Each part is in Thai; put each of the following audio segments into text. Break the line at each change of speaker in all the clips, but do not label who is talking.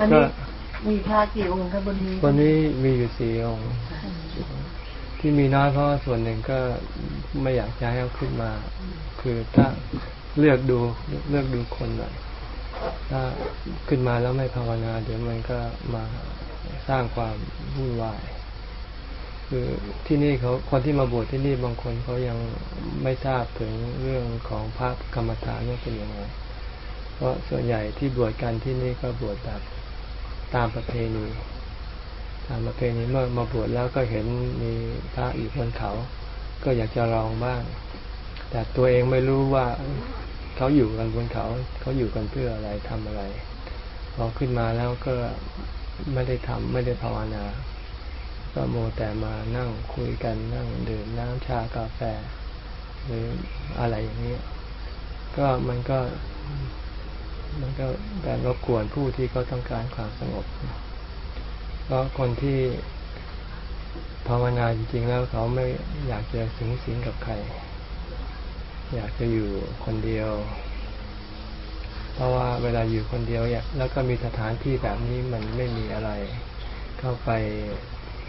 อันนี้มีพระกี่องค์ครับบนนี้
วันนี้มีอยู่สี่องค์ ที่มีน้อยเพราะส่วนหนึ่งก็ไม่อยากจะให้เอาขึ้นมา คือถ้าเลือกดูเลือกดูคนหน่อยถ้าขึ้นมาแล้วไม่ภาวนา เดี๋ยวมันก็มาสร้างความวุ่นวายคือที่นี่เขาคนที่มาบวชที่นี่บางคนเขายังไม่ทราบถึงเรื่องของพระกรรมฐานนี่เป็นยังไงเพราะส่วนใหญ่ที่บวชกันที่นี่ก็บวชแบบ ตามประเพณีตามประเพณีเมื่อมาบวชแล้วก็เห็นมีพระอยู่บนเขา ก็อยากจะลองบ้าง แต่ตัวเองไม่รู้ว่าเขาอยู่กันบนเขา เขาอยู่กันเพื่ออะไรทำอะไรพอขึ้นมาแล้วก็ไม่ได้ทำไม่ได้ภาวนา ก็โมแต่มานั่งคุยกันนั่งดื่มน้ำชากาแฟ หรืออะไรอย่างนี้ก็มันก็ มันก็การรบกวนผู้ที่เขาต้องการความสงบเพราะคนที่ภาวนาจริงๆแล้วเขาไม่อยากจะสิงสิงกับใคร อยากจะอยู่คนเดียว เพราะว่าเวลาอยู่คนเดียวอยากแล้วก็มีสถานที่แบบนี้มันไม่มีอะไร เข้าไป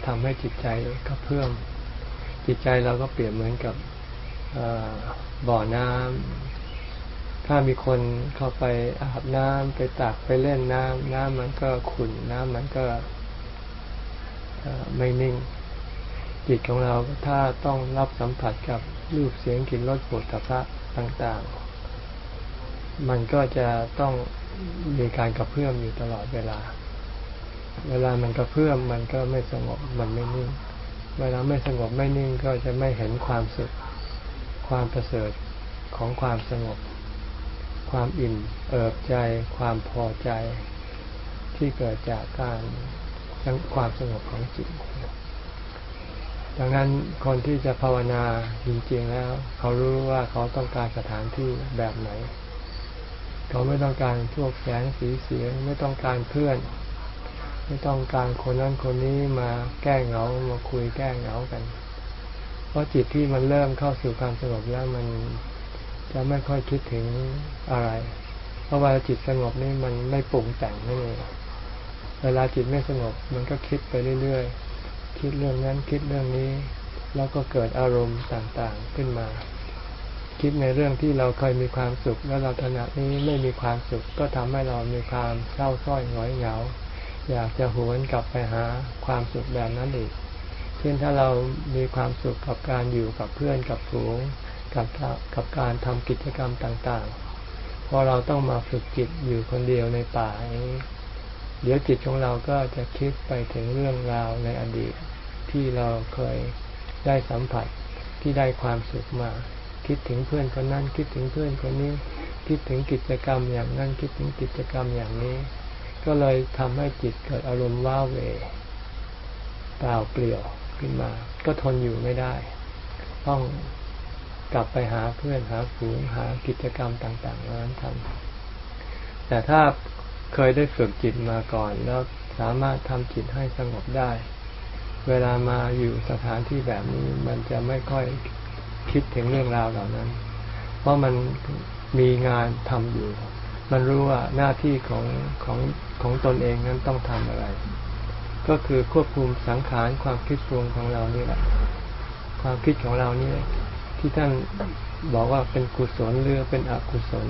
ทำให้จิตใจก็เพิ่มจิตใจเราก็เปรียบเหมือนกับบ่อน้ำ ถ้ามีคนเข้าไปอาบน้ำไปตักไปเล่นน้ำน้ำมันก็ขุ่นน้ำมันก็ไม่นิ่ง จิตของเราถ้าต้องรับสัมผัสกับรูปเสียงกลิ่นรสผลิภัณฑ์ต่างๆ มันก็จะต้องมีการกระเพื่อมอยู่ตลอดเวลา เวลามันกระเพื่อมมันก็ไม่สงบมันไม่นิ่ง เวลาไม่สงบไม่นิ่งก็จะไม่เห็นความสุขความประเสริฐของความสงบ ความอิ่มเอิบใจ ความพอใจ ที่เกิดจากการทั้งความสงบของจิต ดังนั้นคนที่จะภาวนาจริงๆแล้ว เขารู้ว่าเขาต้องการสถานที่แบบไหน เขาไม่ต้องการพวกแสงสีเสียง ไม่ต้องการเพื่อน ไม่ต้องการคนนั้นคนนี้มาแก้เหงามาคุยแก้เหงากัน เพราะจิตที่มันเริ่มเข้าสู่ความสงบแล้วมัน จะไม่ค่อยคิดถึงอะไร เพราะว่าจิตสงบนี่มันไม่ปรุงแต่งนั่นเองเวลาจิตไม่สงบมันก็คิดไปเรื่อยๆ คิดเรื่องนั้นคิดเรื่องนี้ แล้วก็เกิดอารมณ์ต่างๆขึ้นมา คิดในเรื่องที่เราเคยมีความสุข แล้วเราขณะนี้ไม่มีความสุข ก็ทำให้เรามีความเศร้าส้อยหงอยเหงา อยากจะหวนกลับไปหาความสุขแบบนั้นอีก เช่นถ้าเรามีความสุขกับการอยู่กับเพื่อนกับฝูง กับกับการทำกิจกรรมต่างๆพอเราต้องมาฝึกจิตอยู่คนเดียวในป่าเดี๋ยวจิตของเราก็จะคิดไปถึงเรื่องราวในอดีต ที่เราเคยได้สัมผัสที่ได้ความสุขมา คิดถึงเพื่อนคนนั้น คิดถึงเพื่อนคนนี้ คิดถึงกิจกรรมอย่างนั้น คิดถึงกิจกรรมอย่างนี้ ก็เลยทำให้จิตเกิดอารมณ์ว้าเวเปล่าเปลี่ยวขึ้นมา ก็ทนอยู่ไม่ได้ ต้อง กลับไปหาเพื่อนหาฝูงหากิจกรรมต่างๆนั้นทำแต่ถ้าเคยได้ฝึกจิตมาก่อน แล้วสามารถทำจิตให้สงบได้ เวลามาอยู่สถานที่แบบนี้มันจะไม่ค่อยคิดถึงเรื่องราวเหล่านั้น เพราะมันมีงานทำอยู่ มันรู้ว่าหน้าที่ของของของตนเองนั้นต้องทำอะไร ก็คือควบคุมสังขารความคิดปรุงของเรานี่แหละ ความคิดของเรานี่ ที่ท่านบอกว่าเป็นกุศลหรือเป็นอกุศล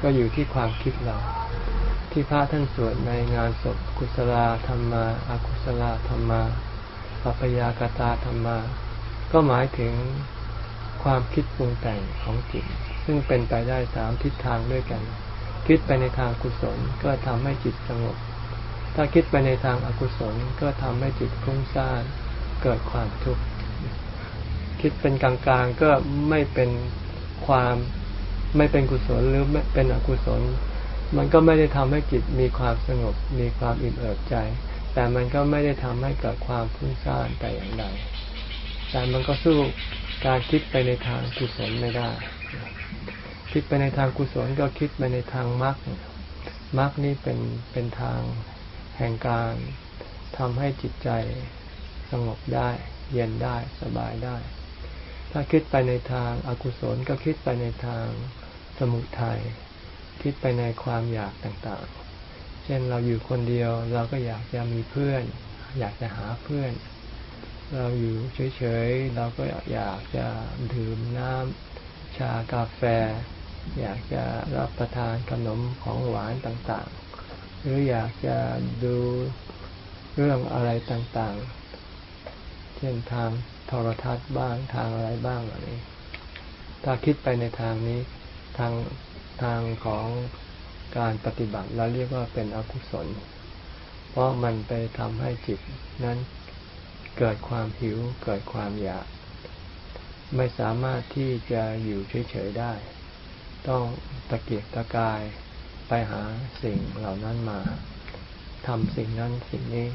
ก็อยู่ที่ความคิดเรา ที่พระท่านสวดในงานศพกุศลธรรมาอากุศลธรรมาปัปยากตาธรรมา ก็หมายถึงความคิดปรุงแต่งของจิต ซึ่งเป็นไปได้สามทิศทางด้วยกัน คิดไปในทางกุศลก็ทำให้จิตสงบ ถ้าคิดไปในทางอากุศลก็ทำให้จิตฟุ้งซ่านเกิดความทุกข์ คิดเป็นกลางๆก็ไม่เป็นความไม่เป็นกุศลหรือไม่เป็นอกุศล มันก็ไม่ได้ทำให้จิตมีความสงบ มีความอิ่มเอิบใจ แต่มันก็ไม่ได้ทำให้เกิดความฟุ้งซ่านแต่อย่างใดแต่มันก็สู้การคิดไปในทางกุศลไม่ได้ คิดไปในทางกุศลก็คิดไปในทางมรรคมรรคนี่เป็นเป็นทางแห่งการทำให้จิตใจสงบได้ เย็นได้สบายได้ ถ้าคิดไปในทางอากุศลก็คิดไปในทางสมุทัยคิดไปในความอยากต่างๆ เช่นเราอยู่คนเดียวเราก็อยากจะมีเพื่อน อยากจะหาเพื่อน เราอยู่เฉยๆเราก็อยากจะดื่มน้ำชากาแฟ อยากจะรับประทานขนมของหวานต่างๆ หรืออยากจะดูเรื่องอะไรต่างๆ เช่นทาง โทรทัศน์บ้างทางอะไรบ้างอะไรถ้าคิดไปในทางนี้ทางทางของการปฏิบัติเราเรียกว่าเป็นอกุศล เพราะมันไปทำให้จิตนั้นเกิดความหิวเกิดความอยาก ไม่สามารถที่จะอยู่เฉยๆได้ ต้องตะเกียกตะกายไปหาสิ่งเหล่านั้นมาทำสิ่งนั้นสิ่งนี้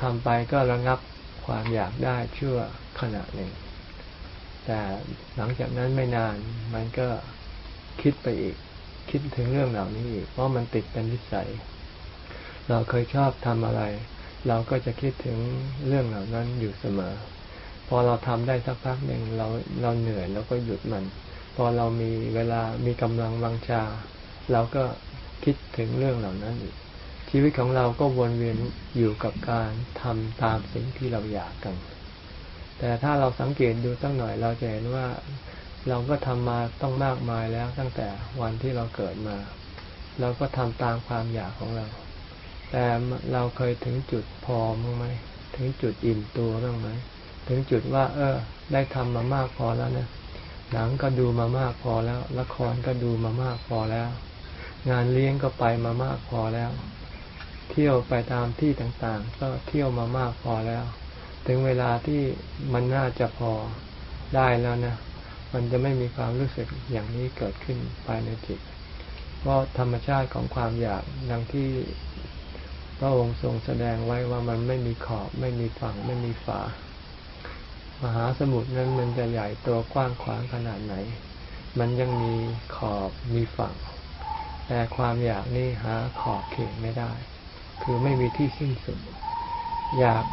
ทำไปก็ระงับความอยากได้ชั่ว ขณะหนึ่ง แต่หลังจากนั้นไม่นานมันก็คิดไปอีก คิดถึงเรื่องเหล่านี้อีกเพราะมันติดเป็นนิสัย เราเคยชอบทำอะไร เราก็จะคิดถึงเรื่องเหล่านั้นอยู่เสมอ พอเราทำได้สักพักหนึ่งเราเราเหนื่อยเราก็หยุดมัน พอเรามีเวลามีกำลังวังชา เราก็คิดถึงเรื่องเหล่านั้นอีกชีวิตของเราก็วนเวียนอยู่กับการทำตามสิ่งที่เราอยากกัน แต่ถ้าเราสังเกตดูสักหน่อยเราจะเห็นว่าเราก็ทำมาต้องมากมายแล้วตั้งแต่วันที่เราเกิดมา เราก็ทำตามความอยากของเรา แต่เราเคยถึงจุดพอมั้งไหมถึงจุดอิ่มตัวบ้างไหมถึงจุดว่า เออ ได้ทำมามากพอแล้วนะหนังก็ดูมามากพอแล้ว ละครก็ดูมามากพอแล้ว งานเลี้ยงก็ไปมามากพอแล้ว เที่ยวไปตามที่ต่างๆ ก็เที่ยวมามากพอแล้ว ถึงเวลาที่มันน่าจะพอได้แล้วนะ มันจะไม่มีความรู้สึกอย่างนี้เกิดขึ้นภายในจิต เพราะธรรมชาติของความอยากดังที่พระองค์ทรงแสดงไว้ว่ามันไม่มีขอบ ไม่มีฝั่ง ไม่มีฝา มหาสมุทรนั้นมันจะใหญ่ตัวกว้างขวางขนาดไหน มันยังมีขอบมีฝั่ง แต่ความอยากนี่หาขอบเขตไม่ได้ คือไม่มีที่สิ้นสุด อยาก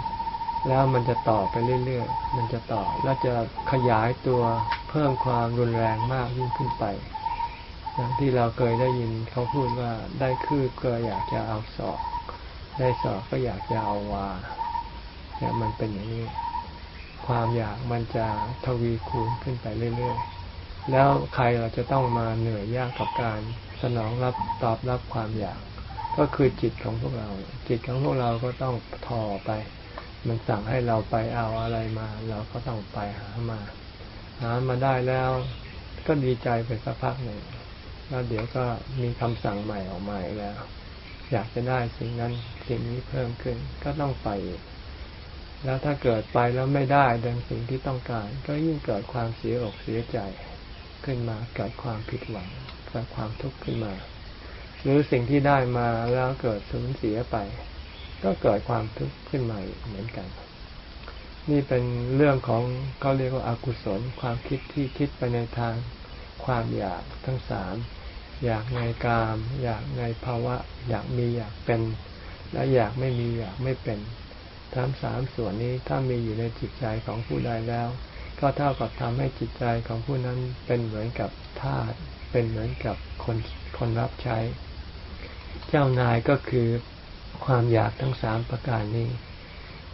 แล้วมันจะต่อไปเรื่อยๆ มันจะต่อ แล้วจะขยายตัวเพิ่มความรุนแรงมากยิ่งขึ้นไป อย่างที่เราเคยได้ยินเขาพูดว่าได้คืบก็อยากจะเอาศอกได้ศอกก็อยากจะเอาวาเนี่ยมันเป็นอย่างนี้ ความอยากมันจะทวีคูณขึ้นไปเรื่อยๆ แล้วใครเราจะต้องมาเหนื่อยยากกับการสนองรับตอบรับความอยาก ก็คือจิตของพวกเรา จิตของพวกเราก็ต้องทอไป มันสั่งให้เราไปเอาอะไรมา เราก็ต้องไปหามา หามาได้แล้วก็ดีใจไปสักพักหนึ่งแล้วเดี๋ยวก็มีคำสั่งใหม่ออกมาอีกแล้ว อยากจะได้สิ่งนั้นสิ่งนี้เพิ่มขึ้น ก็ต้องไปอีกแล้วถ้าเกิดไปแล้วไม่ได้ดังสิ่งที่ต้องการ ก็ยิ่งเกิดความเสียอกเสียใจขึ้นมาเกิดความผิดหวังเกิดความทุกข์ขึ้นมา หรือสิ่งที่ได้มาแล้วเกิดสูญเสียไป ก็เกิดความทุกข์ขึ้นมาอีกเหมือนกัน นี่เป็นเรื่องของเขาเรียกว่าอากุศล ความคิดที่คิดไปในทางความอยากทั้งสามอยากในกาม อยากในภาวะ อยากมีอยากเป็น และอยากไม่มีอยากไม่เป็นทั้งสามส่วนนี้ถ้ามีอยู่ในจิตใจของผู้ใดแล้ว ก็เท่ากับทำให้จิตใจของผู้นั้นเป็นเหมือนกับทาสเป็นเหมือนกับคนคนรับใช้ เจ้านายก็คือ ความอยากทั้งสามประการนี้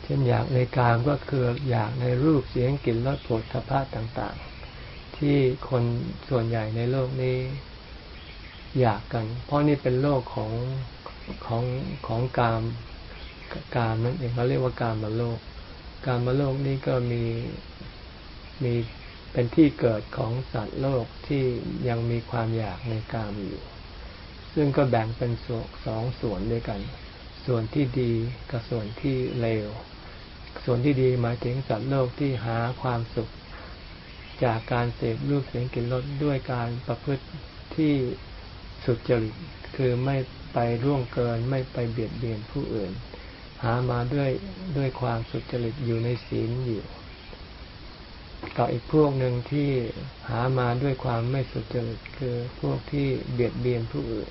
เช่นอยากในกามก็คืออยากในรูปเสียงกลิ่นรสผฏฐัพะต่างๆ ที่คนส่วนใหญ่ในโลกนี้อยากกัน เพราะนี่เป็นโลกของของของกามการนั่นเองเขาเรียกว่าการมาโลก การมาโลกนี้ก็มีมีเป็นที่เกิดของสัตว์โลกที่ยังมีความอยากในกามอยู่ ซึ่งก็แบ่งเป็นสองส่วนด้วยกัน ส่วนที่ดีกับส่วนที่เลว ส่วนที่ดีหมายถึงสัตว์โลกที่หาความสุข จากการเสพรูปเสียงกลิ่นรสด้วยการประพฤติที่สุจริตคือไม่ไปร่วงเกินไม่ไปเบียดเบียนผู้อื่น หามาด้วยด้วยความสุจริตอยู่ในศีลอยู่กับอีกพวกหนึ่งที่หามาด้วยความไม่สุจริตคือพวกที่เบียดเบียนผู้อื่น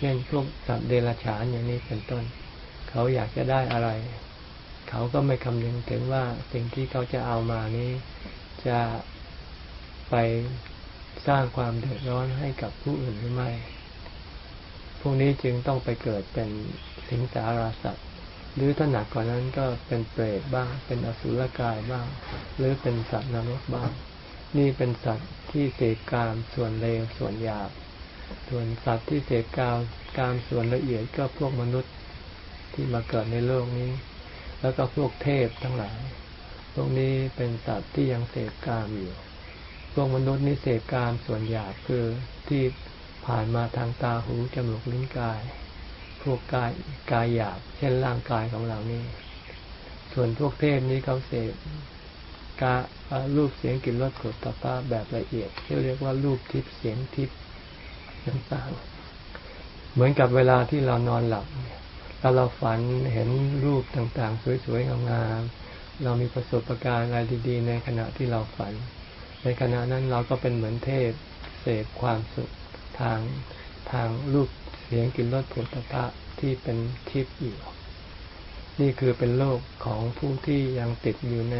เช่นพวกสัตว์เดรัจฉานอย่างนี้เป็นต้น เขาอยากจะได้อะไร เขาก็ไม่คำนึงถึงว่าสิ่งที่เขาจะเอามานี้จะไปสร้างความเดือดร้อนให้กับผู้อื่นหรือไม่ พวกนี้จึงต้องไปเกิดเป็นสิงสาราสัตว์ หรือถ้าหนักกว่านั้นก็เป็นเปรตบ้าง เป็นอสุรกายบ้าง หรือเป็นสัตว์นรกบ้าง นี่เป็นสัตว์ที่เสพกามส่วนเลวส่วนหยาบ ส่วนสัตว์ที่เสพกามกามส่วนละเอียดก็พวกมนุษย์ที่มาเกิดในโลกนี้ แล้วก็พวกเทพทั้งหลาย พวกนี้เป็นสัตว์ที่ยังเสพกามอยู่ พวกมนุษย์นี่เสพกามส่วนหยาบคือที่ผ่านมาทางตาหูจมูกลิ้นกาย พวกกายกายหยาบ เช่นร่างกายของเรานี่ ส่วนพวกเทพนี้เขาเสพการูปเสียงกลิ่นรสกลิ่นตาแบบละเอียดที่เรียกว่ารูปทิพย์เสียงทิพย์ ต่างๆ เหมือนกับเวลาที่เรานอนหลับแล้วเราฝันเห็นรูปต่างๆ สวยๆงามๆเรามีประสบการณ์อะไรดีๆ ในขณะที่เราฝัน ในขณะนั้นเราก็เป็นเหมือนเทพเสพความสุขทางทางรูปเสียงกลิ่นรสผลิตภัณฑ์ที่เป็นทิพย์อยู่ นี่คือเป็นโลกของผู้ที่ยังติดอยู่ใน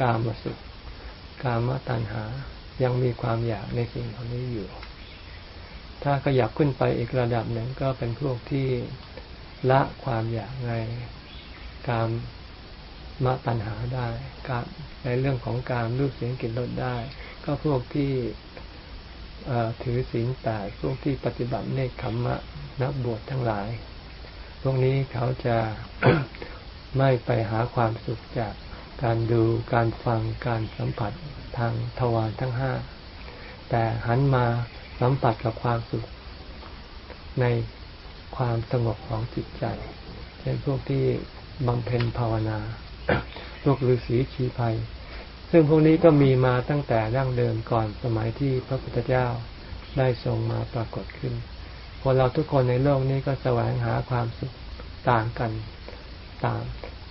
กามสุข กามตัณหายังมีความอยากในสิ่งเหล่านี้อยู่ ถ้าขยับขึ้นไปอีกระดับหนึ่งก็เป็นพวกที่ละความอยากในการมมตัณหาได้การในเรื่องของการรูปเสียงกลิ่นรสได้ ก็พวกที่ถือศีลแปดพวกที่ปฏิบัติเนคขมมะนักบวชทั้งหลาย พวกนี้เขาจะไม่ไปหาความสุขจากการดูการฟังการสัมผัสทางทวารทั้งห้า แต่หันมา สัมผัสกับความสุขในความสงบของจิตใจเช่นพวกที่บำเพ็ญภาวนา พวกฤาษีชีภัย ซึ่งพวกนี้ก็มีมาตั้งแต่ดั้งเดิมก่อนสมัยที่พระพุทธเจ้าได้ทรงมาปรากฏขึ้น คนเราทุกคนในโลกนี้ก็แสวงหาความสุขต่างกัน ตาม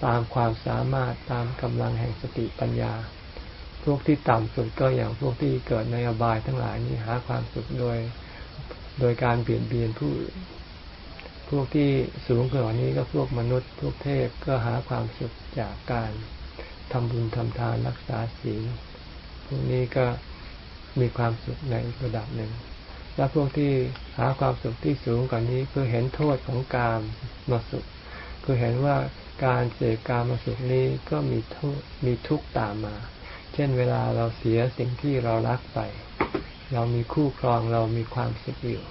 ตามความสามารถตามกำลังแห่งสติปัญญา พวกที่ต่ำสุดก็อย่างพวกที่เกิดในอบายทั้งหลายนี้หาความสุขโดยโดยการเปลี่ยนเบียนผู้ พวกที่สูงกว่านี้ก็พวกมนุษย์ พวกเทพก็หาความสุขจากการทำบุญทำทานรักษาศีลพวกนี้ก็มีความสุขในระดับหนึ่ง และพวกที่หาความสุขที่สูงกว่านี้คือเห็นโทษของการมาสุข คือเห็นว่าการเสพการมาสุขนี้ก็มีโทษมีทุกข์ตามมา เช่นเวลาเราเสียสิ่งที่เรารักไป เรามีคู่ครองเรามีความสุขอยู่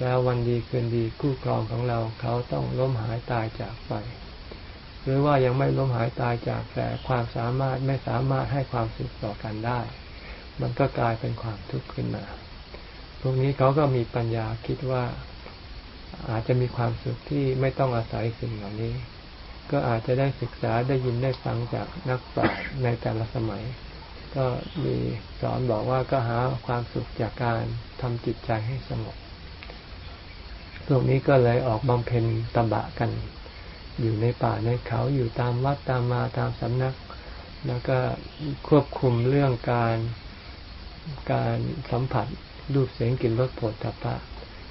แล้ววันดีคืนดีคู่ครองของเราเขาต้องล้มหายตายจากไป หรือว่ายังไม่ล้มหายตายจากแต่ความสามารถไม่สามารถให้ความสุขต่อกันได้ มันก็กลายเป็นความทุกข์ขึ้นมา พวกนี้เขาก็มีปัญญาคิดว่าอาจจะมีความสุขที่ไม่ต้องอาศัยสิ่งเหล่านี้ ก็อาจจะได้ศึกษาได้ยินได้ฟังจากนักปราชญ์ในแต่ละสมัย ก็มีสอนบอกว่าก็หาความสุขจากการทำจิตใจให้สงบพวกนี้ก็เลยออกบำเพ็ญตบะกัน อยู่ในป่าในเขาอยู่ตามวัดตามมาตามสำนัก แล้วก็ควบคุมเรื่องการการสัมผัสรูปเสียงกลิ่นรสผลตภะ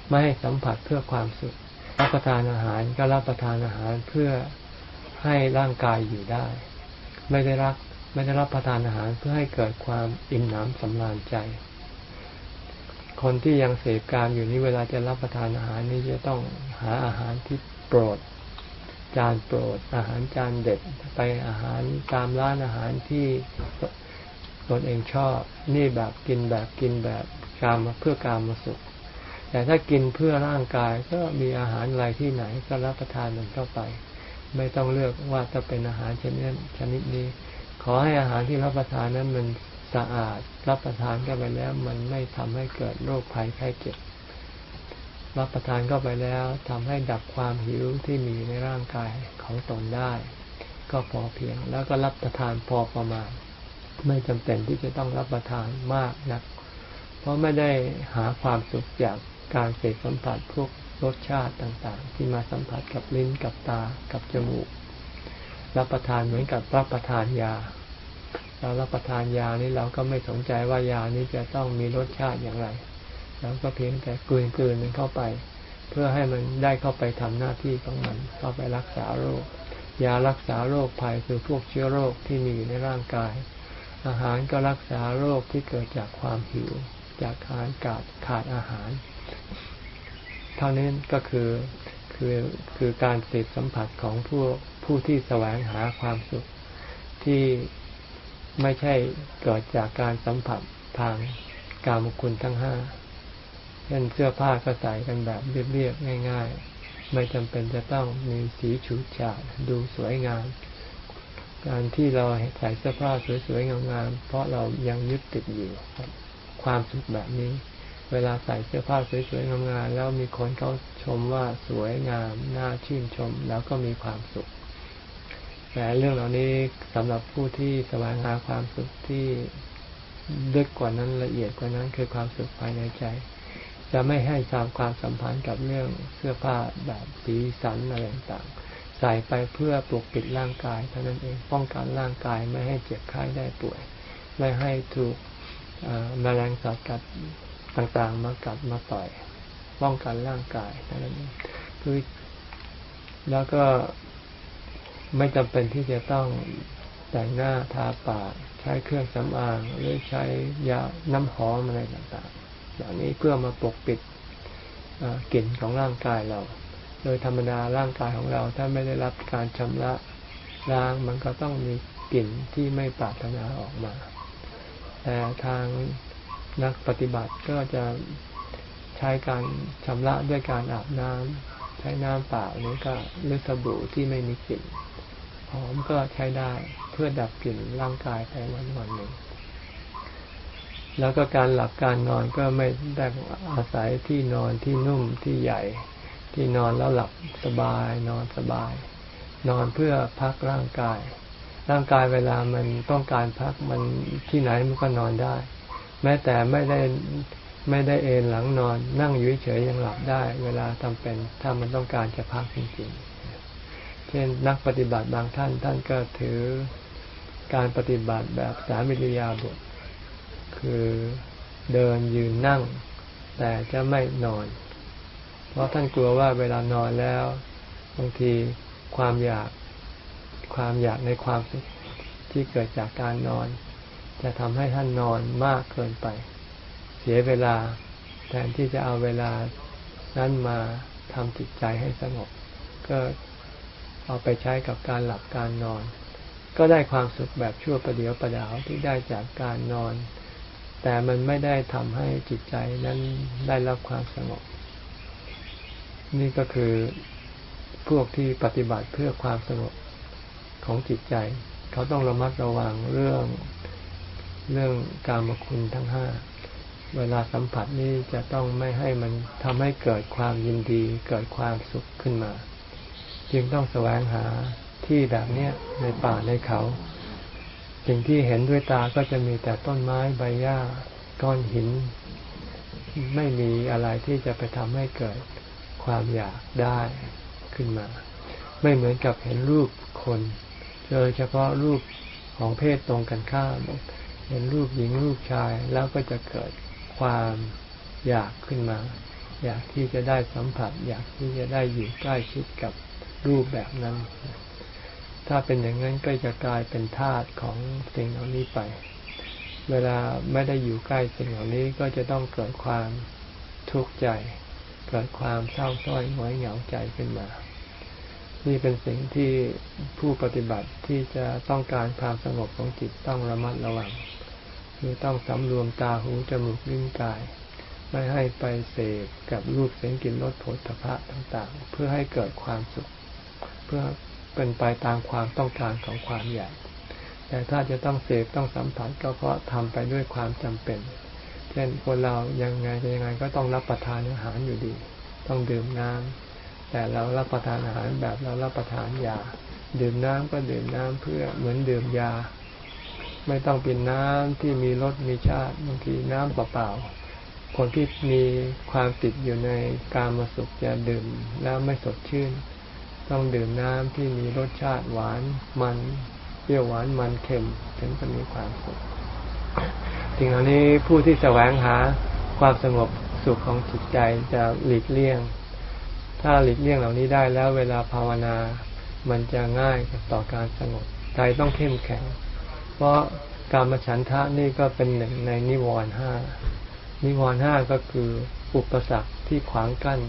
ไม่ให้สัมผัสเพื่อความสุข รับประทานอาหารก็รับประทานอาหารเพื่อให้ร่างกายอยู่ได้ ไม่ได้รัก ไม่ได้รับประทานอาหารเพื่อให้เกิดความอิ่มหนำสำราญใจ คนที่ยังเสพการอยู่นี้เวลาจะรับประทานอาหารนี่จะต้องหาอาหารที่โปรด จานโปรด อาหารจานเด็ดไปอาหารตามร้านอาหารที่ตนเองชอบ นี่แบบกินแบบกินแบบกามเพื่อการมาสุข แต่ถ้ากินเพื่อร่างกายก็มีอาหารอะไรที่ไหนก็รับประทานมันเข้าไป ไม่ต้องเลือกว่าจะเป็นอาหารชนิดชนิดนี้ อให้อาหารที่รับประทานนั้นมันสะอาด รับประทานเข้าไปแล้ว มันไม่ทำให้เกิดโรคภัยไข้เจ็บ รับประทานเข้าไปแล้วทำให้ดับความหิวที่มีในร่างกายของตนได้ ก็พอเพียง แล้วก็รับประทานพอประมาณ ไม่จำเป็นที่จะต้องรับประทานมากนัก เพราะไม่ได้หาความสุขจากการเสพสัมผัสพวกรสชาติต่างๆ ที่มาสัมผัสกับลิ้นกับตากับจมูก รับประทานเหมือนกับรับประทานยา เรารับประทานยานี้เราก็ไม่สนใจว่ายานี้จะต้องมีรสชาติอย่างไรเราก็เพียงแต่กลืนกลืนมันเข้าไป เพื่อให้มันได้เข้าไปทำหน้าที่ของมัน เข้าไปรักษาโรค ยารักษาโรคภัยคือพวกเชื้อโรคที่มีอยู่ในร่างกาย อาหารก็รักษาโรคที่เกิดจากความหิว จากการขาดขาดอาหารเท่านี้ก็คือคือคือการเสพสัมผัสของผู้ ผู้ที่แสวงหาความสุขที่ไม่ใช่เกิดจากการสัมผัสทางกามคุณทั้งห้าเช่นเสื้อผ้าก็ใส่กันแบบเรียบๆง่าย ๆ ไม่จำเป็นจะต้องมีสีฉูดฉาดดูสวยงาม การที่เราใส่เสื้อผ้าสวยๆงามๆเพราะเรายังยึดติดอยู่ความสุขแบบนี้ เวลาใส่เสื้อผ้าสวยๆงามๆแล้วมีคนเขาชมว่าสวยงามน่าชื่นชม แล้วก็มีความสุข แต่เรื่องเหล่านี้สำหรับผู้ที่แสวงหาความสุขที่ลึกกว่านั้นละเอียดกว่านั้นคือความสุขภายในใจ จะไม่ให้ตามความสัมพันธ์กับเรื่องเสื้อผ้าแบบสีสันอะไรต่างๆใส่ไปเพื่อปกปิดร่างกายเท่านั้นเองป้องกันร่างกายไม่ให้เจ็บไข้ได้ป่วย ไม่ให้ถูกแมลงสัตว์กัดต่างๆ มากัดมาต่อย ป้องกันร่างกายเท่านั้นเองคือแล้วก็ ไม่จำเป็นที่จะต้องแต่งหน้าทาปากใช้เครื่องสำอางหรือใช้ยาน้ำหอมอะไรต่างๆอย่างนี้เพื่อมาปกปิดกลิ่นของร่างกายเรา โดยธรรมดาร่างกายของเราถ้าไม่ได้รับการชำระล้างมันก็ต้องมีกลิ่นที่ไม่ปรารถนาออกมา แต่ทางนักปฏิบัติก็จะใช้การชำระด้วยการอาบน้ำใช้น้ำเปล่าหรือก็เลือสบู่ที่ไม่มีกลิ่น หอมก็ใช้ได้เพื่อดับกลิ่นร่างกายไปวันวันหนึ่ง แล้วก็การหลับการนอนก็ไม่ได้อาศัยที่นอนที่นุ่มที่ใหญ่ ที่นอนแล้วหลับสบาย นอนสบาย นอนเพื่อพักร่างกาย ร่างกายเวลามันต้องการพักมันที่ไหนมันก็นอนได้ แม้แต่ไม่ได้ไม่ได้เอนหลังนอนนั่งอยู่เฉยยังหลับได้ เวลาทำเป็นถ้ามันต้องการจะพักจริงๆ ช่นนักปฏิบัติบางท่าน ท่านก็ถือการปฏิบัติแบบสามิริยาบทคือเดินยืนนั่ง แต่จะไม่นอน เพราะท่านกลัวว่าเวลานอนแล้วบางทีความอยากความอยากในความสุขที่เกิดจากการนอน จะทำให้ท่านนอนมากเกินไป เสียเวลาแทนที่จะเอาเวลานั้นมาทำจิตใจให้สงบ ก็ เอาไปใช้กับการหลับการนอน ก็ได้ความสุขแบบชั่วประเดียวประดาวที่ได้จากการนอน แต่มันไม่ได้ทำให้จิตใจนั้นได้รับความสงบ นี่ก็คือพวกที่ปฏิบัติเพื่อความสงบของจิตใจ เขาต้องระมัดระวังเรื่องเรื่องการมคุณทั้งห้าเวลาสัมผัสนี้จะต้องไม่ให้มันทำให้เกิดความยินดี เกิดความสุขขึ้นมา จึงต้องแสวงหาที่แบบเนี้ยในป่าในเขา สิ่งที่เห็นด้วยตาก็จะมีแต่ต้นไม้ใบหญ้าก้อนหิน ไม่มีอะไรที่จะไปทำให้เกิดความอยากได้ขึ้นมา ไม่เหมือนกับเห็นรูปคนโดยเฉพาะรูปของเพศตรงกันข้าม เห็นรูปหญิงรูปชายแล้วก็จะเกิดความอยากขึ้นมา อยากที่จะได้สัมผัส อยากที่จะได้อยู่ใกล้ชิดกับ รูปแบบนั้น ถ้าเป็นอย่างนั้นก็จะกลายเป็นทาสของสิ่งเหล่านี้ไป เวลาไม่ได้อยู่ใกล้สิ่งเหล่านี้ก็จะต้องเกิดความทุกข์ใจ เกิดความเศร้าส้อยหงอยเหงาใจขึ้นมา นี่เป็นสิ่งที่ผู้ปฏิบัติที่จะต้องการความสงบของจิตต้องระมัดระวังคือต้องสำรวมตาหูจมูกลิ้นกาย ไม่ให้ไปเสพกับรูปเสียงกลิ่นรสผลพระต่าง ๆ เพื่อให้เกิดความสุข เพื่อเป็นไปตามความต้องการของความอยาก แต่ถ้าจะต้องเสพต้องสัมผัสก็เพราะทำไปด้วยความจำเป็น เช่นคนเรายังไงจะยังไงก็ต้องรับประทานอาหารอยู่ดี ต้องดื่มน้ำแต่เรารับประทานอาหารแบบเรารับประทานยา ดื่มน้ำก็ดื่มน้ำเพื่อเหมือนดื่มยา ไม่ต้องเป็นน้ำที่มีรสมีชาติบางทีน้ำเปล่าคนที่มีความติดอยู่ในการมาสุขจะดื่มแล้วไม่สดชื่น ต้องดื่มน้ำที่มีรสชาติหวานมันเปรี้ยวหวานมันเค็มถึงจะมีความสุขสิ่งเหล่านี้ผู้ที่แสวงหาความสงบสุขของจิตใจจะหลีกเลี่ยง ถ้าหลีกเลี่ยงเหล่านี้ได้แล้วเวลาภาวนา มันจะง่ายต่อการสงบใจต้องเข้มแข็ง เพราะการมาฉันทะนี่ก็เป็นหนึ่งในนิวรณ์ห้านิวรณ์ห้าก็คืออุปสรรคที่ขวางกั้น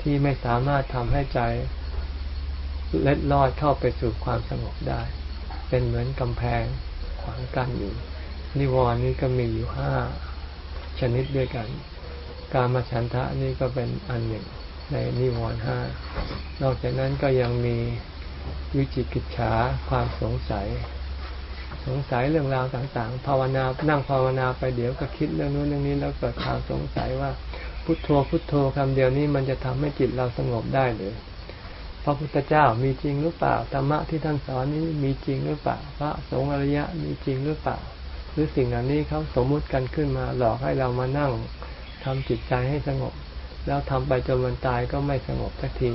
ที่ไม่สามารถทำให้ใจ เล็ดลอดเข้าไปสู่ความสงบได้ เป็นเหมือนกำแพงขวางกั้นอยู่ นิวรณ์นี้ก็มีอยู่ห้าชนิดด้วยกัน การมาฉันทะนี่ก็เป็นอันหนึ่งในนิวรณ์ห้านอกจากนั้นก็ยังมีวิจิกิจฉาความสงสัย สงสัยเรื่องราวต่างๆ ภาวนา นั่งภาวนาไปเดี๋ยวก็คิดเรื่องนู้นเรื่องนี้แล้วเกิดความสงสัยว่าพุทโธพุทโธคำเดียวนี้มันจะทำให้จิตเราสงบได้หรือ พระพุทธเจ้ามีจริงหรือเปล่าธรรมะที่ท่านสอนนี้มีจริงหรือเปล่า พระสงฆ์อริยะมีจริงหรือเปล่า หรือสิ่งเหล่านี้เขาสมมุติกันขึ้นมาหลอกให้เรามานั่งทำจิตใจให้สงบ แล้วทำไปจนวันตายก็ไม่สงบสักที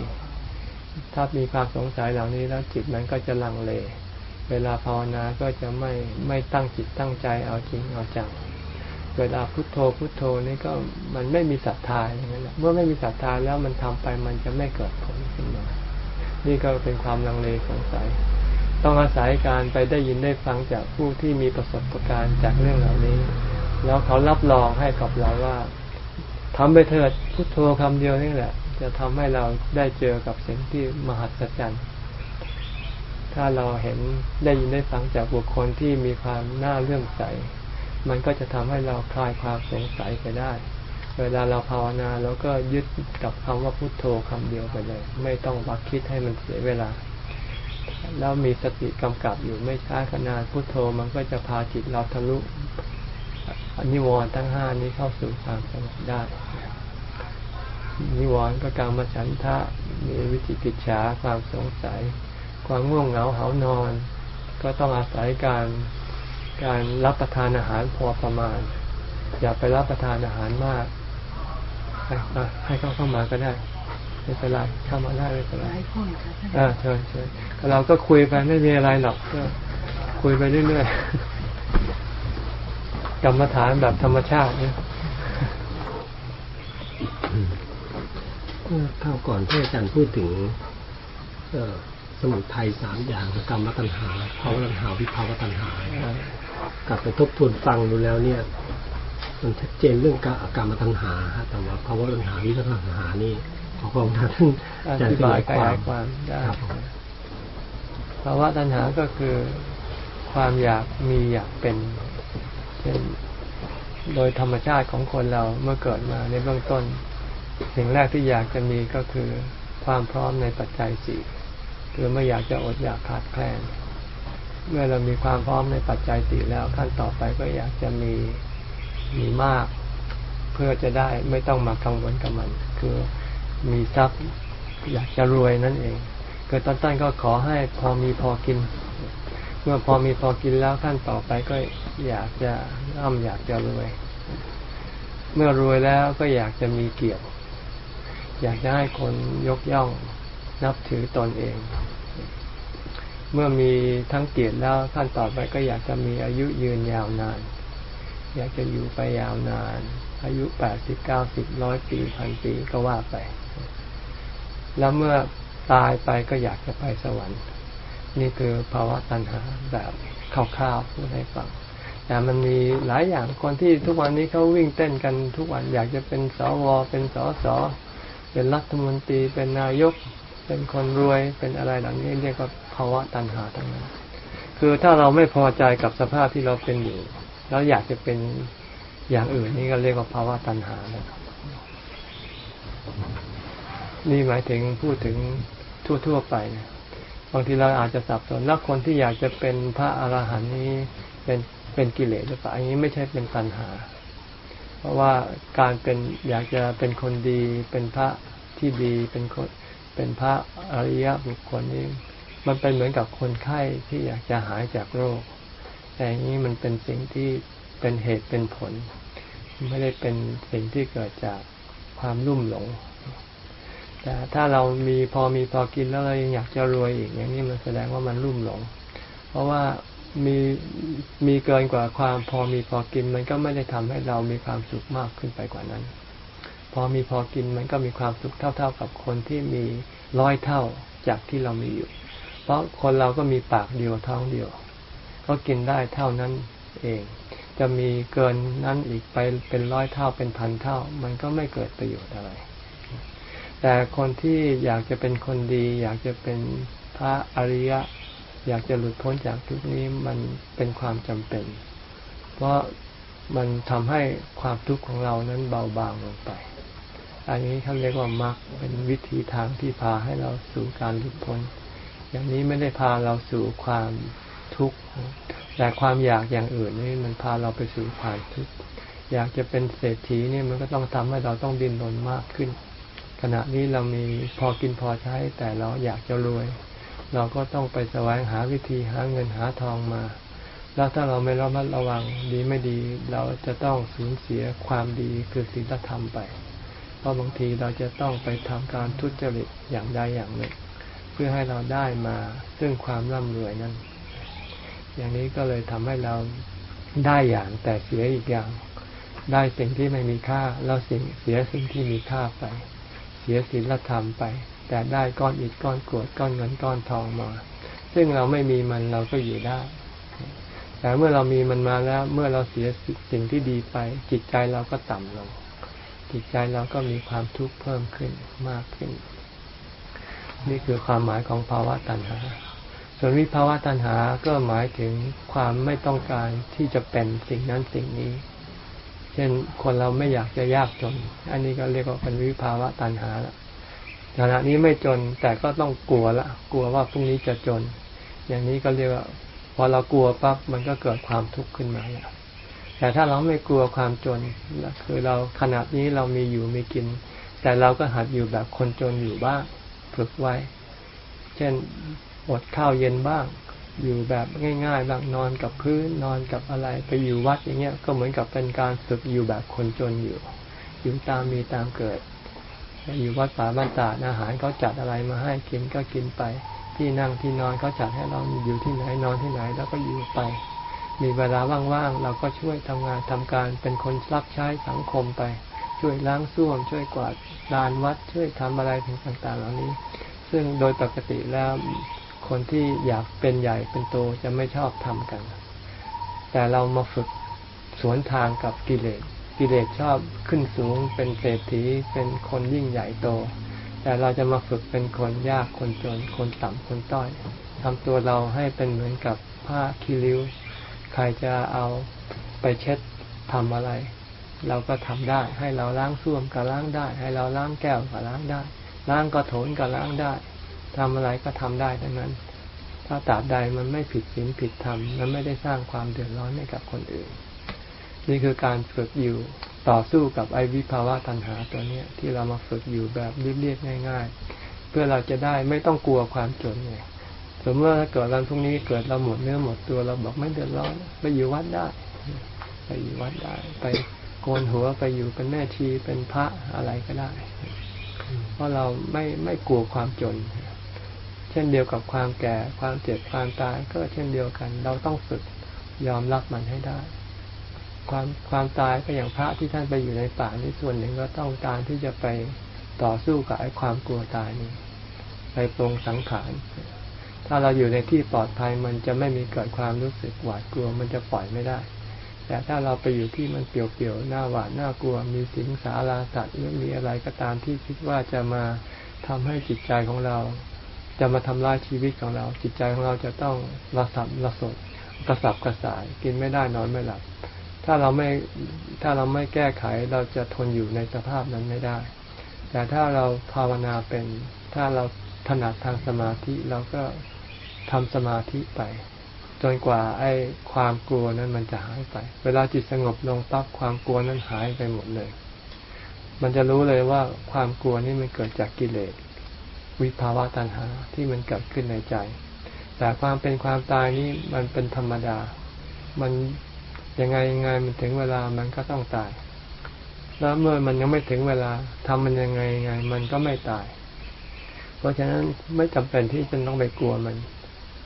ถ้ามีความสงสัยเหล่านี้แล้วจิตมันก็จะลังเล เวลาภาวนาก็จะไม่ไม่ตั้งจิตตั้งใจเอาจริงเอาจังเวลาพุโทโธพุโทโธนี่ก็มันไม่มีศรัทธาอย่างนั้นแหละเมื่อไม่มีศรัทธาแล้วมันทำไปมันจะไม่เกิดผลขึ้นมา นี่ก็เป็นความลังเลสงสัย ต้องอาศัยการไปได้ยินได้ฟังจากผู้ที่มีประสบการณ์จากเรื่องเหล่านี้ แล้วเขารับรองให้กับเราว่าทำไปเถิดพุโทโธคำเดียวนี่แหละ จะทำให้เราได้เจอกับสิ่งที่มหัศจรรย์ถ้าเราเห็นได้ยินได้ฟังจากบุคคลที่มีความน่าเลื่อมใส มันก็จะทำให้เราคลายความสงสัยไปได้ เวลาเราภาวนาเราก็ยึดกับคำว่าพุโทโธคำเดียวไปเลย ไม่ต้องวักคิดให้มันเสียเวลา แล้วมีสติกำกับอยู่ไม่ช้าขนาดพุโทโธมันก็จะพาจิตเราทะลุนิวรณ์ทั้งห้านี้เข้าสู่ความสงบได้ นิวรณ์ก็การมาฉันทะ มีวิจิกิจฉาความสงสัย ความง่วงเหงาเหานอน ก็ต้องอาศัยการการรับประทานอาหารพอประมาณ อย่าไปรับประทานอาหารมาก ให้ให้เขาเข้ามาก็ได้ไม่เป็นไรเข้ามาได้ไม่เป็นไร
ให้พูดค่ะท่าน
อ่าเชิญเชิญเราก็คุยไปไม่มีอะไรหรอกก็คุยไปเรื่อยๆกรรมฐานแบบธรรมชาติเนี่ย
เมื่อข้าวก่อนที่อาจารย์พูดถึงเอ่อสมุทัยสามอย่างคือกรรมตัณหาภาวะตัณหาวิภาวะตัณหากลับไปทบทวนฟังดูแล้วเนี่ย มันชัดเจนเรื่องกากรรมตัณหาฮะแต่ว่าภาวะตัณหาวิภาวะตัณหานี่ขอความท่าน
อ
อาจาร
ธิ
ย์ข
บาย
ยาย
ข
ควายา
มยความได้
ครับ
ภาวะตัณหาก็คือความอยากมีอยากเป็นเช่นโดยธรรมชาติของคนเราเมื่อเกิดมาในเบื้องต้น สิ่งแรกที่อยากจะมีก็คือความพร้อมในปัจจัยสี่คือไม่อยากจะอดอยากขาดแคลนเมื่อเรามีความพร้อมในปัจจัยสี่แล้วขั้นต่อไปก็อยากจะมี มีมาก เพื่อจะได้ไม่ต้องมากังวลกับมัน คือมีทรัพย์อยากจะรวยนั่นเอง เกิดตอนต้นก็ขอให้พอมีพอกิน เมื่อพอมีพอกินแล้วขั้นต่อไปก็อยากจะร่ำอยากจะรวย เมื่อรวยแล้วก็อยากจะมีเกียรติอยากจะให้คนยกย่องนับถือตนเอง เมื่อมีทั้งเกียรติแล้วขั้นต่อไปก็อยากจะมีอายุยืนยาวนาน อยากจะอยู่ไปยาวนาน อายุแปดสิบเก้าสิบร้อยปีพันปีก็ว่าไป แล้วเมื่อตายไปก็อยากจะไปสวรรค์ นี่คือภาวะตัณหาแบบคร่าวๆพูดให้ฟังแต่มันมีหลายอย่างคนที่ทุกวันนี้เขาวิ่งเต้นกันทุกวันอยากจะเป็นสวเป็นสสเป็นรัฐมนตรีเป็นนายก เป็นคนรวยเป็นอะไรเหล่านี้เรียกว่าภาวะตัณหาทั้งนั้น คือถ้าเราไม่พอใจกับสภาพที่เราเป็นอยู่ แล้วอยากจะเป็นอย่างอื่นนี่ก็เรียกว่าภาวะตัณหานะครับนี่หมายถึงพูดถึงทั่วๆไปนะบางทีเราอาจจะสับสนแล้วคนที่อยากจะเป็นพระอรหันต์นี้เป็นเป็นกิเลสหรือเปล่าอันนี้ไม่ใช่เป็นตัณหา เพราะว่าการเป็นอยากจะเป็นคนดีเป็นพระที่ดีเป็นคนเป็นพระอริยบุคคลนี้ มันเป็นเหมือนกับคนไข้ที่อยากจะหายจากโรค แต่อันนี้มันเป็นสิ่งที่เป็นเหตุเป็นผล ไม่ได้เป็นสิ่งที่เกิดจากความลุ่มหลง แต่ถ้าเรามีพอมีพอกินแล้วเรายังอยากจะรวยอีก อย่างนี้มันแสดงว่ามันลุ่มหลง เพราะว่ามีมีเกินกว่าความพอมีพอกินมันก็ไม่ได้ทำให้เรามีความสุขมากขึ้นไปกว่านั้น พอมีพอกินมันก็มีความสุขเท่า ๆ กับคนที่มีร้อยเท่าจากที่เรามีอยู่ เพราะคนเราก็มีปากเดียวท้องเดียว ก็กินได้เท่านั้นเอง จะมีเกินนั้นอีกไปเป็นร้อยเท่าเป็นพันเท่า มันก็ไม่เกิดประโยชน์อะไร แต่คนที่อยากจะเป็นคนดี อยากจะเป็นพระอริยะ อยากจะหลุดพ้นจากทุกนี้มันเป็นความจำเป็น เพราะมันทำให้ความทุกข์ของเรานั้นเบาบางลงไป อันนี้เขาเรียกว่ามรรคเป็นวิธีทางที่พาให้เราสู่การหลุดพ้น อย่างนี้ไม่ได้พาเราสู่ความ ทุกข์แต่ความอยากอย่างอื่นนี่มันพาเราไปสู่ความทุกข์อยากจะเป็นเศรษฐีนี่มันก็ต้องทำให้เราต้องดิ้นรนมากขึ้น ขณะนี้เรามีพอกินพอใช้ แต่เราอยากจะรวย เราก็ต้องไปแสวงหาวิธีหาเงินหาทองมา แล้วถ้าเราไม่ระมัดระวังดีไม่ดี เราจะต้องสูญเสียความดีคือศีลธรรมไป เพราะบางทีเราจะต้องไปทำการทุจริตอย่างใดอย่างหนึ่ง เพื่อให้เราได้มาซึ่งความร่ำรวยนั้น อย่างนี้ก็เลยทำให้เราได้อย่างแต่เสียอีกอย่าง ได้สิ่งที่ไม่มีค่าแล้วสิ่งเสียสิ่งที่มีค่าไป เสียศีลธรรมไป แต่ได้ก้อนอิฐก้อนกรวดก้อนเงินก้อนทองมา ซึ่งเราไม่มีมันเราก็อยู่ได้ แต่เมื่อเรามีมันมาแล้ว เมื่อเราเสียสิ่งที่ดีไป จิตใจเราก็ต่ำลง จิตใจเราก็มีความทุกข์เพิ่มขึ้นมากขึ้น นี่คือความหมายของภาวะตัณหา ส่วนวิภาวะตัณหาก็หมายถึงความไม่ต้องการที่จะเป็นสิ่งนั้นสิ่งนี้ เช่นคนเราไม่อยากจะยากจน อันนี้ก็เรียกว่าเป็นวิภาวะตัณหาละขณะนี้ไม่จนแต่ก็ต้องกลัวละ กลัวว่าพรุ่งนี้จะจน อย่างนี้ก็เรียกว่า พอเรากลัวปั๊บมันก็เกิดความทุกข์ขึ้นมาแล้วแต่ถ้าเราไม่กลัวความจนคือเราขณะนี้เรามีอยู่มีกิน แต่เราก็หัดอยู่แบบคนจนอยู่บ้างฝึกไว้ เช่น อดข้าวเย็นบ้าง อยู่แบบง่ายๆบ้างนอนกับพื้นนอนกับอะไรไปอยู่วัดอย่างเงี้ยก็เหมือนกับเป็นการฝึกอยู่แบบคนจนอยู่อยู่ตามมีตามเกิดอยู่วัดป่าบ้านตาอาหารเขาจัดอะไรมาให้กินก็กินไป ที่นั่งที่นอนเขาจัดให้เราอยู่ที่ไหนนอนที่ไหนแล้วก็อยู่ไป มีเวลาว่างๆเราก็ช่วยทำงานทำการเป็นคนรับใช้สังคมไป ช่วยล้างส้วมช่วยกวาดลานวัดช่วยทำอะไรต่างๆเหล่านี้ ซึ่งโดยปกติแล้ว คนที่อยากเป็นใหญ่เป็นโตจะไม่ชอบทำกัน แต่เรามาฝึกสวนทางกับกิเลส กิเลสชอบขึ้นสูงเป็นเศรษฐีเป็นคนยิ่งใหญ่โต แต่เราจะมาฝึกเป็นคนยากคนจนคนต่ำคนต้อยทำตัวเราให้เป็นเหมือนกับผ้าคีริ้ว ใครจะเอาไปเช็ดทำอะไร เราก็ทำได้ ให้เราล้างส้วมก็ล้างได้ ให้เราล้างแก้วก็ล้างได้ ล้างกระโถนก็ล้างได้ ทำอะไรก็ทำได้ทั้งนั้น ถ้าตราบใดมันไม่ผิดศีลผิดธรรมมันไม่ได้สร้างความเดือดร้อนให้กับคนอื่น นี่คือการฝึกอยู่ต่อสู้กับไอวิภาวะตัณหาตัวเนี้ย ที่เรามาฝึกอยู่แบบเรียบๆง่าย ๆ เพื่อเราจะได้ไม่ต้องกลัวความจนไงสมมติว่าถ้าเกิดวันพรุ่งนี้เกิดเราหมดเนื้อหมดตัวเราบอกไม่เดือดร้อนไปอยู่วัดได้ ไปอยู่วัดได้ ไปโกนหัวไปอยู่เป็นแม่ชีเป็นพระอะไรก็ได้ เพราะเราไม่ไม่กลัวความจนเช่นเดียวกับความแก่ ความเจ็บความตายก็เช่นเดียวกัน เราต้องฝึกยอมรับมันให้ได้ ความความตายก็อย่างพระที่ท่านไปอยู่ในป่านี่ส่วนหนึ่งก็ต้องการที่จะไปต่อสู้กับไอ้ความกลัวตายนี่ไปปรงสังขารถ้าเราอยู่ในที่ปลอดภัยมันจะไม่มีเกิดความรู้สึกหวาดกลัวมันจะปล่อยไม่ได้ แต่ถ้าเราไปอยู่ที่มันเปลี่ยวๆหน้าหวาดหน้ากลัว มีสิงสาราสัตว์หรือมีอะไรก็ตามที่คิดว่าจะมาทำให้จิตใจของเรา จะมาทำลายชีวิตของเรา จิตใจของเราจะต้องระสับระสดกระสับกระส่ายกินไม่ได้นอนไม่หลับ ถ้าเราไม่ถ้าเราไม่แก้ไขเราจะทนอยู่ในสภาพนั้นไม่ได้ แต่ถ้าเราภาวนาเป็น ถ้าเราถนัดทางสมาธิเราก็ทำสมาธิไปจนกว่าไอ้ความกลัวนั้นมันจะหายไป เวลาจิตสงบลงปั๊บความกลัวนั้นหายไปหมดเลย มันจะรู้เลยว่าความกลัวนี่มันเกิดจากกิเลส วิภาวะตัณหาที่มันเกิดขึ้นในใจ แต่ความเป็นความตายนี่มันเป็นธรรมดา มันยังไงยังไงมันถึงเวลามันก็ต้องตาย แล้วเมื่อมันยังไม่ถึงเวลาทำมันยังไงยังไง มันก็ไม่ตาย เพราะฉะนั้นไม่จำเป็นที่จะต้องไปกลัวมัน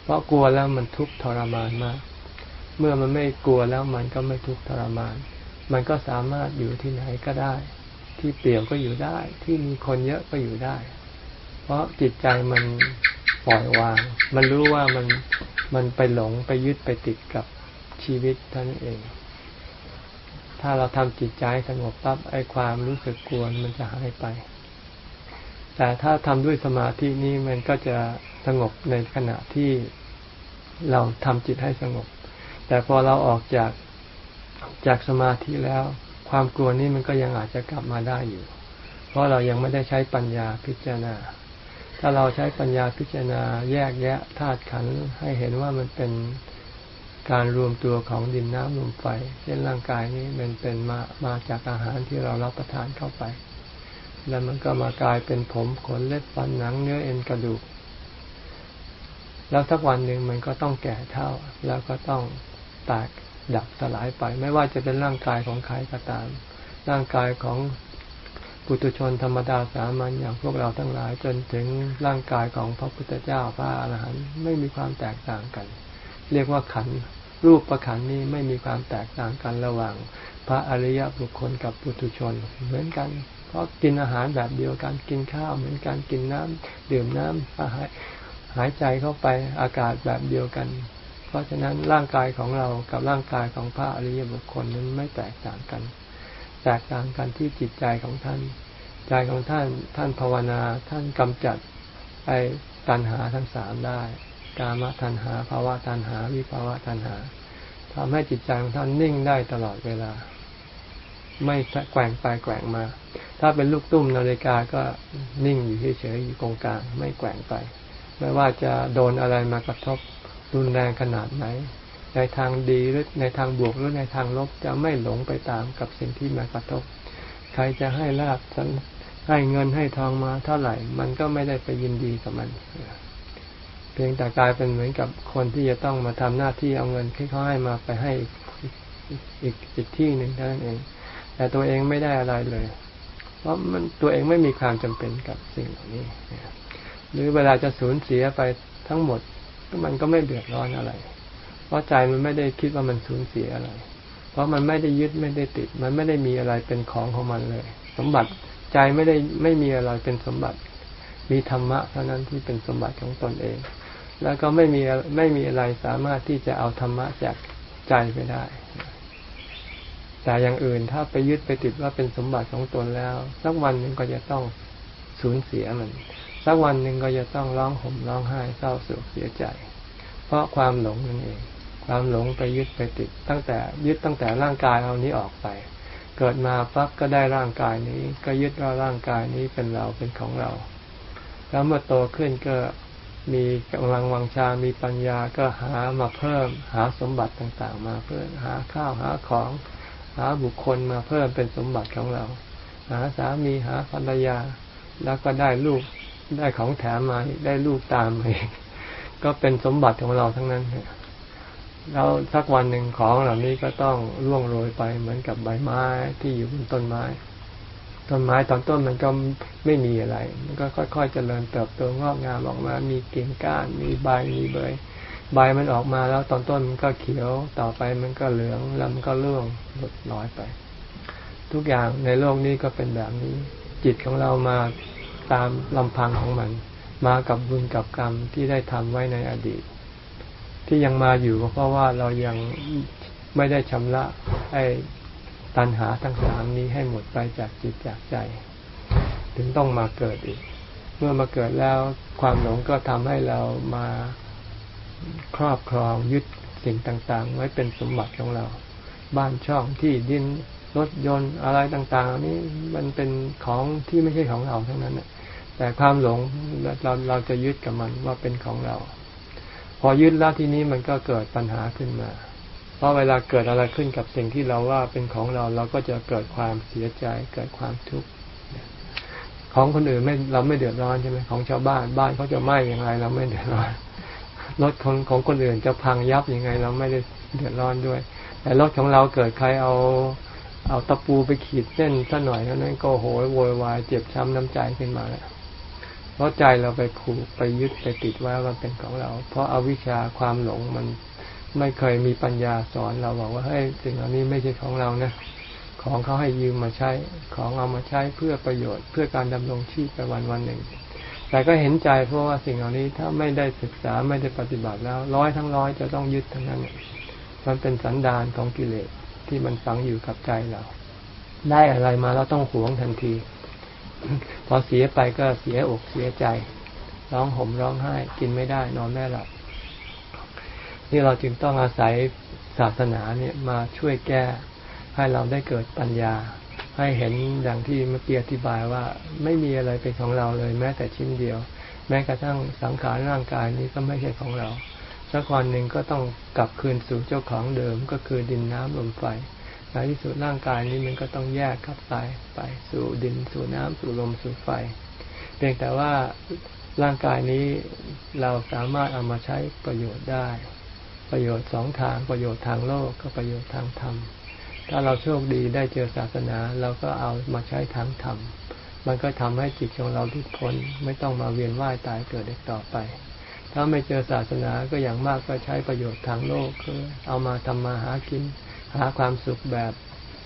เพราะกลัวแล้วมันทุกข์ทรมานมาก เมื่อมันไม่กลัวแล้วมันก็ไม่ทุกข์ทรมาน มันก็สามารถอยู่ที่ไหนก็ได้ ที่เปลี่ยวก็อยู่ได้ ที่มีคนเยอะก็อยู่ได้ ราะจิตใจมันปล่อยวาง มันรู้ว่ามันมันไปหลงไปยึดไปติดกับชีวิตท่านเอง ถ้าเราทำจิตใจสงบปั๊บไอ้ความรู้สึกกลัวมันจะหายไป แต่ถ้าทำด้วยสมาธินี้มันก็จะสงบในขณะที่เราทำจิตให้สงบ แต่พอเราออกจากจากสมาธิแล้ว ความกลัวนี้มันก็ยังอาจจะกลับมาได้อยู่ เพราะเรายังไม่ได้ใช้ปัญญาพิจารณา ถ้าเราใช้ปัญญาพิจารณาแยกแยะธาตุขันธ์ให้เห็นว่ามันเป็นการรวมตัวของดินน้ำลมไฟเช่นร่างกายนี้มันเป็นมามาจากอาหารที่เรารับประทานเข้าไป แล้วมันก็มากลายเป็นผมขนเล็บฟันหนังเนื้อเอ็นกระดูก แล้วสักวันหนึ่งมันก็ต้องแก่เท่า แล้วก็ต้องแตกดับสลายไป ไม่ว่าจะเป็นร่างกายของใครก็ตาม ร่างกายของ ปุถุชนธรรมดาสามัญอย่างพวกเราทั้งหลายจนถึงร่างกายของพระพุทธเจ้าพระอรหันต์ไม่มีความแตกต่างกัน เรียกว่าขันรูปประขันนี้ไม่มีความแตกต่างกันระหว่าง พระอริยบุคคลกับปุถุชนเหมือนกัน เพราะกินอาหารแบบเดียวกันกินข้าวเหมือนกันกินน้ำดื่มน้ำอาหารหายใจเข้าไปอากาศแบบเดียวกัน เพราะฉะนั้นร่างกายของเรากับร่างกายของพระอริยบุคคลนั้นไม่แตกต่างกัน แตกต่างกันที่จิตใจของท่าน ใจของท่านท่านภาวนาท่านกำจัดไอ้ตัณหาทั้งสามได้ กามตัณหาภาวะตัณหา วิภาวะตัณหาทำให้จิตใจของท่านนิ่งได้ตลอดเวลา ไม่แกว่งไปแกว่งมา ถ้าเป็นลูกตุ้มนาฬิกาก็นิ่งอยู่เฉยๆอยู่ตรงกลางไม่แกว่งไป ไม่ว่าจะโดนอะไรมากระทบรุนแรงขนาดไหน ในทางดีหรือในทางบวกหรือในทางลบจะไม่หลงไปตามกับสิ่งที่มากระทบ ใครจะให้ลาบให้เงินให้ทองมาเท่าไหร่ มันก็ไม่ได้ไปยินดีกับมัน เพียงแต่กลายเป็นเหมือนกับคนที่จะต้องมาทำหน้าที่เอาเงินที่เขาให้มาไปให้อีกอีกที่หนึ่งเท่านั้นเอง แต่ตัวเองไม่ได้อะไรเลย เพราะมันตัวเองไม่มีความจำเป็นกับสิ่งเหล่านี้ หรือเวลาจะสูญเสียไปทั้งหมดมันก็ไม่เดือดร้อนอะไร เพราะใจมันไม่ได้คิดว่ามันสูญเสียอะไร เพราะมันไม่ได้ยึดไม่ได้ติด มันไม่ได้มีอะไรเป็นของของมันเลย สมบัติใจไม่ได้ไม่มีอะไรเป็นสมบัติ มีธรรมะเท่านั้นที่เป็นสมบัติของตนเอง แล้วก็ไม่มีไม่มีอะไรสามารถที่จะเอาธรรมะจากใจไปได้ แต่อย่างอื่นถ้าไปยึดไปติดว่าเป็นสมบัติของตนแล้ว สักวันหนึ่งก็จะต้องสูญเสียมัน สักวันหนึ่งก็จะต้องร้องห่มร้องไห้เศร้าโศกเสียใจ เพราะความหลงนั่นเอง ความหลงไปยึดไปติด ตั้งแต่ยึดตั้งแต่ร่างกายเอานี้ออกไป เกิดมาปั๊บก็ได้ร่างกายนี้ ก็ยึดว่าร่างกายนี้เป็นเราเป็นของเรา แล้วเมื่อโตขึ้นก็มีกำลังวังชา มีปัญญาก็หามาเพิ่ม หาสมบัติต่างๆ มาเพิ่มหาข้าวหาของ หาบุคคลมาเพิ่มเป็นสมบัติของเรา หาสามีหาภรรยา แล้วก็ได้ลูกได้ของแถมมาได้ลูกตามมาอีกก็เป็นสมบัติของเราทั้งนั้น แล้วสักวันหนึ่งของเหล่านี้ก็ต้องร่วงโรยไปเหมือนกับใบไม้ที่อยู่บนต้นไม้ ต้นไม้ตอนต้นมันก็ไม่มีอะไร มันก็ค่อยๆเจริญเติบโตงอกงามออกมา มีกิ่งก้าน มีใบ มีเบย ใบมันออกมาแล้วตอนต้นมันก็เขียว ต่อไปมันก็เหลือง แล้วมันก็ร่วงหดน้อยไป ทุกอย่างในโลกนี้ก็เป็นแบบนี้ จิตของเรามาตามลำพังของมัน มากับบุญกับกรรมที่ได้ทำไว้ในอดีต ที่ยังมาอยู่ก็เพราะว่าเรายังไม่ได้ชำระไอ้ตัณหาทั้งสามนี้ให้หมดไปจากจิตจากใจ ถึงต้องมาเกิดอีก เมื่อมาเกิดแล้วความหลงก็ทำให้เรามาครอบครองยึดสิ่งต่าง ๆ ไว้เป็นสมบัติของเรา บ้านช่องที่ดินรถยนต์อะไรต่างๆ นี้มันเป็นของที่ไม่ใช่ของเราทั้งนั้นแต่ความหลงเราเราจะยึดกับมันว่าเป็นของเรา พอยึดแล้วทีนี้มันก็เกิดปัญหาขึ้นมา เพราะเวลาเกิดอะไรขึ้นกับสิ่งที่เราว่าเป็นของเราเราก็จะเกิดความเสียใจเกิดความทุกข์ของคนอื่นไม่เราไม่เดือดร้อนใช่ไหมของชาวบ้านบ้านเขาจะไหม้อย่างไร เราไม่เดือดร้อนรถของของคนอื่นจะพังยับยังไง เราไม่ได้เดือดร้อนด้วย แต่รถของเราเกิดใครเอา เอาตะปูไปขีดเส้นสัหน่อยเท่านั้นก็โหยโวยวายเจ็บช้ำน้ำใจขึ้นมาแล้ว เพราะใจเราไปผูกไปยึดไปติดไว้ว่าเป็นของเรา เพราะอาวิชชาความหลงมันไม่เคยมีปัญญาสอนเราบอกว่าเฮ้ยสิ่งเหล่านี้ไม่ใช่ของเรานะของเขาให้ยืมมาใช้ ของเอามาใช้เพื่อประโยชน์ เพื่อการดำรงชีพไปวันวันหนึ่ง แต่ก็เห็นใจเพราะว่าสิ่งเหล่านี้ถ้าไม่ได้ศึกษาไม่ได้ปฏิบัติแล้ว ร้อยทั้งร้อยจะต้องยึดทั้งนั้น มันเป็นสันดานของกิเลสที่มันฝังอยู่กับใจเรา ได้อะไรมาเราต้องหวงทันที พอเสียไปก็เสียอกเสียใจ ร้องห่มร้องไห้ กินไม่ได้ นอนไม่หลับนี่เราจึงต้องอาศัยศาสนาเนี่ยมาช่วยแก้ ให้เราได้เกิดปัญญา ให้เห็นอย่างที่เมื่อกี้อธิบายว่าไม่มีอะไรเป็นของเราเลย แม้แต่ชิ้นเดียว แม้กระทั่งสังขารร่างกายนี้ก็ไม่ใช่ของเราสักวันหนึ่งก็ต้องกลับคืนสู่เจ้าของเดิมก็คือดินน้ำลมไฟ ในที่สุดร่างกายนี้มันก็ต้องแยกกลับไปไปสู่ดินสู่น้ำสู่ลมสู่ไฟ เพียงแต่ว่าร่างกายนี้เราสามารถเอามาใช้ประโยชน์ได้ ประโยชน์สองทางประโยชน์ทางโลกกับประโยชน์ทางธรรม ถ้าเราโชคดีได้เจอศาสนาเราก็เอามาใช้ทางธรรม มันก็ทำให้จิตของเราหลุดพ้นไม่ต้องมาเวียนว่ายตายเกิดอีกต่อไป ถ้าไม่เจอศาสนาก็อย่างมากก็ใช้ประโยชน์ทางโลกคือเอามาทำมาหากิน หาความสุขแบบ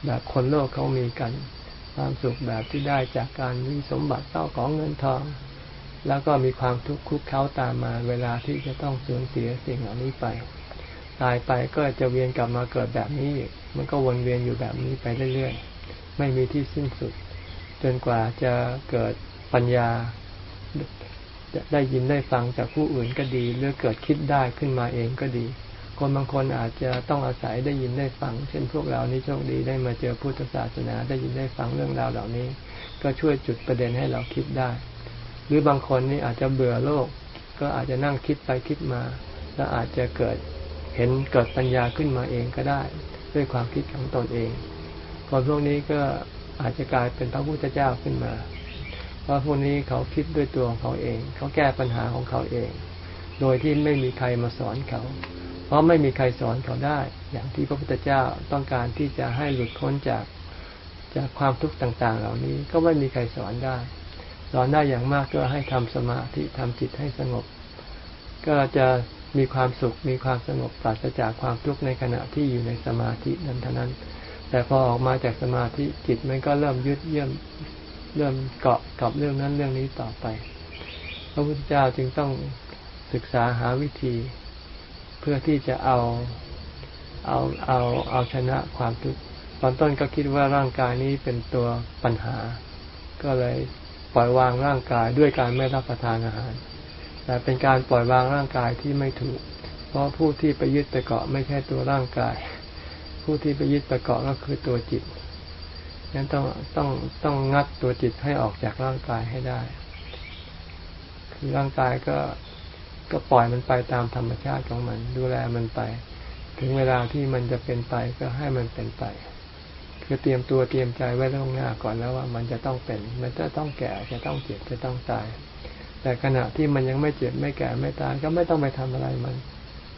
แบบคนโลกเขามีกัน ความสุขแบบที่ได้จากการมีสมบัติเต้าของเงินทอง แล้วก็มีความทุกข์คุกเข้าตามมา เวลาที่จะต้องสูญเสียสิ่งเหล่านี้ไปตายไปก็จะเวียนกลับมาเกิดแบบนี้อีกมันก็วนเวียนอยู่แบบนี้ไปเรื่อยๆ ไม่มีที่สิ้นสุด จนกว่าจะเกิดปัญญาได้ยินได้ฟังจากผู้อื่นก็ดี หรือเกิดคิดได้ขึ้นมาเองก็ดี คนบางคนอาจจะต้องอาศัยได้ยินได้ฟัง เช่นพวกเรานี้โชคดีได้มาเจอพุทธศาสนาได้ยินได้ฟังเรื่องราวเหล่านี้ ก็ช่วยจุดประเด็นให้เราคิดได้ หรือบางคนนี่อาจจะเบื่อโลก ก็อาจจะนั่งคิดไปคิดมา แล้วอาจจะเกิดเห็นเกิดปัญญาขึ้นมาเองก็ได้ ด้วยความคิดของตนเองคนพวกนี้ก็อาจจะกลายเป็นพระพุทธเจ้าขึ้นมา เพราะพวกนี้เขาคิดด้วยตัวของเขาเอง เขาแก้ปัญหาของเขาเอง โดยที่ไม่มีใครมาสอนเขา เพราะไม่มีใครสอนเขาได้ อย่างที่พระพุทธเจ้าต้องการที่จะให้หลุดพ้นจากจากความทุกข์ต่างๆ เหล่านี้ก็ไม่มีใครสอนได้ สอนได้อย่างมากก็ให้ทำสมาธิทำจิตให้สงบ ก็จะมีความสุขมีความสงบปราศจากความทุกข์ในขณะที่อยู่ในสมาธินั้นเท่านั้น แต่พอออกมาจากสมาธิจิตมันก็เริ่มยึดเยี่ยมเริ่มเกาะกับเรื่องนั้นเรื่องนี้ต่อไป พระพุทธเจ้าจึงต้องศึกษาหาวิธี พื่อที่จะเอาเอาเอาเอาชนะความทุกข์ตอนต้นก็คิดว่าร่างกายนี้เป็นตัวปัญหา ก็เลยปล่อยวางร่างกายด้วยการไม่รับประทานอาหาร แต่เป็นการปล่อยวางร่างกายที่ไม่ถูก เพราะผู้ที่ไปยึดไปเกาะไม่ใช่ตัวร่างกาย ผู้ที่ไปยึดไปเกาะก็คือตัวจิตนั้นต้องต้องต้องงัดตัวจิตให้ออกจากร่างกายให้ได้ คือร่างกายก็ ก็ปล่อยมันไปตามธรรมชาติของมัน ดูแลมันไป ถึงเวลาที่มันจะเป็นไปก็ให้มันเป็นไป คือเตรียมตัวเตรียมใจไว้ล่วงหน้าก่อนแล้วว่ามันจะต้องเป็น มันจะต้องแก่จะต้องเจ็บจะต้องตาย แต่ขณะที่มันยังไม่เจ็บไม่แก่ไม่ตายก็ไม่ต้องไปทำอะไรมัน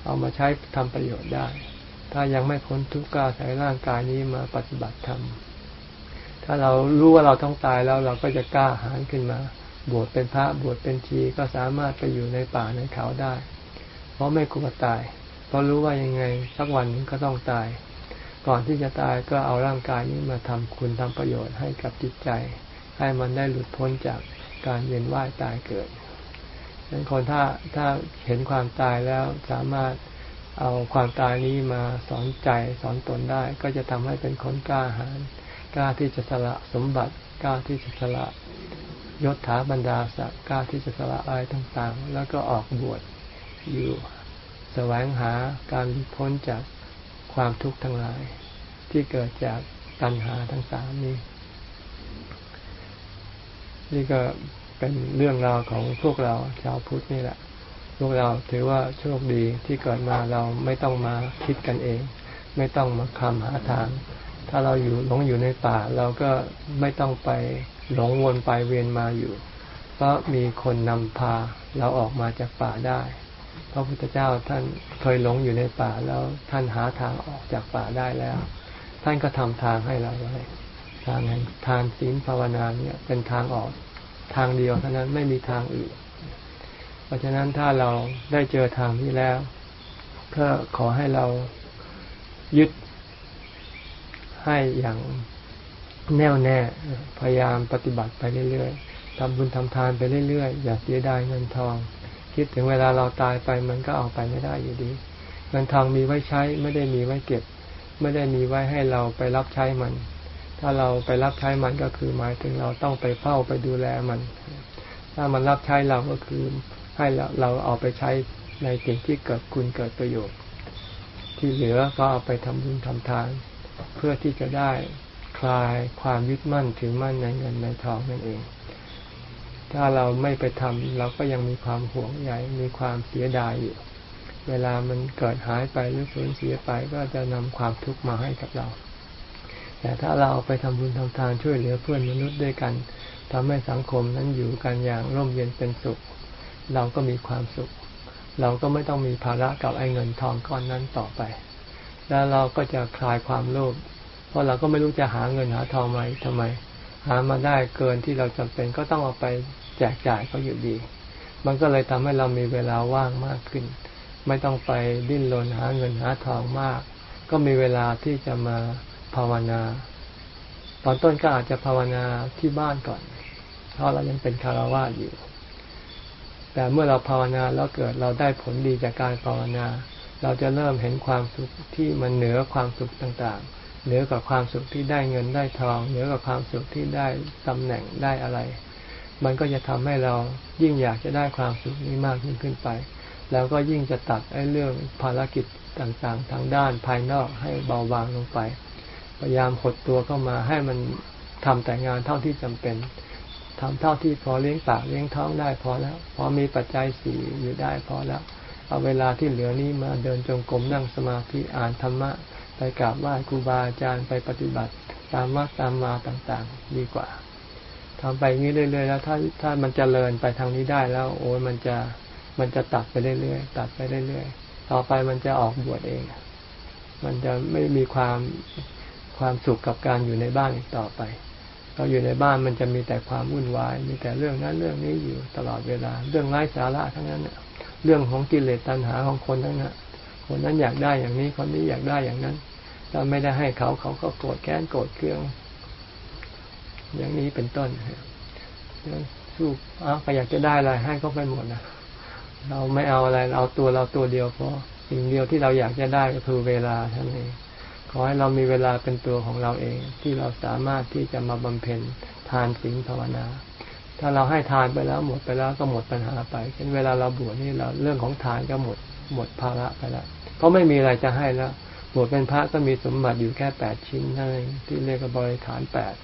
เอามาใช้ทำประโยชน์ได้ ถ้ายังไม่พ้นทุกข์ก็ใช้ร่างกายนี้มาปฏิบัติธรรมถ้าเรารู้ว่าเราต้องตายแล้วเราก็จะกล้าหาญขึ้นมา บวชเป็นพระบวชเป็นชีก็สามารถไปอยู่ในป่าในเขาได้ เพราะไม่กลัวตาย เพราะรู้ว่ายังไงสักวันหนึ่งก็ต้องตาย ก่อนที่จะตายก็เอาร่างกายนี้มาทำคุณทำประโยชน์ให้กับจิตใจ ให้มันได้หลุดพ้นจากการเวียนว่ายตายเกิดดังนั้นคนถ้าถ้าเห็นความตายแล้วสามารถเอาความตายนี้มาสอนใจสอนตนได้ ก็จะทำให้เป็นคนกล้าหาญกล้าที่จะสละสมบัติกล้าที่จะสละ ยศถาบรรดาศักดิ์กล้าที่จะสละอะไรต่างๆ แล้วก็ออกบวชอยู่แสวงหาการพ้นจากความทุกข์ทั้งหลาย ที่เกิดจากตัณหาทั้งสามนี้ นี่ก็เป็นเรื่องราวของพวกเราชาวพุทธนี่แหละ พวกเราถือว่าโชคดีที่เกิดมาเราไม่ต้องมาคิดกันเอง ไม่ต้องมาคำหาทาง ถ้าเราอยู่หลงอยู่ในป่า เราก็ไม่ต้องไป หลงวนไปเวียนมาอยู่ เพราะมีคนนำพาเราออกมาจากป่าได้ พระพุทธเจ้าท่านเคยหลงอยู่ในป่าแล้วท่านหาทางออกจากป่าได้แล้ว ท่านก็ทำทางให้เราไว้ทางแห่งทานศีลภาวนาเนี่ย เป็นทางออกทางเดียวเท่านั้นไม่มีทางอื่น เพราะฉะนั้นถ้าเราได้เจอทางนี้แล้ว ก็ขอให้เรายึดให้อย่าง แน่วแน่ พยายามปฏิบัติไปเรื่อยๆทำบุญทำทานไปเรื่อยๆ อย่าเสียดายเงินทอง คิดถึงเวลาเราตายไปมันก็เอาไปไม่ได้อยู่ดี เงินทองมีไว้ใช้ไม่ได้มีไว้เก็บ ไม่ได้มีไว้ให้เราไปรับใช้มัน ถ้าเราไปรับใช้มันก็คือหมายถึงเราต้องไปเฝ้าไปดูแลมัน ถ้ามันรับใช้เราก็คือให้เราเราเอาไปใช้ในสิ่งที่เกิดคุณเกิดประโยชน์ ที่เหลือก็เอาไปทำบุญทำทาน เพื่อที่จะได้ คลายความยึดมั่นถือมั่นในเงินในทองนั่นเอง ถ้าเราไม่ไปทำเราก็ยังมีความห่วงใยมีความเสียดายอยู่ เวลามันเกิดหายไปหรือสูญเสียไปก็จะนำความทุกข์มาให้กับเรา แต่ถ้าเราไปทำบุญทำทานช่วยเหลือเพื่อนมนุษย์ด้วยกันทำให้สังคมนั้นอยู่กันอย่างร่มเย็นเป็นสุข เราก็มีความสุข เราก็ไม่ต้องมีภาระกับไอ้เงินทองก้อนนั้นต่อไป แล้วเราก็จะคลายความโลภ ราะเราก็ไม่รู้จะหาเงินหาทองมาทำไม หามาได้เกินที่เราจำเป็นก็ต้องเอาไปแจกจ่ายก็อยู่ดี มันก็เลยทำให้เรามีเวลาว่างมากขึ้น ไม่ต้องไปดิ้นรนหาเงินหาทองมาก ก็มีเวลาที่จะมาภาวนา ตอนต้นก็อาจจะภาวนาที่บ้านก่อน เพราะเรายังเป็นคารวะอยู่ แต่เมื่อเราภาวนาแล้วเกิดเราได้ผลดีจากการภาวนา เราจะเริ่มเห็นความสุขที่มันเหนือความสุขต่างๆ เหนือกว่าความสุขที่ได้เงินได้ทอง เหนือกว่าความสุขที่ได้ตำแหน่งได้อะไร มันก็จะทำให้เรายิ่งอยากจะได้ความสุขนี้มากยิ่งขึ้นไปแล้วก็ยิ่งจะตัดไอ้เรื่องภารกิจต่างๆ ทางด้านภายนอกให้เบาบางลงไป พยายามหดตัวเข้ามาให้มันทำแต่งานเท่าที่จำเป็นทำเท่าที่พอเลี้ยงปากเลี้ยงท้องได้พอแล้ว พอมีปัจจัยสี่อยู่ได้พอแล้ว เอาเวลาที่เหลือนี้มาเดินจงกรมนั่งสมาธิอ่านธรรมะ ไปกราบไหว้ครูบาอาจารย์ไปปฏิบัติตามวัดตามมาต่างๆ ดีกว่าทำไปงนี้เรื่อยๆแล้วถ้าถ้ามันจเจริญไปทางนี้ได้แล้ว โอ้ยมันจะมันจะตัดไปเรื่อยๆตัดไปเรื่อยๆต่อไปมันจะออกบวชเอง มันจะไม่มีความความสุขกับการอยู่ในบ้านอีกต่อไปเราอยู่ในบ้านมันจะมีแต่ความวุ่นวาย มีแต่เรื่องนั้นเรื่องนี้อยู่ตลอดเวลา เรื่องไร้สาระทั้งนั้นเรื่องของกิเลสตัณหาของคนทั้งนั้นคนนั้นอยากได้อย่างนี้คนนี้อยากได้อย่างนั้น ถ้าไม่ได้ให้เขาเขาก็โกรธแค้นโกรธเคือง อย่างนี้เป็นต้นสู้อ้าวก็อยากจะได้อะไรให้เขาไปหมดนะเราไม่เอาอะไรเอาตัวเราตัวเดียวพอสิ่งเดียวที่เราอยากจะได้ก็คือเวลาเท่านั้นเองขอให้เรามีเวลาเป็นตัวของเราเอง ที่เราสามารถที่จะมาบำเพ็ญทานศีลภาวนา ถ้าเราให้ทานไปแล้วหมดไปแล้วก็หมดปัญหาไปเช่นเวลาเราบวชนี่เราเรื่องของทานก็หมดหมดภาระไปแล้วเพราะไม่มีอะไรจะให้แล้ว วชเป็นพระก็มีสมบัติอยู่แค่แปดชิ้นเท่านั้นที่เรียกว่าบริฐานแปด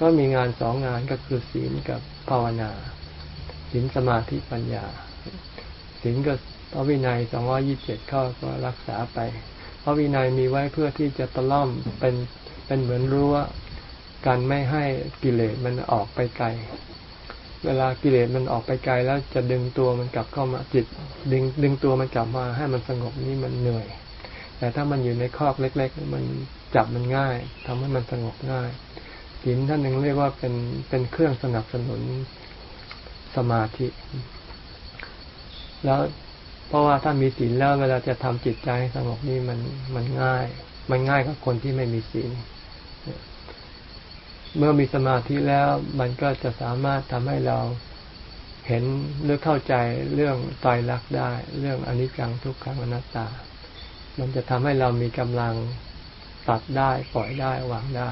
ก็มีงานสองงานก็คือศีลกับภาวนาศีลสมาธิปัญญาศีลก็พระวินัยสองร้อยี่สิบเจ็ดข้อก็รักษาไปพระวินัยมีไว้เพื่อที่จะตะล่อมเป็นเป็นเหมือนรั้วกันไม่ให้กิเลสมันออกไปไกล เวลากิเลสมันออกไปไกลแล้วจะดึงตัวมันกลับเข้ามาจิต ดึงดึงตัวมันกลับมาให้มันสงบนี่มันเหนื่อย แต่ถ้ามันอยู่ในคอกเล็ก ๆ มันจับมันง่ายทำให้มันสงบง่ายหินท่านหนึ่งเรียกว่าเป็นเป็นเครื่องสนับสนุนสมาธิ แล้วเพราะว่าถ้ามีศีลแล้วเวลาจะทำจิตใจให้สงบนี่มันมันง่าย มันง่ายกับคนที่ไม่มีศีลเมื่อมีสมาธิแล้วมันก็จะสามารถทำให้เราเห็นหรือเข้าใจเรื่องตายรักได้ เรื่องอนิจจังทุกขังอนัตตา มันจะทำให้เรามีกำลังตัดได้ปล่อยได้วางได้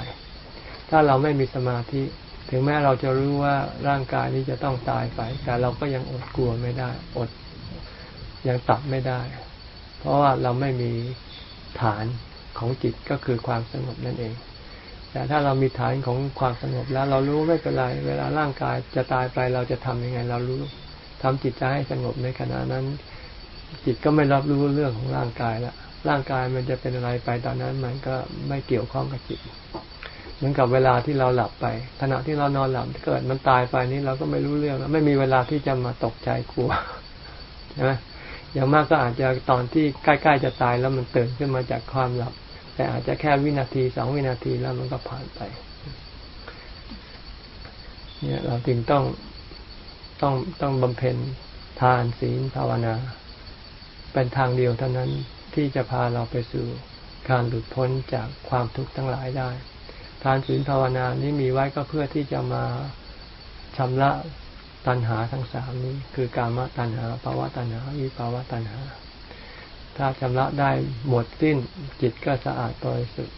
ถ้าเราไม่มีสมาธิ ถึงแม้เราจะรู้ว่าร่างกายนี้จะต้องตายไป แต่เราก็ยังอดกลัวไม่ได้ อดยังตัดไม่ได้ เพราะว่าเราไม่มีฐานของจิตก็คือความสงบนั่นเอง แต่ถ้าเรามีฐานของความสงบแล้ว เรารู้ไม่เป็นไร เวลาร่างกายจะตายไปเราจะทํำยังไง เรารู้ทำจิตใจให้สงบในขณะนั้น จิตก็ไม่รับรู้เรื่องของร่างกายละ ร่างกายมันจะเป็นอะไรไปตอนนั้นมันก็ไม่เกี่ยวข้องกับจิตเหมือนกับเวลาที่เราหลับไป ขณะที่เรานอนหลับเกิดมันตายไปนี้เราก็ไม่รู้เรื่องแล้วไม่มีเวลาที่จะมาตกใจกลัวใช่ไหมอย่างมากก็อาจจะตอนที่ใกล้ๆจะตายแล้วมันตื่นขึ้นมาจากความหลับ แต่อาจจะแค่วินาทีสองวินาทีแล้วมันก็ผ่านไป เนี่ย เราจึงต้องต้องต้องบำเพ็ญทานศีลภาวนา เป็นทางเดียวเท่านั้น ที่จะพาเราไปสู่การหลุดพ้นจากความทุกข์ทั้งหลายได้ ทานศีลภาวนานี้มีไว้ก็เพื่อที่จะมาชำระตัณหาทั้งสามนี้ คือกามตัณหาภาวะตัณหาวิภาวะตัณหา ถ้าชำระได้หมดสิ้น จิตก็สะอาดบริสุทธิ์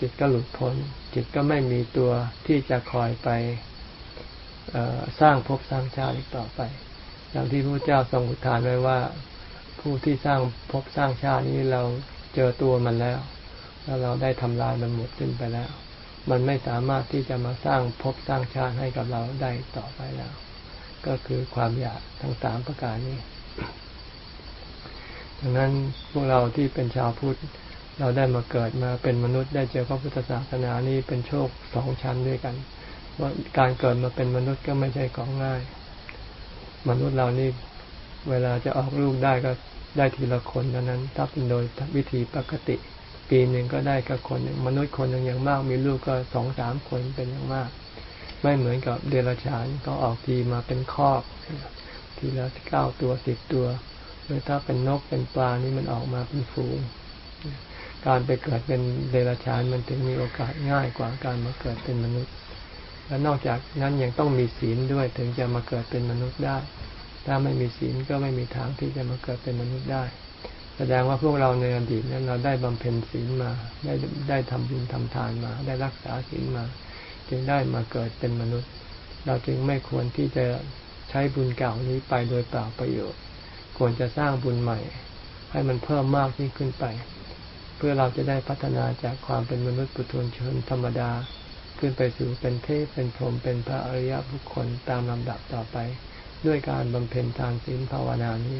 จิตก็หลุดพ้น จิตก็ไม่มีตัวที่จะคอยไปสร้างภพสร้างชาติอีกต่อไปอย่างที่พระเจ้าทรงอุทานไว้ว่า ผู้ที่สร้างภพสร้างชาตินี้เราเจอตัวมันแล้ว แล้วเราได้ทำลายมันหมดสิ้นไปแล้ว มันไม่สามารถที่จะมาสร้างภพสร้างชาติให้กับเราได้ต่อไปแล้ว ก็คือความอยากทั้งสามประการนี้ดังนั้นพวกเราที่เป็นชาวพุทธเราได้มาเกิดมาเป็นมนุษย์ได้เจอพระพุทธศาสนานี่เป็นโชคสองชั้นด้วยกัน ว่าการเกิดมาเป็นมนุษย์ก็ไม่ใช่ของง่าย มนุษย์เรานี่ เวลาจะออกลูกได้ก็ได้ทีละคนเท่านั้น ถ้าเป็นโดยวิธีปกติ ปีหนึ่งก็ได้แค่คนหนึ่งมนุษย์คนหนึ่งอย่างมาก มีลูกก็สองสามคนเป็นอย่างมาก ไม่เหมือนกับเดรัจฉานก็ออกทีมาเป็นคอกทีละเก้าตัวสิบตัวหรือถ้าเป็นนกเป็นปลานี่มันออกมาเป็นฝูง การไปเกิดเป็นเดรัจฉานมันถึงมีโอกาสง่ายกว่าการมาเกิดเป็นมนุษย์ และนอกจากนั้นยังต้องมีศีลด้วยถึงจะมาเกิดเป็นมนุษย์ได้ ถ้าไม่มีศีลก็ไม่มีทางที่จะมาเกิดเป็นมนุษย์ได้ แสดงว่าพวกเราในอดีตนั้นเราได้บำเพ็ญศีลมา ได้ได้ทำบุญทำทานมา ได้รักษาศีลมา จึงได้มาเกิดเป็นมนุษย์ เราจึงไม่ควรที่จะใช้บุญเก่านี้ไปโดยเปล่าประโยชน์ ควรจะสร้างบุญใหม่ ให้มันเพิ่มมากยิ่งขึ้นไป เพื่อเราจะได้พัฒนาจากความเป็นมนุษย์ปุถุชนธรรมดา ขึ้นไปสู่เป็นเทพเป็นพรหมเป็นพระอริยบุคคลตามลำดับต่อไป ด้วยการบำเพ็ญทานศีลภาวนานี้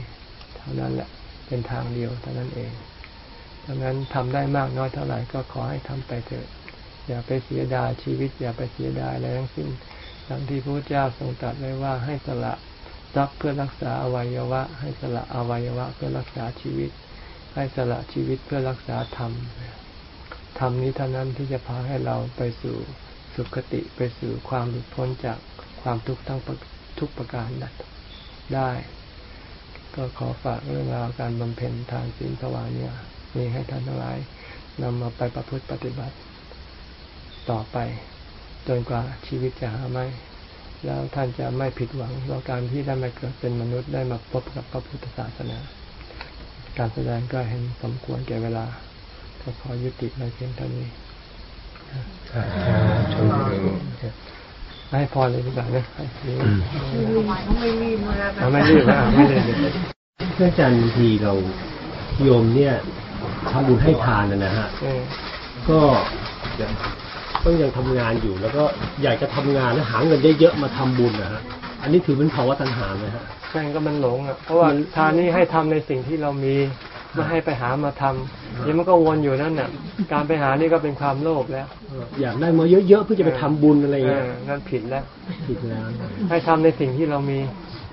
เท่านั้นแหละเป็นทางเดียวเท่านั้นเองดังนั้นทำได้มากน้อยเท่าไหร่ก็ขอให้ทำไปเถิดอย่าไปเสียดายชีวิต อย่าไปเสียดายอะไรทั้งสิ้นดังที่พระเจ้าทรงตรัสไว้ว่าให้สละทรัพย์เพื่อรักษาอวัยวะ ให้สละอวัยวะ เพื่อรักษาชีวิต ให้สละชีวิตเพื่อรักษาธรรมธรรมนี้เท่านั้นที่จะพาให้เราไปสู่สุคติไปสู่ความหลุดพ้นจากความทุกข์ทั้ง ทุกประการได้ ก็ขอฝากเรื่องราวการบำเพ็ญทานศีลภาวนาเนี่ยมีให้ท่านทั้งหลายนำมาไปประพฤติปฏิบัติ ต่อไปจนกว่าชีวิตจะหาไม่ แล้วท่านจะไม่ผิดหวังว่าการที่ได้มาเกิดเป็นมนุษย์ได้มาพบกับพระพุทธศาสนา การแสดงก็เห็นสมควรแก่เวลาก็ขอยุติในเพียงเท่านี้ ให้พรเลยดีกว่านะให้ดี
ไม่รีบมาแล้ว
เอาไม่รีบนะไม่รีบ
เพื่ออาจารย์บางทีเราโยมเนี่ยทำบุญให้ทานนะนะฮะ
เออ
ก็ต้องยังทำงานอยู่ แล้วก็อยากจะทำงานแล้วหาเงินเยอะๆมาทำบุญนะฮะอันนี้ถือเป็นภาวะตัณหาไหมฮะ
แม่งก็มันหลงอะเพราะว่าทานนี้ให้ทำในสิ่งที่เรามี ไม่ให้ไปหามาทำนี่มันก็วนอยู่นั่นน่ะ การไปหานี่ก็เป็นความโลภแล้ว
อยากได้มาเยอะๆเพื่อจะไปทำบุญอะไร
เอ
เงี้ย
อนั่นผิดแล้ว
ผิดแล้ว
ให้ทำในสิ่งที่เรามี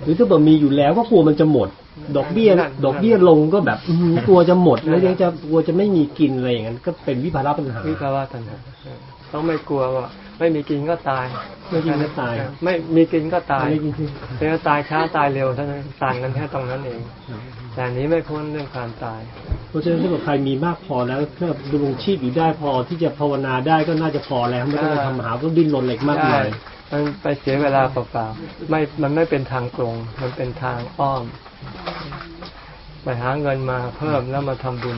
หรือถ้าแบบมีอยู่แล้วก็กลัวมันจะหมด ดอกเบี้ย
นั่น
ดอกเบี้ยลงก็แบบอื้อหือกลัวจะหมดแล้วยังจะกลัวจะไม่มีกินอะไรอย่างนั้นก็เป็นวิภาระปัญหา
วิภาวะตัณหาเออต้องไม่กลัวว่าไม่มีกินก็ตาย
ไม่กินก็ตาย
เออไม่มีกินก็ตาย
ไม่กิน
เป็นตายช้าตายเร็วเท่านั้นต่างกันแค่ตรงนั้นเอง แต่อันนี้ไม่พ้นเรื่องความตาย
เพราะฉะนั้นถ้าเกิดใครมีมากพอแล้วถ้าดำรงชีพอยู่ได้พอที่จะภาวนาได้ก็น่าจะพอแล้วไม่ต้องไปทำหาก็ดิ้นรนเหล็กมากมาย
มันไปเสียเวลาเปล่าๆไม่มันไม่เป็นทางตรง มันเป็นทางอ้อม ไปหาเงินมาเพิ่มแล้วมาทำบุญ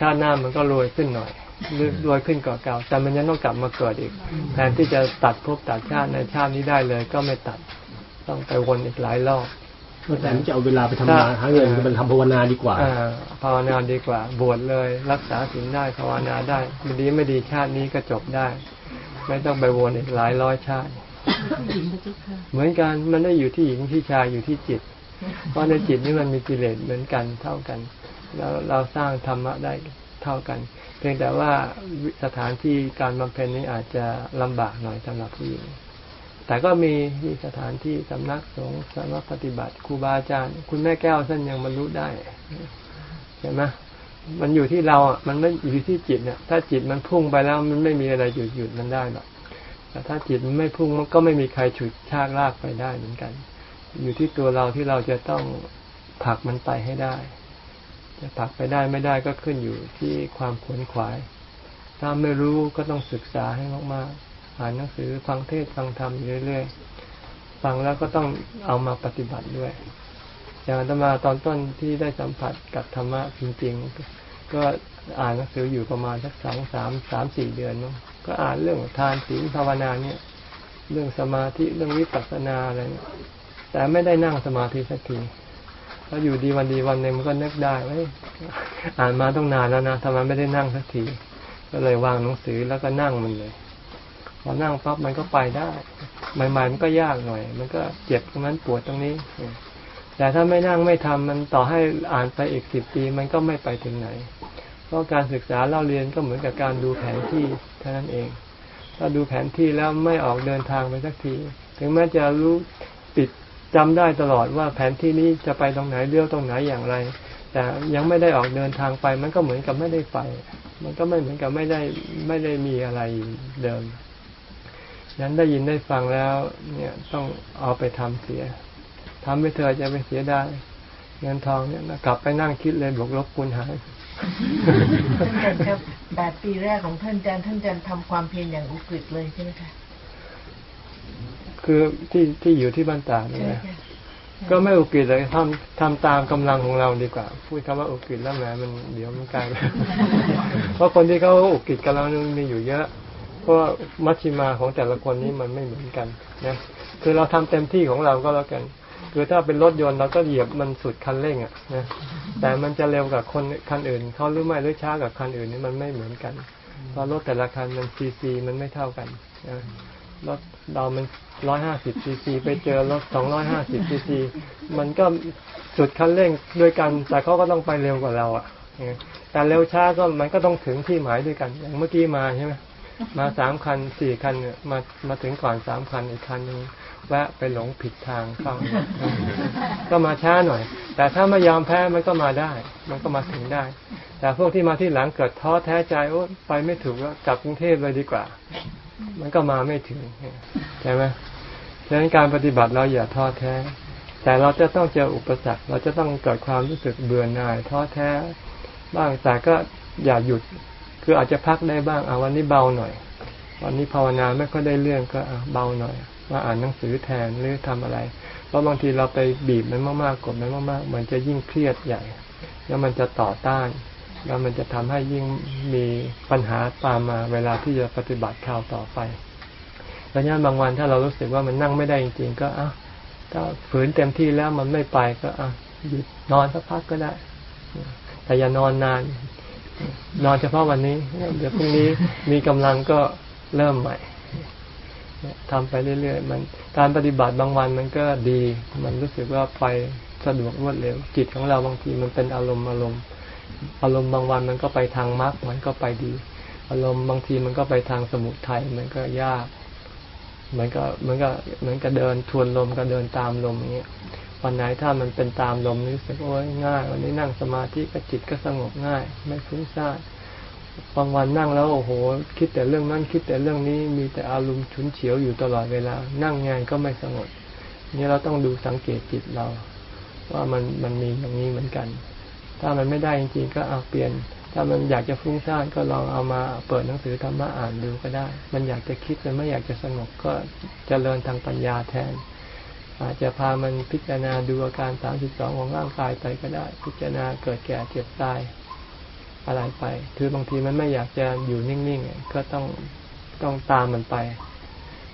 ชาติหน้ามันก็รวยขึ้นหน่อยหรือรวยขึ้นกว่าเก่า แต่มันยังต้องกลับมาเกิดอีก แทนที่จะตัดภพตัดชาติในชาตินี้ได้เลย ก็ไม่ตัด ต้องไปวนอีกหลายรอบ
ก็ แต่จะเอาเวลาไปทำงานหาเงินก็เป็นทำภาวนาดีกว่า
อ่าภาวนาดีกว่า บวชเลยรักษาศีลได้ภาวนาได้ไม่ดีไม่ดีชาตินี้ก็จบได้ ไม่ต้องไปวนอีกหลายร้อยชาติ เหมือนกันมันได้อยู่ที่หญิงที่ชายอยู่ที่จิต เพราะในจิตนี่มันมีกิเลสเหมือนกันเท่ากัน แล้วเราสร้างธรรมะได้เท่ากัน เพียงแต่ว่าสถานที่การบำเพ็ญนี้อาจจะลำบากหน่อยสำหรับผู้หญิง แต่ก็มีมีสถานที่สำนักสงฆ์สำนักปฏิบัติครูบาอาจารย์ คุณแม่แก้วท่านยังบรรลุได้ใช่ไหมมันอยู่ที่เราอะมันไม่อยู่ที่จิตเนี่ยถ้าจิตมันพุ่งไปแล้วมันไม่มีอะไรหยุดหยุดมันได้หรอกแต่ถ้าจิตมันไม่พุ่งมันก็ไม่มีใครฉุดชากลากไปได้เหมือนกัน อยู่ที่ตัวเราที่เราจะต้องผลักมันไปให้ได้ จะผลักไปได้ไม่ได้ก็ขึ้นอยู่ที่ความขวนขวาย ถ้าไม่รู้ก็ต้องศึกษาให้มากๆ อ่านหนังสือฟังเทศฟังธรรมอยู่เรื่อยๆฟังแล้วก็ต้องเอามาปฏิบัติด้วย อย่างอาตมาตอนต้นที่ได้สัมผัสกับธรรมะจริงๆ ก็อ่านหนังสืออยู่ประมาณสักสองสามสามสี่เดือนเนาะก็อ่านเรื่องทานศีลภาวนาเนี่ย เรื่องสมาธิเรื่องวิปัสสนาอะไรแต่ไม่ได้นั่งสมาธิสักทีแล้วอยู่ดีวันดีวันหนึ่งมันก็นึกได้ว่าเอ้ยอ่านมาต้องนานแล้วนะทำไมไม่ได้นั่งสักที ก็เลยวางหนังสือแล้วก็นั่งมันเลย พอนั่งปั๊บมันก็ไปได้ ใหม่ๆมันก็ยากหน่อย มันก็เจ็บตรงนั้นปวดตรงนี้ แต่ถ้าไม่นั่งไม่ทำมันต่อให้อ่านไปอีกสิบปีมันก็ไม่ไปถึงไหน เพราะการศึกษาเล่าเรียนก็เหมือนกับการดูแผนที่เท่านั้นเอง ถ้าดูแผนที่แล้วไม่ออกเดินทางไปสักที ถึงแม้จะรู้ติดจำได้ตลอดว่าแผนที่นี้จะไปตรงไหนเลี้ยวตรงไหนอย่างไร แต่ยังไม่ได้ออกเดินทางไป มันก็เหมือนกับไม่ได้ไป มันก็ไม่เหมือนกับไม่ได้ไม่ได้มีอะไรเดิม นั้นได้ยินได้ฟังแล้ว เนี่ยต้องเอาไปทำเสียทำไปเธอจะไปเสียได้ เงินทองเนี่ยนะกลับไปนั่งคิดเลยบวกลบคูณหาร
ท่านอาจารย์ครับแปดปีแรกของท่านอาจารย์ท่านอาจารย์ทำความเพียรอย่างอุกฤษเลยใช่ไหมคะ
คือที่ที่อยู่ที่บ้านตากนี่
ใช่ไหม
นะ
คะ
ก็ไม่อุกฤษเลยทำทำตามกำลังของเราดีกว่า พูดคำว่าอุกฤษแล้วแหมมันเดี๋ยวมันกลายเป็นเพราะคนที่เขาอุกฤษกับเรานี่มีอยู่เยอะ เพราะมัชชิมาของแต่ละคนนี่มันไม่เหมือนกันนะคือเราทำเต็มที่ของเราก็แล้วกัน คือถ้าเป็นรถยนต์เราก็เหยียบมันสุดคันเร่งอะนะแต่มันจะเร็วกับคนคันอื่นเขาหรือไม่หรือช้ากับคันอื่นนี่มันไม่เหมือนกัน เพราะรถแต่ละคันมันซีซีมันไม่เท่ากันนะรถเรามันร้อยห้าสิบซีซีไปเจอรถสองร้อยห้าสิบซีซีมันก็สุดคันเร่งด้วยกัน แต่เขาก็ต้องไปเร็วกว่าเราอะแต่เร็วช้าก็มันก็ต้องถึงที่หมายด้วยกัน อย่างเมื่อกี้มาใช่ไหม มาสามคันสี่คันมามาถึงก่อนสามคันอีกคันนึงแวะไปหลงผิดทางเข้าก็มาช้าหน่อย แต่ถ้าไม่ยอมแพ้มันก็มาได้ มันก็มาถึงได้ แต่พวกที่มาที่หลังเกิดท้อแท้ใจโอ้ไปไม่ถูกแล้วกลับกรุงเทพเลยดีกว่า มันก็มาไม่ถึงใช่ไหมฉะนั้นการปฏิบัติเราอย่าท้อแท้ แต่เราจะต้องเจออุปสรรค เราจะต้องเกิดความรู้สึกเบื่อหน่ายท้อแท้ บ้างแต่ก็อย่าหยุด คืออาจจะพักได้บ้างเอาวันนี้เบาหน่อย วันนี้ภาวนาไม่ค่อยได้เรื่องก็เบาหน่อยมาอ่านหนังสือแทนหรือทำอะไร เพราะบางทีเราไปบีบมันมากๆกดมันมากๆมันจะยิ่งเครียดใหญ่ แล้วมันจะต่อต้าน แล้วมันจะทำให้ยิ่งมีปัญหาตามมาเวลาที่จะปฏิบัติคราวต่อไปดังนั้นบางวันถ้าเรารู้สึกว่ามันนั่งไม่ได้จริง ๆ ก็อะถ้าฝืนเต็มที่แล้วมันไม่ไปก็อะหยุดนอนสักพักก็ได้แต่อย่านอนนาน นอนเฉพาะวันนี้ เดี๋ยวพรุ่งนี้มีกำลังก็เริ่มใหม่ทำไปเรื่อยๆ มันการปฏิบัติบางวันมันก็ดี มันรู้สึกว่าไปสะดวกรวดเร็ว จิตของเราบางทีมันเป็นอารมณ์อารมณ์ อารมณ์บางวันมันก็ไปทางมรรคมันก็ไปดี อารมณ์บางทีมันก็ไปทางสมุทัยมันก็ยากเหมือนก็เหมือนก็เหมือนกับเดินทวนลมก็เดินตามลมอย่างเงี้ย วันไหนถ้ามันเป็นตามลมรู้สึกโอ้ยง่าย วันนี้นั่งสมาธิก็จิตก็สงบง่าย ไม่ฟุ้งซ่านบางวันนั่งแล้วโอ้โห คิดแต่เรื่องนั้นคิดแต่เรื่องนี้มีแต่อารมณ์ฉุนเฉียวอยู่ตลอดเวลา นั่งไงก็ไม่สงบนี่เราต้องดูสังเกตจิตเรา ว่ามันมันมีอย่างนี้เหมือนกัน ถ้ามันไม่ได้จริงๆก็เอาเปลี่ยน ถ้ามันอยากจะฟุ้งซ่านก็ลองเอามาเปิดหนังสือธรรมะอ่านดูก็ได้ มันอยากจะคิดมันไม่อยากจะสงบก็จเจริญทางปัญญาแทน อาจจะพามันพิจารณาดูอาการสามสิบสองของร่างกายไปก็ได้ พิจารณาเกิดแก่เจ็บตายอะไรไป คือบางทีมันไม่อยากจะอยู่นิ่งๆ ก็ต้องต้องตามมันไป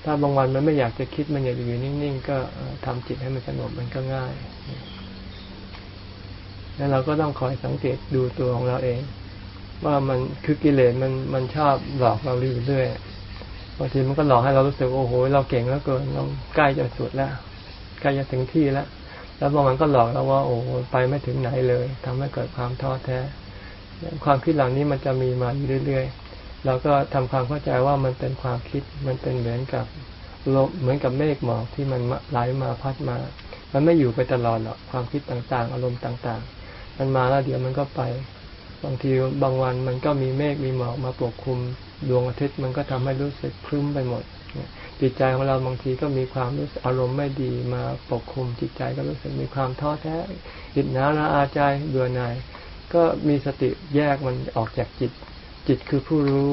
ถ้าบางวันมันไม่อยากจะคิดมันอยากจะอยู่นิ่งๆ ก็ทำจิตให้มันสงบมันก็ง่าย แล้วเราก็ต้องคอยสังเกตดูตัวของเราเอง ว่ามันคือกิเลสมันมันชอบหลอกเราอยู่เรื่อยบางทีมันก็หลอกให้เรารู้สึกโอ้โห เราเก่งแล้วเกินเราใกล้จะสุดแล้ว ใกล้จะถึงที่แล้ว แล้วบางวันก็หลอกเราว่า โอ้ไปไม่ถึงไหนเลยทำให้เกิดความท้อแท้ ความคิดเหล่านี้มันจะมีมาอยู่เรื่อยๆเราก็ทำความเข้าใจว่ามันเป็นความคิดมันเป็นเหมือนกับลมเหมือนกับเมฆหมอกที่มันไหลมาพัดมา มันไม่อยู่ไปตลอดหรอกความคิดต่างๆ อารมณ์ต่างๆ มันมาแล้วเดี๋ยวมันก็ไป บางทีบางวันมันก็มีเมฆมีหมอกมาปกคลุม ดวงอาทิตย์มันก็ทำให้รู้สึกคลึ้มไปหมด จิตใจของเราบางทีก็มีความรู้สึกอารมณ์ไม่ดีมาปกคลุมจิตใจก็รู้สึกมีความท้อแท้จิตหนาละอาใจเบื่อหน่ายก็มีสติแยกมันออกจากจิต จิตคือผู้รู้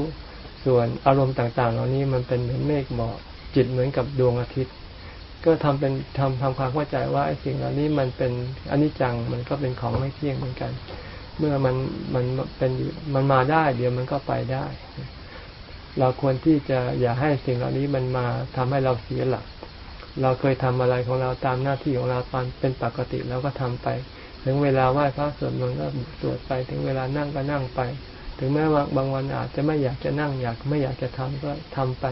ส่วนอารมณ์ต่างๆ เหล่านี้มันเป็นเหมือนเมฆหมอกจิตเหมือนกับดวงอาทิตย์ ก็ทำเป็นทำทำความเข้าใจว่าไอ้สิ่งเหล่านี้มันเป็นอนิจจังมันก็เป็นของไม่เที่ยงเหมือนกัน เมื่อมันมันเป็นมันมาได้ เดี๋ยวมันก็ไปได้ เราควรที่จะอย่าให้สิ่งเหล่านี้มันมาทำให้เราเสียหลัก เราเคยทำอะไรของเราตามหน้าที่ของเราตามเป็นปกติเราก็ทำไป ถึงเวลาไหว้พระสวดมนต์ก็สวดไป ถึงเวลานั่งก็นั่งไป ถึงแม้ว่าบางวันอาจจะไม่อยากจะนั่งอยากไม่อยากจะทำก็ทำไป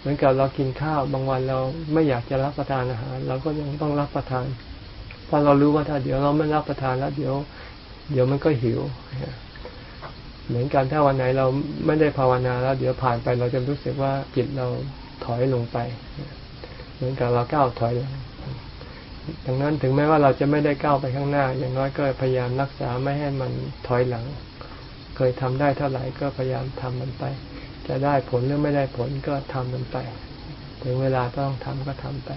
เหมือนกับเรากินข้าวบางวันเราไม่อยากจะรับประทานอาหารเราก็ยังต้องรับประทานเพราะเรารู้ว่าถ้าเดี๋ยวเราไม่รับประทานแล้วเดี๋ยว เดี๋ยวมันก็หิว เหมือนกันถ้าวันไหนเราไม่ได้ภาวนาแล้ว เดี๋ยวผ่านไปเราจะรู้สึกว่าจิตเราถอยลงไป เหมือนกับเราก้าวถอยหลังดังนั้นถึงแม้ว่าเราจะไม่ได้ก้าวไปข้างหน้า อย่างน้อยก็พยายามรักษาไม่ให้มันถอยหลัง เคยทำได้เท่าไหร่ก็พยายามทำมันไป จะได้ผลหรือไม่ได้ผลก็ทำมันไป ถึงเวลาต้องทำก็ทำไป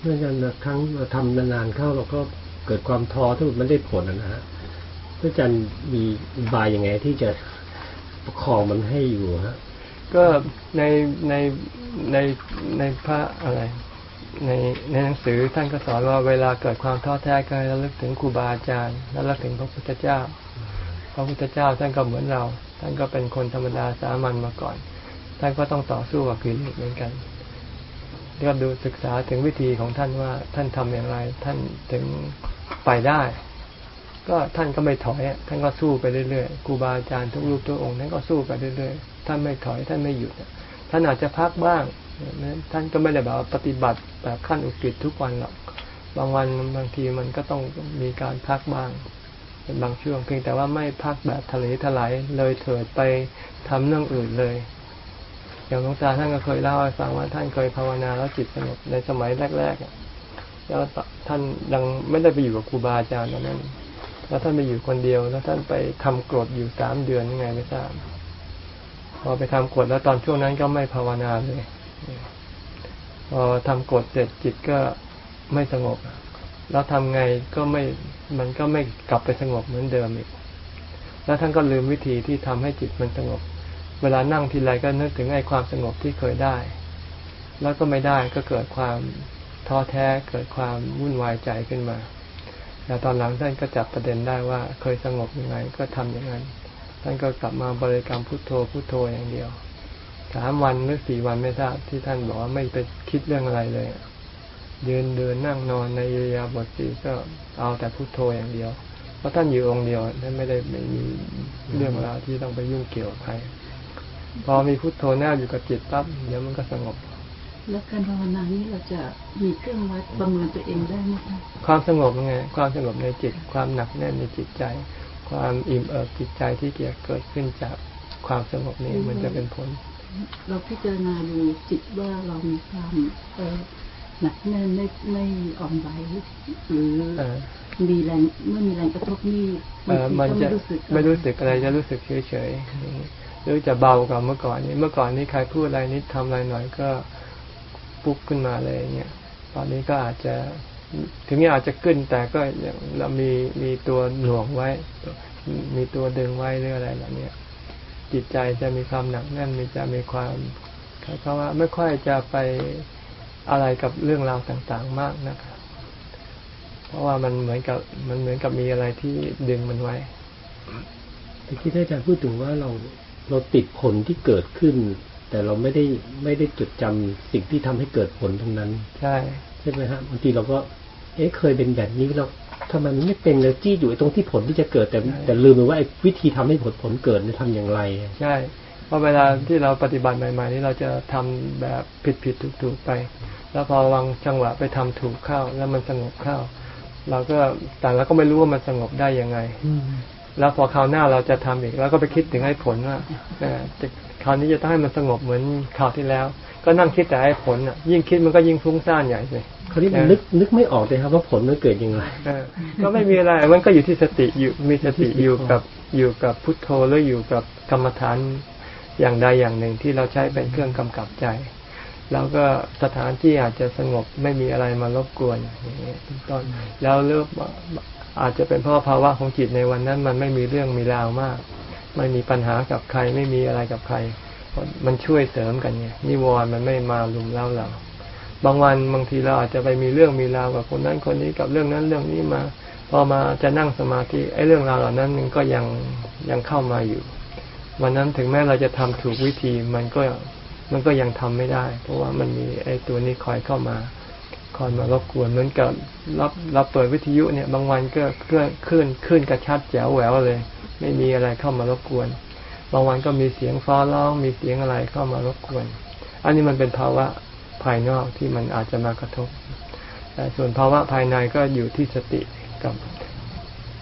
เมื่อกันครั้งเราทำนานๆเข้าเราก็เกิดความท้อถ้ามันไม่ได้ผลนะฮะ อาจารย์มีอุบายยังไงที่จะประคองมันให้อยู่ฮะ
ก็ในในในในพระอะไร ในในหนังสือท่านก็สอนว่าเวลาเกิดความท้อแท้ก็ให้ระลึกถึงครูบาอาจารย์และระลึกถึงพระพุทธเจ้า พระพุทธเจ้าท่านก็เหมือนเรา ท่านก็เป็นคนธรรมดาสามัญมาก่อน ท่านก็ต้องต่อสู้กับกิเลสเหมือนกันก็ดูศึกษาถึงวิธีของท่านว่าท่านทำอย่างไร ท่านถึงไปได้ ก็ท่านก็ไม่ถอยท่านก็สู้ไปเรื่อยๆครูบาอาจารย์ทุกรูปทุกองค์ท่านก็สู้ไปเรื่อยๆท่านไม่ถอยท่านไม่หยุดท่านอาจจะพักบ้างท่านก็ไม่ได้แบบปฏิบัติแบบขั้นอุกฤษทุกวันหรอกบางวันบางทีมันก็ต้องมีการพักบ้างเป็นบางช่วงเพียงแต่ว่าไม่พักแบบทะเลทลายเลยเถิดไปทำเรื่องอื่นเลย อย่างหลวงตาท่านก็เคยเล่าให้ฟังว่าท่านเคยภาวนาแล้วจิตสงบในสมัยแรกๆแล้วท่านยังไม่ได้ไปอยู่กับครูบาอาจารย์ตอนนั้น แล้วท่านไปอยู่คนเดียว แล้วท่านไปทำกรดอยู่สามเดือนยังไงไม่ทราบพอไปทำกรดแล้วตอนช่วงนั้นก็ไม่ภาวนาเลยพอทำกรดเสร็จจิตก็ไม่สงบ แล้วทำไงก็ไม่มันก็ไม่กลับไปสงบเหมือนเดิมอีก แล้วท่านก็ลืมวิธีที่ทำให้จิตมันสงบ เวลานั่งทีไรก็นึกถึงไอ้ความสงบที่เคยได้ แล้วก็ไม่ได้ก็เกิดความท้อแท้เกิดความวุ่นวายใจขึ้นมา แต่ตอนหลังท่านก็จับประเด็นได้ว่าเคยสงบยังไงก็ทำอย่างนั้น ท่านก็กลับมาบริกรรมพุทโธพุทโธอย่างเดียวสามวันหรือสี่วันไม่ทราบที่ท่านบอกว่าไม่ไปคิดเรื่องอะไรเลยยืนเดินนั่งนอนในอิริยาบถสี่ก็เอาแต่พุทโธอย่างเดียว เพราะท่านอยู่องค์เดียวท่านไม่ได้ไม่มีเรื่องราวที่ต้องไปยุ่งเกี่ยวกับใครพอมีพุทโธแนบอยู่กับจิตปั๊บเดี๋ยวมันก็สงบ
แล้วการภาวนานี้เราจะมีเครื่องวัดประเมินตัวเองได้ไหมคะ
ความสงบไงความสงบในจิต ความหนักแน่นในจิตใจ ความอิ่มเอิบจิตใจที่เกิดเกิดขึ้นจากความสงบนี้มันจะเป็นผล
เราพิจารณาดูจิตว่าเรามีความเอ่อหนักแน่นไม่ไม่อ่อนไหวหรือ
เออ
มีแรงเมื่อมีแรงกระทบนี่
เออมันจะ
บางทีก็
ไม่รู้สึกอะไรจะรู้สึกเฉยเฉยๆหรือจะเบากว่าเมื่อก่อนนี้เมื่อก่อนนี้ใครพูดอะไรนิดทำอะไรหน่อยก็ ปุ๊บขึ้นมาเลยเนี่ยตอนนี้ก็อาจจะถึงนี้อาจจะขึ้นแต่ก็ยังเรามีมีตัวหน่วงไว้ มีตัวดึงไว้หรืออะไรแบบนี้จิตใจจะมีความหนักแน่นมีจะมีความเพราะว่าไม่ค่อยจะไปอะไรกับเรื่องราวต่างๆมากนะครับเพราะว่ามันเหมือนกับมันเหมือนกับมีอะไรที่ดึงมันไว้
เมื่อกี้ท่านอาจารย์พูดถึงว่าเราเราติดผลที่เกิดขึ้น แต่เราไม่ได้ไม่ได้จดจำสิ่งที่ทำให้เกิดผลตรงนั้น
ใช่
ใช่ไหมฮะบางทีเราก็ เอ๊ะเคยเป็นแบบนี้เราทำไมมันไม่เป็นเลยจี้อยู่ไอ้ตรงที่ผลที่จะเกิดแต่ แต่ลืมไปว่าไอ้วิธีทำให้ผลผลเกิดเนี่ยทำอย่างไร
ใช่เพราะเวลาที่เราปฏิบัติใหม่ๆนี้เราจะทำแบบผิดผิดถูกถูกๆไป แล้วพอวางจังหวะไปทำถูกเข้า แล้วมันสงบเข้า เราก็แต่เราก็ไม่รู้ว่ามันสงบได้ยังไงแล้วพอคราวหน้าเราจะทำอีกเราก็ไปคิดถึงไอ้ผลว่าเอ่อจะ คราวนี้จะต้องให้มันสงบเหมือนคราวที่แล้ว ก็นั่งคิดแต่ไอ้ผลอะ ยิ่งคิดมันก็ยิ่งฟุ้งซ่านใหญ่เลย
คราวนี้มันนึกนึกไม่ออกเลยครับว่าผลมันเกิดยังไง
เออก็ไม่มีอะไรมันก็อยู่ที่สติอยู่มีสติอยู่กับอยู่กับพุทโธหรืออยู่กับกรรมฐานอย่างใดอย่างหนึ่งที่เราใช้เป็นเครื่องกำกับใจ แล้วก็สถานที่อาจจะสงบไม่มีอะไรมารบกวนอย่างนี้เป็นต้นแล้วเรื่องอาจจะเป็นเพราะภาวะของจิตในวันนั้น มันไม่มีเรื่องมีราวมาก ไม่มีปัญหากับใครไม่มีอะไรกับใคร มันช่วยเสริมกันไงนิวรณ์มันไม่มาลุมเล้าเราบางวันบางทีเราอาจจะไปมีเรื่องมีราวกับคนนั้นคนนี้กับเรื่องนั้นเรื่องนี้มา พอมาจะนั่งสมาธิไอ้เรื่องราวเหล่านั้นมันก็ยังยังเข้ามาอยู่ วันนั้นถึงแม้เราจะทำถูกวิธีมันก็มันก็ยังทำไม่ได้ เพราะว่ามันมีไอ้ตัวนี้คอยเข้ามาคอยมารบกวนเหมือนกับรับรับเปิดวิทยุเนี่ย บางวันก็เคลื่อนขึ้นขึ้นกระชัดแจ๋วแหววเลย ไม่มีอะไรเข้ามารบกวน บางวันก็มีเสียงฟ้าร้อง มีเสียงอะไรเข้ามารบกวน อันนี้มันเป็นภาวะภายนอกที่มันอาจจะมากระทบ แต่ส่วนภาวะภายในก็อยู่ที่สติกับ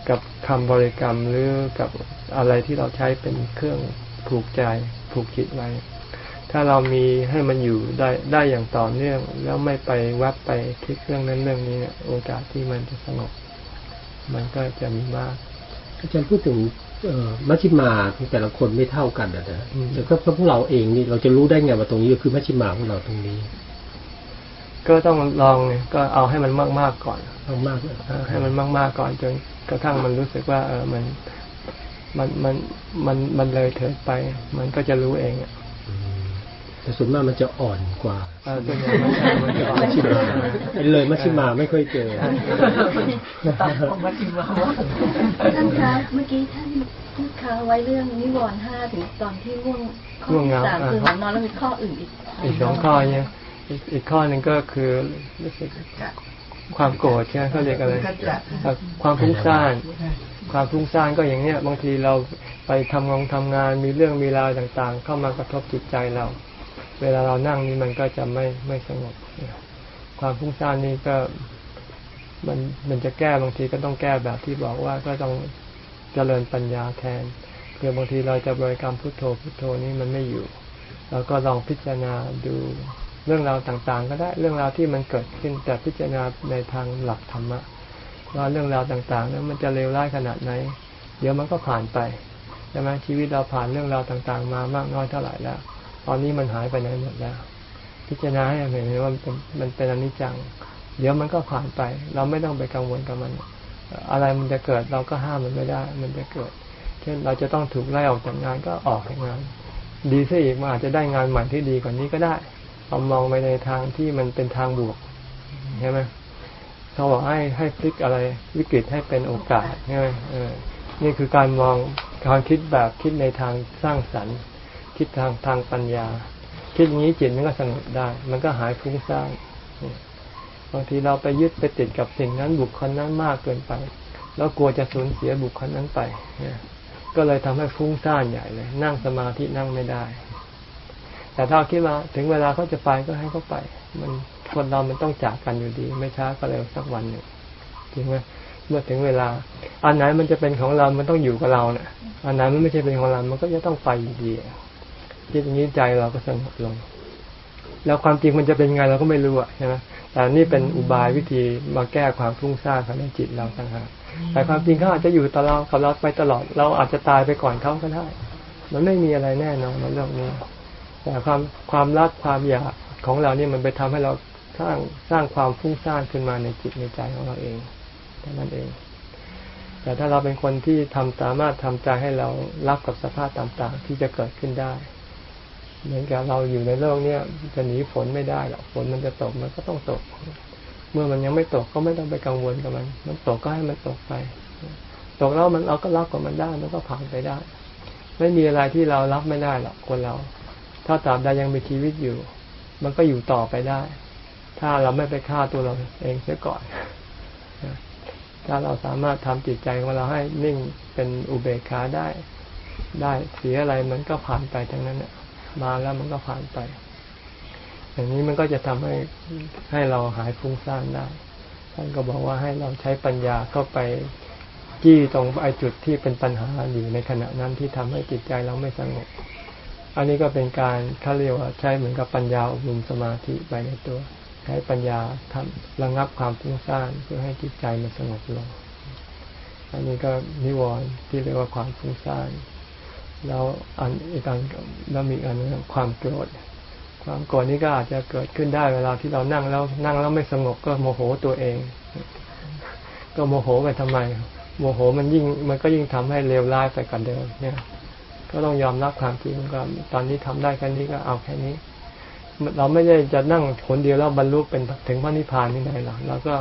กับคำบริกรรมหรือกับอะไรที่เราใช้เป็นเครื่องผูกใจผูกจิตไว้ ถ้าเรามีให้มันอยู่ได้ได้อย่างต่อเนื่อง แล้วไม่ไปวัดไปคิดเรื่องนั้นเรื่องนี้โอกาสที่มันจะสงบ มันก็จะมีมาก
อาจารย์พูดถึงเอ่อมัชฌิมาของแต่ละคนไม่เท่ากันนะนะ
อืม
แล้วก็พวกเราเองนี่เราจะรู้ได้ไงว่าตรงนี้ก็คือมัชฌิมาของเราตรงนี้
ก็ต้องลองเนี่ยก็เอาให้มันมากๆก่อน
มากๆเลย
เออให้มันมากๆก่อนจนกระทั่งมันรู้สึกว่า เออมันมันมันมันมันเลยเถิดไป มันก็จะรู้เองอะ
อืม แต่ส่วนมากมันจะอ่อนกว่า
เออส่วนใหญ่มันจะมันจะออก
มัชฌิมาไอ้เลยมัชฌิมาไม่ค่อยเจอ
ตัดของมัชฌิมาว่า
ท่านคะเมื่อกี้ท่านพูดค้างไว้เรื่องนิวรณ์ห้าถึงตอนที่ง่วงข้อ
ง่วงเห
ที่
งา
สามคือหอนอนแล้วมีข้ออื่นอีก
อีกสองข้อเนี่ยอีกอีกข้อหนึ่งก็คือรู้สึกความโกรธใช่ไหมเขาเรียกอะไรเอ่อความฟุ้งซ่านความฟุ้งซ่านก็อย่างเนี้ยบางทีเราไปทำงานทำงานมีเรื่องมีราวต่างๆ เข้ามากระทบจิตใจเรา เวลาเรานั่งนี่มันก็จะไม่ไม่สงบความฟุ้งซ่านนี่ก็มันมันจะแก้บางทีก็ต้องแก้แบบที่บอกว่าก็ต้องเจริญปัญญาแทนคือบางทีเราจะบริกรรมพุทโธพุทโธนี่มันไม่อยู่เราก็ลองพิจารณาดูเรื่องราวต่างๆ ก็ได้เรื่องราวที่มันเกิดขึ้นแต่พิจารณาในทางหลักธรรมะว่าเรื่องราวต่างๆนั้นมันจะเลวร้ายขนาดไหน เดี๋ยวมันก็ผ่านไปใช่ไหมชีวิตเราผ่านเรื่องราวต่างๆ มามากน้อยเท่าไหร่แล้ว ตอนนี้มันหายไปไหนหมดแล้ว พิจารณาให้เห็นว่ามันเป็นมันเป็นอนิจจัง เดี๋ยวมันก็ผ่านไป เราไม่ต้องไปกังวลกับมัน อะไรมันจะเกิดเราก็ห้ามมันไม่ได้ มันจะเกิด เช่นเราจะต้องถูกไล่ออกจากงานก็ออกจากงาน ดีซะอีกมันอาจจะได้งานใหม่ที่ดีกว่านี้ก็ได้เรามองไปในทางที่มันเป็นทางบวกใช่ไหมเขาบอกให้ให้พลิกอะไรวิกฤตให้เป็นโอกาสใช่ไหมเออ นี่คือการมองการคิดแบบคิดในทางสร้างสรรค์ คิดทางทางปัญญา คิดอย่างนี้จิตมันก็สงบได้ มันก็หายฟุ้งซ่านบางทีเราไปยึดไปติดกับสิ่งนั้นบุคคลนั้นมากเกินไป แล้วกลัวจะสูญเสียบุคคลนั้นไปก็เลยทำให้ฟุ้งซ่านใหญ่เลย นั่งสมาธินั่งไม่ได้ แต่ถ้าคิดว่าถึงเวลาเขาจะไปก็ให้เขาไป มันคนเรามันต้องจากกันอยู่ดี ไม่ช้าก็เร็วสักวันหนึ่งจริงไหมเมื่อถึงเวลา อันไหนมันจะเป็นของเรา มันต้องอยู่กับเราเนะ่ะอันไหนมันไม่ใช่เป็นของเรา มันก็จะต้องไปอยู่ดี คิดอย่างนี้ใจเราก็สงบลง แล้วความจริงมันจะเป็นไงเราก็ไม่รู้อะใช่ไหมแต่นี่เป็นอุบายวิธีมาแก้ความฟุ้งซ่านภายในจิตเราต่างหากแต่ความจริงเขาอาจจะอยู่ตลอดกับเราไปตลอด เราอาจจะตายไปก่อนเขาก็ได้ มันไม่มีอะไรแน่นอนในโลกนี้ แต่ความความรักความอยากของเราเนี่ยมันไปทำให้เราสร้างสร้างความฟุ้งซ่านขึ้นมาในจิตในใจของเราเองแค่นั้นเอง แต่ถ้าเราเป็นคนที่ทำสามารถทำใจให้เรารับกับสภาพต่างๆ ที่จะเกิดขึ้นได้ เหมือนกับเราอยู่ในโลกเนี้ยจะหนีฝนไม่ได้หรอกฝนมันจะตกมันก็ต้องตก เมื่อมันยังไม่ตกก็ไม่ต้องไปกังวลกับมัน มันตกก็ให้มันตกไป ตกแล้วมันเราก็รับกับมันได้มันก็ผ่านไปได้ ไม่มีอะไรที่เรารับไม่ได้หรอกคนเรา ถ้าตราบใดยังมีชีวิตอยู่ มันก็อยู่ต่อไปได้ ถ้าเราไม่ไปฆ่าตัวเราเองเสียก่อนถ้าเราสามารถทำจิตใจของเราให้นิ่งเป็นอุเบกขาได้ ได้เสียอะไรมันก็ผ่านไปทั้งนั้นน่ะ มาแล้วมันก็ผ่านไป อย่างนี้มันก็จะทำให้ให้เราหายฟุ้งซ่านได้ท่านก็บอกว่าให้เราใช้ปัญญาเข้าไปจี้ตรงไอ้จุดที่เป็นปัญหาอยู่ในขณะนั้นที่ทำให้จิตใจเราไม่สงบ อันนี้ก็เป็นการเขาเรียกว่าใช้เหมือนกับปัญญาอบรมสมาธิไปในตัว ใช้ปัญญาทำระงับความฟุ้งซ่านเพื่อให้จิตใจมันสงบลง อันนี้ก็นิวรณ์ที่เรียกว่าความฟุ้งซ่าน แล้วอันอีกอันแล้วมีอันนึงความโกรธความโกรธนี้ก็อาจจะเกิดขึ้นได้เวลาที่เรานั่งแล้วนั่งแล้วไม่สงบก็โมโหตัวเอง ก็โมโหไปทำไม โมโหมันยิ่งมันก็ยิ่งทำให้เลวร้ายไปกว่าเดิมเนี่ย ก็ต้องยอมรับความจริงก็ตอนนี้ทำได้แค่นี้ก็เอาแค่นี้ เราไม่ได้จะนั่งคนเดียวแล้วบรรลุเป็นถึงพระนิพพานที่ไหนหรอกเราก็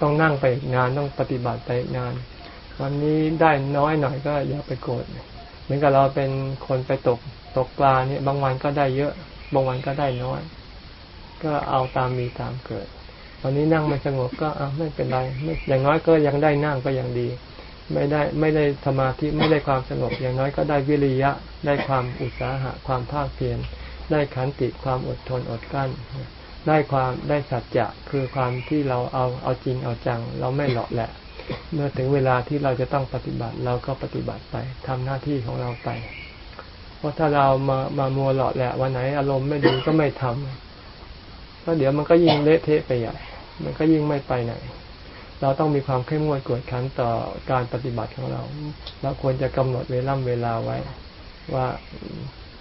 ต้องนั่งไปอีกนานต้องปฏิบัติไปอีกนาน วันนี้ได้น้อยหน่อยก็อย่าไปโกรธ เหมือนกับเราเป็นคนไปตกตกปลาเนี่ยบางวันก็ได้เยอะ บางวันก็ได้น้อย ก็เอาตามมีตามเกิดวันนี้นั่งไม่สงบก็อะไม่เป็นไรไม่อย่างน้อยก็ยังได้นั่งก็ยังดี ไม่ได้ไม่ได้สมาธิไม่ได้ความสงบ อย่างน้อยก็ได้วิริยะ ได้ความอุตสาหะ ความภาคเพียรได้ขันติความอดทนอดกั้นได้ความได้สัจจะคือความที่เราเอาเอาจริงเอาจัง เราไม่หลอกแหละ เมื่อถึงเวลาที่เราจะต้องปฏิบัติ เราก็ปฏิบัติไปทำหน้าที่ของเราไป เพราะถ้าเรามามามัวหลอแหละวันไหนอารมณ์ไม่ดีก็ไม่ทำก็เดี๋ยวมันก็ยิ่งเละเทะไปใหญ่มันก็ยิ่งไม่ไปไหน เราต้องมีความเข้มงวดกวดขันต่อการปฏิบัติของเรา เราควรจะกำหนดเวล่ำเวลาไว้ ว่า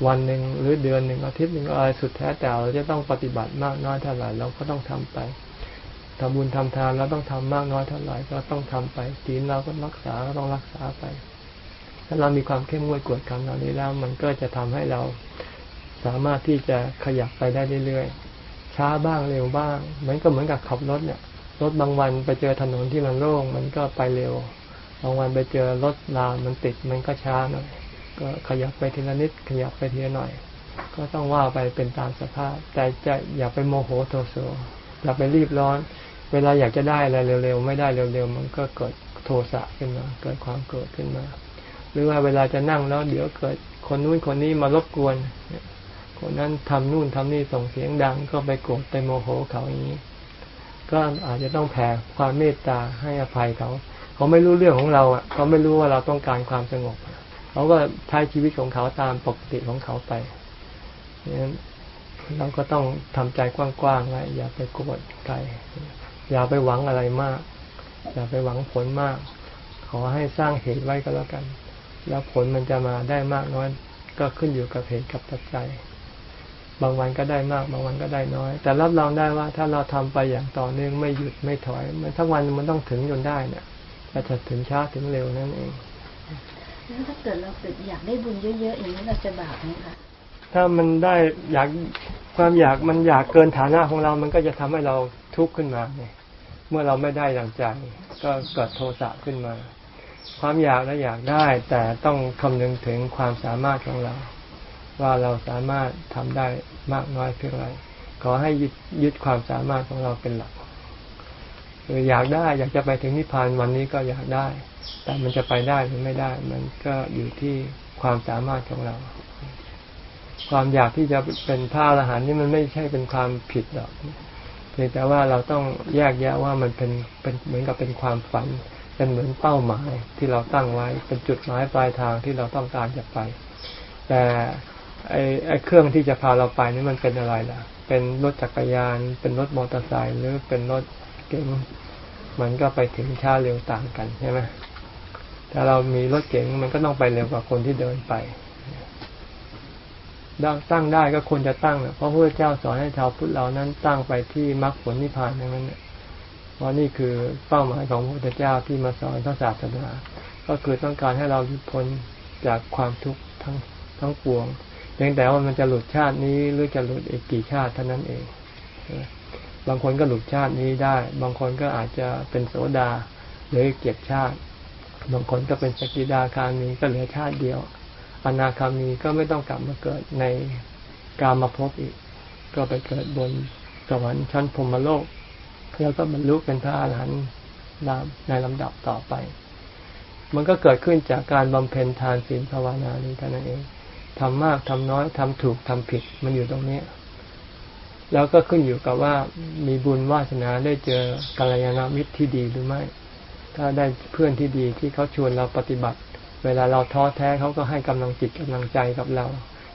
วันหนึ่งหรือเดือนหนึ่งอาทิตย์หนึ่งอะไรสุดแท้แต่เราจะต้องปฏิบัติมากน้อยเท่าไหร่เราก็ต้องทำไป ทำบุญทำทานเราต้องทำมากน้อยเท่าไหร่ก็ต้องทำไปศีลเราก็รักษาก็ต้องรักษาไป ถ้าเรามีความเข้มงวดกวดขันเหล่านี้แล้วมันก็จะทำให้เราสามารถที่จะขยับไปได้เรื่อยๆ ช้าบ้างเร็วบ้างมือนก็เหมือนกับขับรถเนี่ย รถบางวันไปเจอถนนที่มันโล่งมันก็ไปเร็ว บางวันไปเจอรถลามมันติดมันก็ช้าหน่อย ก็ขยับไปทีละนิดขยับไปทีละหน่อย ก็ต้องว่าไปเป็นตามสภาพ แต่จะอย่าไปโมโหโทโสอย่าไปรีบร้อน เวลาอยากจะได้อะไรเร็วๆไม่ได้เร็วๆมันก็เกิดโทสะขึ้นมา เกิดความโกรธขึ้นมา หรือว่าเวลาจะนั่งแล้วเดี๋ยวเกิดคนนู้นคนนี้มารบกวนคนนั้นทำนู่นทำนี่ส่งเสียงดังก็ไปโกรธไปโมโหเขาอย่างนี้ ก็อาจจะต้องแผ่ความเมตตาให้อภัยเขา เขาไม่รู้เรื่องของเราอะ เขาไม่รู้ว่าเราต้องการความสงบ เขาก็ใช้ชีวิตของเขาตามปกติของเขาไปนั้นเราก็ต้องทำใจกว้างๆไว้อย่าไปโกรธใคร อย่าไปหวังอะไรมาก อย่าไปหวังผลมาก ขอให้สร้างเหตุไว้ก็แล้วกัน แล้วผลมันจะมาได้มากน้อย ก็ขึ้นอยู่กับเหตุกับปัจจัย บางวันก็ได้มาก บางวันก็ได้น้อย แต่รับรองได้ว่าถ้าเราทำไปอย่างต่อเนื่องไม่หยุดไม่ถอย มันทั้งวันมันต้องถึงจนได้เนี่ยแต่จะถึงช้าถึงเร็วนั่นเอง
แล้วถ้าเกิดเราเกิดอยากได้บุญเยอะๆอย่างนี้เราจะบาปไหมคะ
ถ้ามันได้อยากความอยากมันอยากเกินฐานะของเรา มันก็จะทำให้เราทุกข์ขึ้นมาเนี่ย เมื่อเราไม่ได้ดังใจ ก็เกิดโทสะขึ้นมา ความอยากและอยากได้ แต่ต้องคำนึงถึงความสามารถของเรา ว่าเราสามารถทำได้มากน้อยเพียงไรขอให้ยึดยึดความสามารถของเราเป็นหลักคืออยากได้อยากจะไปถึงนิพพานวันนี้ก็อยากได้ แต่มันจะไปได้หรือไม่ได้ มันก็อยู่ที่ความสามารถของเรา ความอยากที่จะเป็นพระอรหันต์นี่มันไม่ใช่เป็นความผิดหรอก เพียงแต่ว่าเราต้องแยกแยะว่ามันเป็นเป็นเหมือนกับเป็นความฝัน เป็นเหมือนเป้าหมายที่เราตั้งไว้เป็นจุดหมายปลายทางที่เราต้องการจะไป แต่ไอ้ไอ้เครื่องที่จะพาเราไปนี่มันเป็นอะไรล่ะ เป็นรถจักรยาน เป็นรถมอเตอร์ไซค์หรือเป็นรถเก๋งมันก็ไปถึงช้าเร็วต่างกันใช่ไหมถ้าเรามีรถเก๋งมันก็ต้องไปเร็วกว่าคนที่เดินไป ตั้งได้ก็ควรจะตั้งเพราะพระเจ้าสอนให้ชาวพุทธเรานั้นตั้งไปที่มรรคผลนิพพานนั้นเพราะนี่คือเป้าหมายของพระพุทธเจ้าที่มาสอนพระศาสนาก็คือต้องการให้เราหลุดพ้นจากความทุกข์ทั้งทั้งปวงเพียงแต่ว่ามันจะหลุดชาตินี้หรือจะหลุดอีกกี่ชาติเท่านั้นเอง บางคนก็หลุดชาตินี้ได้ บางคนก็อาจจะเป็นโสดาหรือเกียรติชาติ บางคนก็เป็นสกิดาคามีก็เหลือชาติเดียว อนาคามีก็ไม่ต้องกลับมาเกิดในกามาพบอีก ก็ไปเกิดบนสวรรค์ชั้นพรมโลกแล้วก็บรรลุเป็นพระอรหันต์ในลำดับต่อไป มันก็เกิดขึ้นจากการบำเพ็ญทานศีลภาวนานี้เท่านั้นเองทำมากทำน้อยทำถูกทำผิดมันอยู่ตรงนี้แล้วก็ขึ้นอยู่กับว่ามีบุญวาสนาได้เจอกัลยาณมิตรที่ดีหรือไม่ ถ้าได้เพื่อนที่ดีที่เขาชวนเราปฏิบัติ เวลาเราท้อแท้เขาก็ให้กำลังจิตกำลังใจกับเรา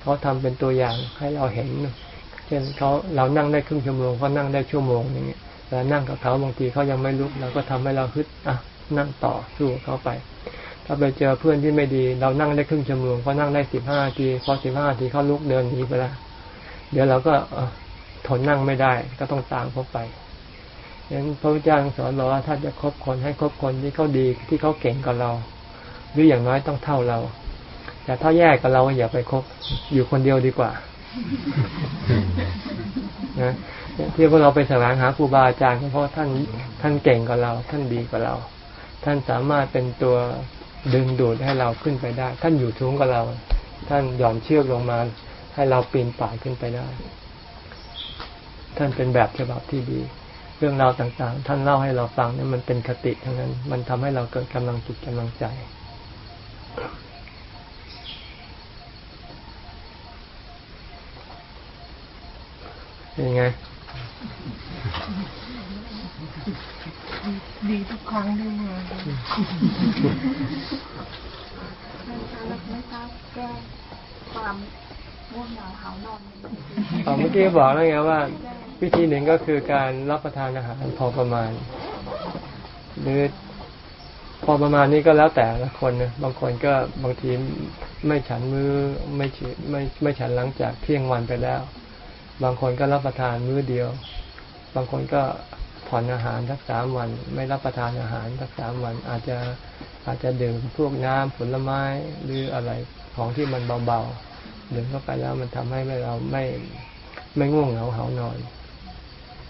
เขาทำเป็นตัวอย่างให้เราเห็น เช่นเขาเรานั่งได้ครึ่งชั่วโมงเขานั่งได้ชั่วโมงอย่างเงี้ยแต่นั่งกับเขาบางทีเขายังไม่ลุกเราก็ทำให้เราฮึดอะนั่งต่อสู้เขาไป ถ้าไปเจอเพื่อนที่ไม่ดี เรานั่งได้ครึ่งชั่วโมงเขานั่งได้สิบห้าทีพอสิบห้าทีเขาลุกเดินหนีไปล้วเดี๋ยวเราก็ทนนั่งไม่ได้ก็ต้องตามเขาไปฉะนั้นพระพุทธเจ้าสอนเราว่าถ้าจะคบคนให้คบคนที่เขาดีที่เขาเก่งกว่าเรา หรืออย่างน้อยต้องเท่าเรา แต่ถ้าแยกกับเราอย่าไปคบอยู่คนเดียวดีกว่านะที่พวกเราไปแสวงหาครูบาอาจารย์เพราะท่านท่านเก่งกว่าเรา ท่านดีกว่าเรา ท่านสามารถเป็นตัวดึงดูดให้เราขึ้นไปได้ ท่านอยู่สูงกว่าเรา ท่านหย่อนเชือกลงมา ให้เราปีนป่ายขึ้นไปได้ ท่านเป็นแบบฉบับที่ดี เรื่องราวต่างๆ ท่านเล่าให้เราฟังนี่มันเป็นคติทั้งนั้น มันทำให้เราเกิดกำลังจิตกำลังใจ ยังไง
ดีทุกครั้งที่มา
แล้วไม่ทราบแก้ความง่วงเหงาหานอน
อ๋อเมื่อกี้บอกแล้วไงว่า วิธีหนึ่งก็คือการรับประทานอาหารพอประมาณหรือ พอประมาณนี้ก็แล้วแต่ละคนนะบางคนก็บางทีไม่ฉันมือไม่ฉไม่ไม่ฉันหลังจากเที่ยงวันไปแล้ว บางคนก็รับประทานมื้อเดียว บางคนก็ผ่อนอาหารสักสามวัน ไม่รับประทานอาหารสักสามวัน อาจจะอาจจะดื่มพวกน้ำผลไม้หรืออะไรของที่มันเบาๆดื่มเข้าไปแล้วมันทำให้เราไม่ไม่ง่วงเหงาเหานอน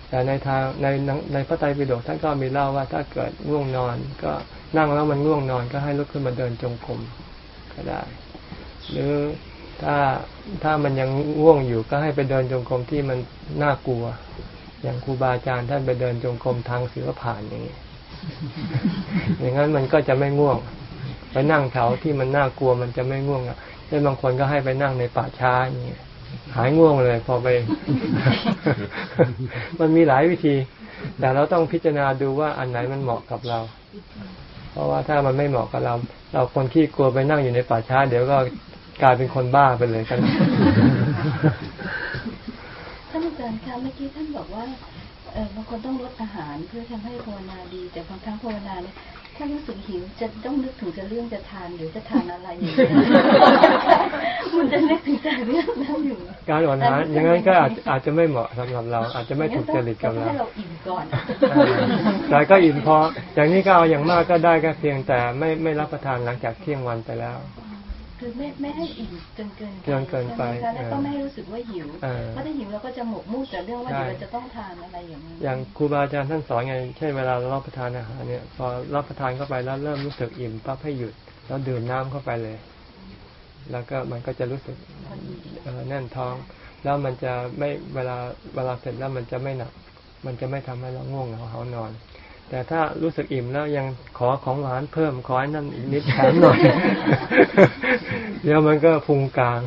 แต่ในทางในในพระไตรปิฎกท่านก็มีเล่าว่าถ้าเกิดง่วงนอนก็ นั่งแล้วมันง่วงนอนก็ให้ลุกขึ้นมาเดินจงกรมก็ได้ หรือถ้าถ้ามันยังง่วงอยู่ก็ให้ไปเดินจงกรมที่มันน่ากลัว อย่างครูบาอาจารย์ท่านไปเดินจงกรมทางศิลผ่านอย่างนี้อย่างนั้นมันก็จะไม่ง่วง ไปนั่งแถวที่มันน่ากลัวมันจะไม่ง่วงอะเช่นบางคนก็ให้ไปนั่งในป่าช้าอย่างเงี้หายง่วงเลย พอไป มันมีหลายวิธี แต่เราต้องพิจารณาดูว่าอันไหนมันเหมาะกับเรา เพราะว่าถ้ามันไม่เหมาะกับเรา เราคนที่กลัวไปนั่งอยู่ในป่าช้า เดี๋ยวก็กลายเป็นคนบ้าไปเลยกัน
ท่านอาจารย์คะเมื่อกี้ท่านบอกว่าเออบางคนต้องลดอาหารเพื่อทำให้ภาวนาดี แต่บางครั้งภาวนาเนี่ย ถ้ารู้สึกหิวจะต้องนึกถึงจะเรื่องจะทานหรือจะทานอะไรอย่างเงี้ยมันจะนึกถึงแต่เรื่องนั้นอยู่
การอ่อนอาหารอย่างนั้นก็อาจอาจจะไม่เหมาะสำหรับเรา อาจจะไม่ถูกจริตกับเรา
ให้เราอิ่มก่อน
แต่ก็อิ่มพออย่างนี้ก็เอาอย่างมากก็ได้ก็เพียงแต่ไม่ไม่รับประทานหลังจากเที่ยงวันไปแล้ว
คือไม่ไม่ให้อิ่มจนเกิน
จนเกินไป
ใช่หมคะแล้วก็ไม่ให้รู้สึกว่าหิว
เออ
เพราะถ้าหิวเราก็จะหมกมุ่นแต่เรื่องว่า
ใช่
เดี๋ยวเราจะต้องทานอะไรอย่างนี้น
อย่างครูบาอาจารย์ท่านสอนไงเช่นเวลาเรารับประทานอาหารเนี่ย พอรับประทานเข้าไปแล้วเริ่มรู้สึกอิ่มปั๊บให้หยุดแล้วดื่มน้ำเข้าไปเลย แล้วก็มันก็จะรู้สึกเอ่อแน่นท้อง แล้วมันจะไม่เวลาเวลาเสร็จแล้วมันจะไม่หนัก มันจะไม่ทำให้เราง่วงเหงาเหานอน แต่ถ้ารู้สึกอิ่มแล้วยังขอของหวานเพิ่มขอให้นั่นอีกนิดแถมหน่อย เดี๋ยวมันก็พุงกลาง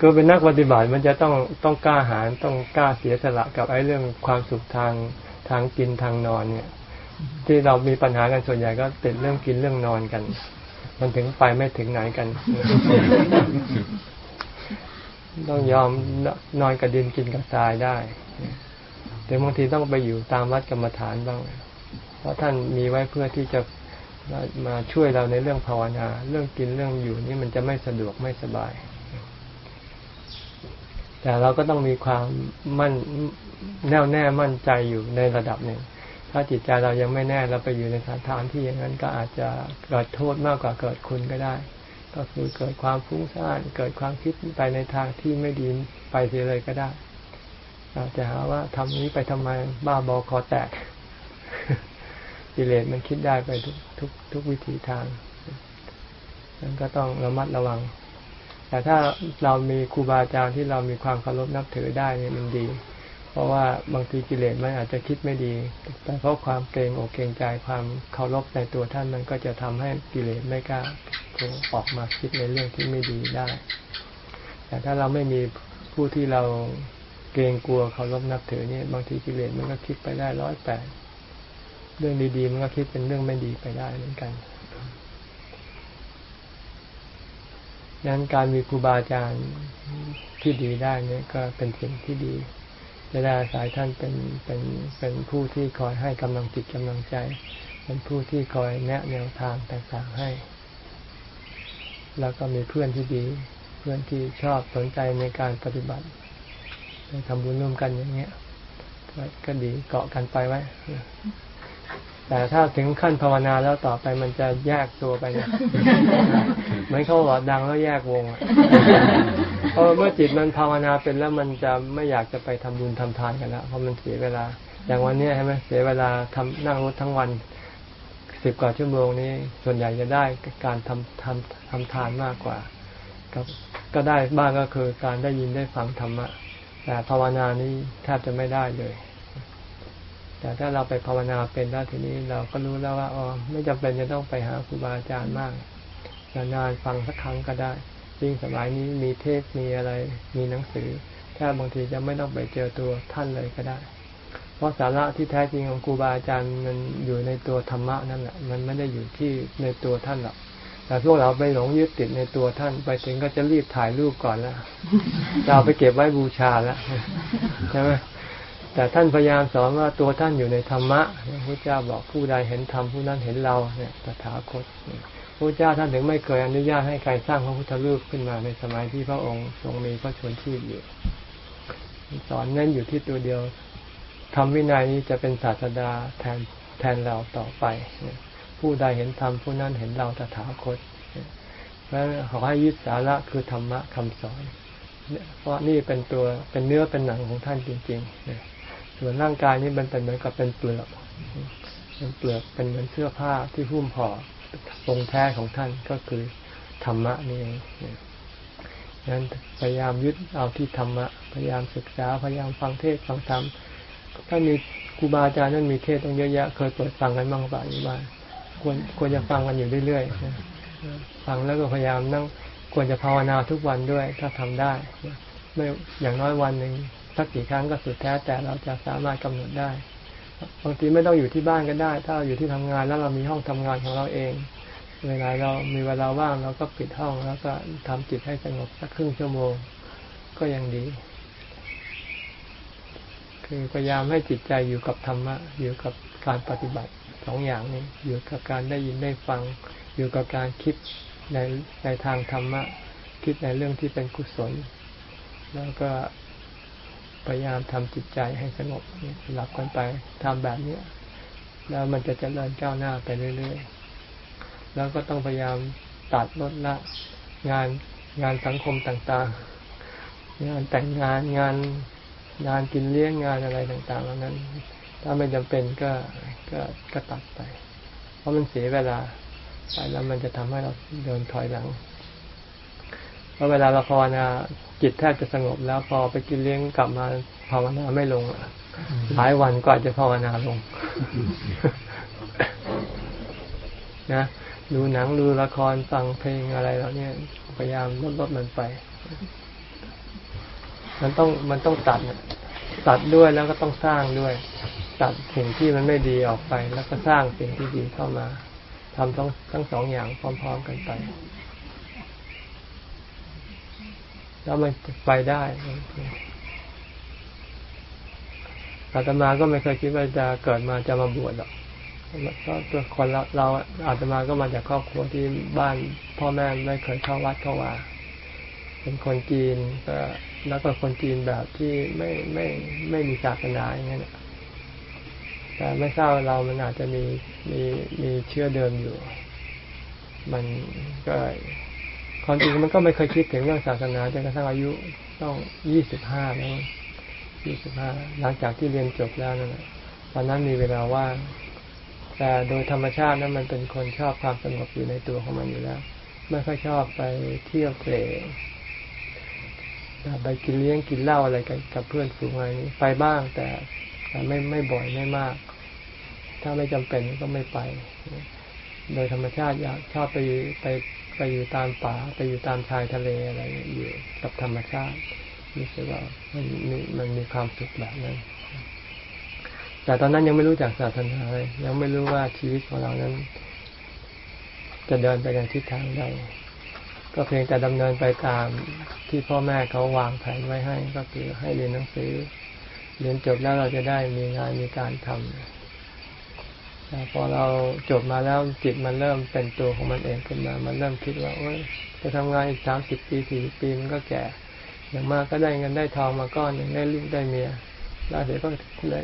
ก็เป็นนักปฏิบัติมันจะต้องต้องกล้าหาญต้องกล้าเสียสละกับไอ้เรื่องความสุขทางทางกินทางนอนเนี่ย ที่เรามีปัญหากันส่วนใหญ่ก็ติดเรื่องกินเรื่องนอนกัน มันถึงไปไม่ถึงไหนกัน ต้องยอมนอนกับดินกินกับทรายได้ แต่บางทีต้องไปอยู่ตามวัดกรรมฐานบ้าง เพราะท่านมีไว้เพื่อที่จะมามาช่วยเราในเรื่องภาวนา เรื่องกินเรื่องอยู่นี่มันจะไม่สะดวกไม่สบาย แต่เราก็ต้องมีความมั่นแน่วแน่มั่นใจอยู่ในระดับหนึ่ง ถ้าจิตใจเรายังไม่แน่เราไปอยู่ในสถานที่อย่างนั้นก็อาจจะเกิดโทษมากกว่าเกิดคุณก็ได้ ก็คือเกิดความฟุ้งซ่านเกิดความคิดไปในทางที่ไม่ดีไปเสียเลยก็ได้ อาจจะหาว่าทำนี้ไปทำไมบ้าบอคอแตกกิเลสมันคิดได้ไปทุกทุกทุกวิถีทางนั้นก็ต้องระมัดระวัง แต่ถ้าเรามีครูบาอาจารย์ที่เรามีความเคารพนับถือได้เนี่ยมันดี เพราะว่าบางทีกิเลสมันอาจจะคิดไม่ดี แต่เพราะความเกรงอกเกรงใจความเคารพในตัวท่านมันก็จะทำให้กิเลสไม่กล้าออกมาคิดในเรื่องที่ไม่ดีได้ แต่ถ้าเราไม่มีผู้ที่เรา กรงกลัวเคารพนับถือเนี่ยบางทีกิเลสมันก็คิดไปได้ร้อยแปดเรื่องดีๆมันก็คิดเป็นเรื่องไม่ดีไปได้เหมือนกันดังนั้นการมีครูบาอาจารย์ที่ดีได้เนี่ยก็เป็นสิ่งที่ดี จะได้อาศัยท่านเป็นเป็นเป็นผู้ที่คอยให้กำลังจิตกำลังใจ เป็นผู้ที่คอยแนะแนวทางต่างๆให้ แล้วก็มีเพื่อนที่ดี เพื่อนที่ชอบสนใจในการปฏิบัติ ทำบุญร่วมกันอย่างเงี้ยก็ก็ดีเกาะกันไปไว้แต่ถ้าถึงขั้นภาวนาแล้วต่อไปมันจะแยกตัวไปเนี่ยเหมือนเขาบอกดังแล้วแยกวงเพราะเมื่อจิตมันภาวนาเป็นแล้วมันจะไม่อยากจะไปทำบุญทำทานกันแล้วเพราะมันเสียเวลา อย่างวันนี้ใช่ไหมเสียเวลาทำนั่งรถทั้งวันสิบกว่าชั่วโมงนี้ ส่วนใหญ่จะได้การทำทำทำทานมากกว่าก็ได้บ้างก็คือการได้ยินได้ฟังธรรมะ แต่ภาวนานี้แทบจะไม่ได้เลย แต่ถ้าเราไปภาวนาเป็นแล้วทีนี้เราก็รู้แล้วว่าอ๋อไม่จำเป็นจะต้องไปหาครูบาอาจารย์มากนานๆฟังสักครั้งก็ได้ยิ่งสมัยนี้มีเทศมีอะไร มีหนังสือแค่บางทีจะไม่ต้องไปเจอตัวท่านเลยก็ได้ เพราะสาระที่แท้จริงของครูบาอาจารย์มันอยู่ในตัวธรรมะนั่นแหละ มันไม่ได้อยู่ที่ในตัวท่านหรอก แต่พวกเราไปหลงยึดติดในตัวท่าน ไปถึงก็จะรีบถ่ายรูปก่อนแล้วจะเอาไปเก็บไว้บูชาแล้วใช่ไหมแต่ท่านพยายามสอนว่าตัวท่านอยู่ในธรรมะพระเจ้าบอกผู้ใดเห็นธรรมผู้นั้นเห็นเราเนี่ยตถาคตพระเจ้าท่านถึงไม่เคยอนุญาตให้ใครสร้างพระพุทธรูปขึ้นมาในสมัยที่พระองค์ทรงมีพระชนชีพอยู่สอนเน้นอยู่ที่ตัวเดียวทำวินัยนี้จะเป็นศาสดาแทนแทนเราต่อไป ผู้ใดเห็นธรรมผู้นั้นเห็นเราตถาคตเพราะฉะนั้นขอให้ยึดสาระคือธรรมะคำสอน เพราะนี่เป็นตัวเป็นเนื้อเป็นหนังของท่านจริงๆส่วนร่างกายนี้มันเป็นเหมือนกับเป็นเปลือกเป็นเปลือกเป็นเหมือนเสื้อผ้าที่หุ้มห่อทรงแท้ของท่านก็คือธรรมะนี่เองนั้นพยายามยึดเอาที่ธรรมะ พยายามศึกษา พยายามฟังเทศฟังธรรมถ้ามีครูบาอาจารย์นั่นมีเทศต้องเยอะแยะ เคยเปิดฟังกันบ้างเปล่าอยู่บ้า ควรควรจะฟังกันอยู่เรื่อยๆฟังแล้วก็พยายามนั่งควรจะภาวนาทุกวันด้วย ถ้าทำได้ไม่อย่างน้อยวันหนึ่งสักกี่ครั้งก็สุดแท้แต่เราจะสามารถกำหนดได้บางทีไม่ต้องอยู่ที่บ้านก็ได้ ถ้าเราอยู่ที่ทำงานแล้วเรามีห้องทำงานของเราเอง เวลาเรามีเวลาว่างเราก็ปิดห้องแล้วก็ทำจิตให้สงบสักครึ่งชั่วโมง ก็ยังดี คือพยายามให้จิตใจอยู่กับธรรมะอยู่กับการปฏิบัติ สองอย่างนี้ อยู่กับการได้ยินได้ฟัง อยู่กับการคิดในในทางธรรมะ คิดในเรื่องที่เป็นกุศล แล้วก็พยายามทำจิตใจให้สงบหลับกันไปทำแบบเนี้ยแล้วมันจะเจริญก้าวหน้าไปเรื่อยๆ แล้วก็ต้องพยายามตัดลดละงานงานสังคมต่างๆ งานแต่งงานงานงานกินเลี้ยงงานอะไรต่างๆเหล่านั้น ถ้าไม่จำเป็นก็ก็ก็ตัดไป เพราะมันเสียเวลาไปแล้วมันจะทำให้เราเดินถอยหลังเพราะเวลาเราภาวนาจิตแทบจะสงบแล้วพอไปกินเลี้ยงกลับมาภาวนาไม่ลงหลายวันกว่าจะภาวนาลง นะดูหนังดูละครฟังเพลงอะไรแล้วเนี่ยพยายามลดลดมันไป มันต้องมันต้องตัดตัดด้วยแล้วก็ต้องสร้างด้วย ตัดสิ่งที่มันไม่ดีออกไป แล้วก็สร้างสิ่งที่ดีเข้ามาทำทั้งทั้งสองอย่างพร้อม ๆกันไป แล้วมันไปได้อาตมาก็ไม่เคยคิดว่าจะเกิดมาจะมาบวชหรอกเพราะตัวคนเราเราอาตมาก็มาจากครอบครัวที่บ้านพ่อแม่ไม่เคยเข้าวัดเข้าว่าเป็นคนจีนก็แล้วก็คนจีนแบบที่ไม่ไม่ไม่มีศาสนาอย่างนี้ แต่ไม่ทราบเรามันอาจจะมีมีมีเชื้อเดิมอยู่ มันก็ความจริงมันก็ไม่เคยคิดถึงเรื่องศาสนาจนกระทั่งอายุต้องยี่สิบห้าแล้วยี่สิบห้าหลังจากที่เรียนจบแล้วนั่นแหละตอนนั้นมีเวลาว่างแต่โดยธรรมชาตินั้นมันเป็นคนชอบความสงบอยู่ในตัวของมันอยู่แล้ว ไม่ค่อยชอบไปเที่ยวเตะไปกินเลี้ยงกินเหล้าอะไรกันกับเพื่อนฝูงอะไรนี้ไปบ้างแต่ แต่ไม่ไม่บ่อยไม่มาก ถ้าไม่จำเป็นก็ไม่ไป โดยธรรมชาติอยากชอบไปไปไปอยู่ตามป่า ไปอยู่ตามชายทะเลอะไรอยู่กับธรรมชาติรู้สึกว่ามันมีมันมีความสุขแบบนั้นแต่ตอนนั้นยังไม่รู้จักศาสนาเลยยังไม่รู้ว่าชีวิตของเรานั้น จะเดินไปในทิศทางใดก็เพียงแต่ดำเนินไปตามที่พ่อแม่เขาวางแผนไว้ให้ ก็คือให้เรียนหนังสือ เรียนจบแล้วเราจะได้มีงานมีการทำพอเราจบมาแล้วจิตมันเริ่มเป็นตัวของมันเองขึ้นมา มันเริ่มคิดว่าโอ้จะทำงานอีกสามสิบปีสี่ปีมันก็แก่ อย่างมากก็ได้เงินได้ทองมาก้อนหนึ่งได้ลูกได้เมียแล้วเดี๋ยวก็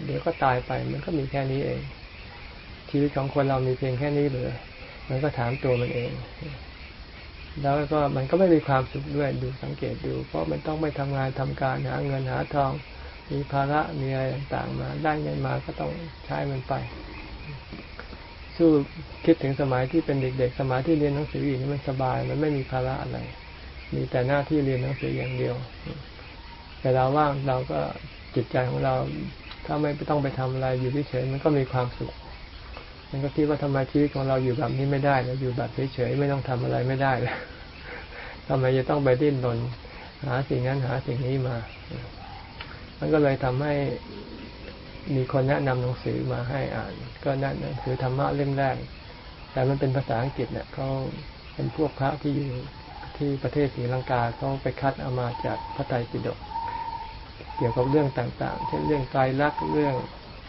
เดี๋ยวก็ตายไป มันก็มีแค่นี้เอง ชีวิตของคนเรามีเพียงแค่นี้เลยมันก็ถามตัวมันเอง แล้วก็มันก็ไม่มีความสุขด้วยดูสังเกตดู เพราะมันต้องไปทำงานทำการหาเงินหาทอง มีภาระมีอะไรต่างๆมา ได้เงินมาก็ต้องใช้มันไป สู้คิดถึงสมัยที่เป็นเด็ก ๆ สมัยที่เรียนหนังสืออยู่นี่มันสบาย มันไม่มีภาระอะไร มีแต่หน้าที่เรียนหนังสืออย่างเดียว แต่เวลาว่างเราก็จิตใจของเราถ้าไม่ต้องไปทำอะไรอยู่เฉยๆมันก็มีความสุข มันก็คิดว่าทำไมชีวิตของเราอยู่แบบนี้ไม่ได้แล้วอยู่แบบเฉยๆไม่ต้องทำอะไรไม่ได้เลยทำไมจะต้องไปดิ้นรนหาสิ่งนั้นหาสิ่งนี้มา มันก็เลยทำให้มีคนแนะนำหนังสือมาให้อ่าน ก็นั่นหนังสือธรรมะเล่มแรก แต่มันเป็นภาษาอังกฤษเนี่ยเขาเป็นพวกพระที่อยู่ที่ประเทศศรีลังกาเขาไปคัดเอามาจากพระไตรปิฎกเกี่ยวกับเรื่องต่าง ๆ เช่นเรื่องไตรลักษณ์เรื่อง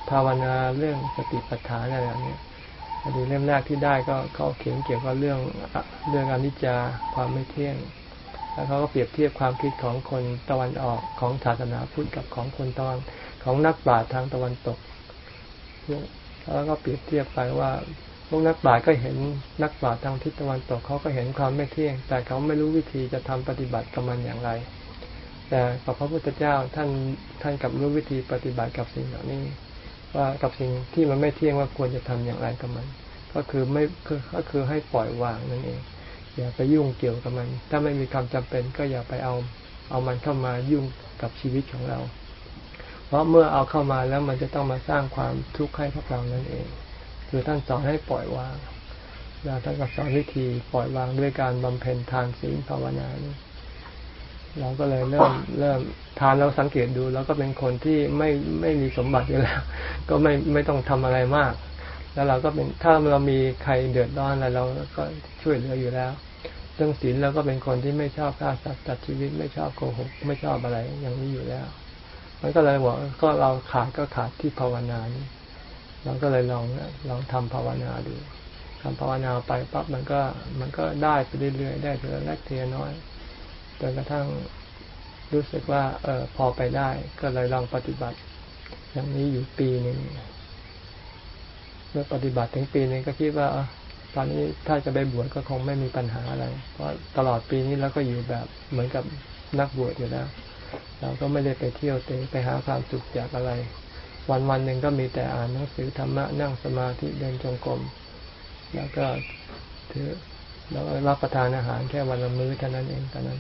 ภาวนาเรื่องสติปัฏฐานอะไรอย่างเงี้ยพอดีเล่มแรกที่ได้ก็เขาเขียนเกี่ยวกับเรื่องเรื่องอนิจจาความไม่เที่ยง แล้วเขาก็เปรียบเทียบความคิดของคนตะวันออกของศาสนาพุทธกับของคนตะวันของนักปราชญ์ทางตะวันตกแล้วก็เปรียบเทียบไปว่าพวกนักปราชญ์ก็เห็นนักปราชญ์ทางทิศตะวันตกเขาก็เห็นความไม่เที่ยง แต่เขาไม่รู้วิธีจะทำปฏิบัติกับมันอย่างไร แต่พระพุทธเจ้าท่านท่านกับรู้วิธีปฏิบัติกับสิ่งเหล่านี้ ว่ากับสิ่งที่มันไม่เที่ยงว่าควรจะทำอย่างไรกับมัน ก็คือไม่ก็คือให้ปล่อยวางนั่นเอง อย่าไปยุ่งเกี่ยวกับมัน ถ้าไม่มีความจำเป็นก็อย่าไปเอา เอามันเข้ามายุ่งกับชีวิตของเรา เพราะเมื่อเอาเข้ามาแล้วมันจะต้องมาสร้างความทุกข์ให้พวกเรานั่นเอง คือท่านสอนให้ปล่อยวาง แล้วท่านก็สอนวิธีปล่อยวางด้วยการบำเพ็ญทานศีลภาวนานี่เราก็เลยเริ่มเริ่มทานเราสังเกตดู แล้วก็เป็นคนที่ไม่ไม่มีสมบัติอยู่แล้ว ก็ไม่ไม่ต้องทำอะไรมาก แล้วเราก็เป็นถ้าเรามีใครเดือดร้อนอะไรเราก็ช่วยเหลืออยู่แล้ว เรื่องศีลเราก็เป็นคนที่ไม่ชอบฆ่าสัตว์ตัดชีวิตไม่ชอบโกหกไม่ชอบอะไรอย่างนี้อยู่แล้ว มันก็เลยบอกก็เราขาดก็ขาดที่ภาวนานี้เราก็เลยลองลองทำภาวนาดูทำภาวนาไปปั๊บมันก็มันก็ได้ไปเรื่อยๆได้ทีละเล็กทีละน้อยจนกระทั่งรู้สึกว่า เออพอไปได้ ก็เลยลองปฏิบัติ อย่างนี้อยู่ปีหนึ่ง เมื่อปฏิบัติถึงปีนึงก็คิดว่าตอนนี้ถ้าจะไปบวชก็คงไม่มีปัญหาอะไร เพราะตลอดปีนี้เราก็อยู่แบบเหมือนกับนักบวชอยู่แล้ว เราก็ไม่ได้ไปเที่ยวเตะไปหาความสุขจากอะไร วันวันหนึ่งก็มีแต่อ่านหนังสือธรรมะนั่งสมาธิเดินจงกรมแล้วก็ถือแล้วรับประทานอาหารแค่วันละมื้อเท่านั้นเองตอนนั้น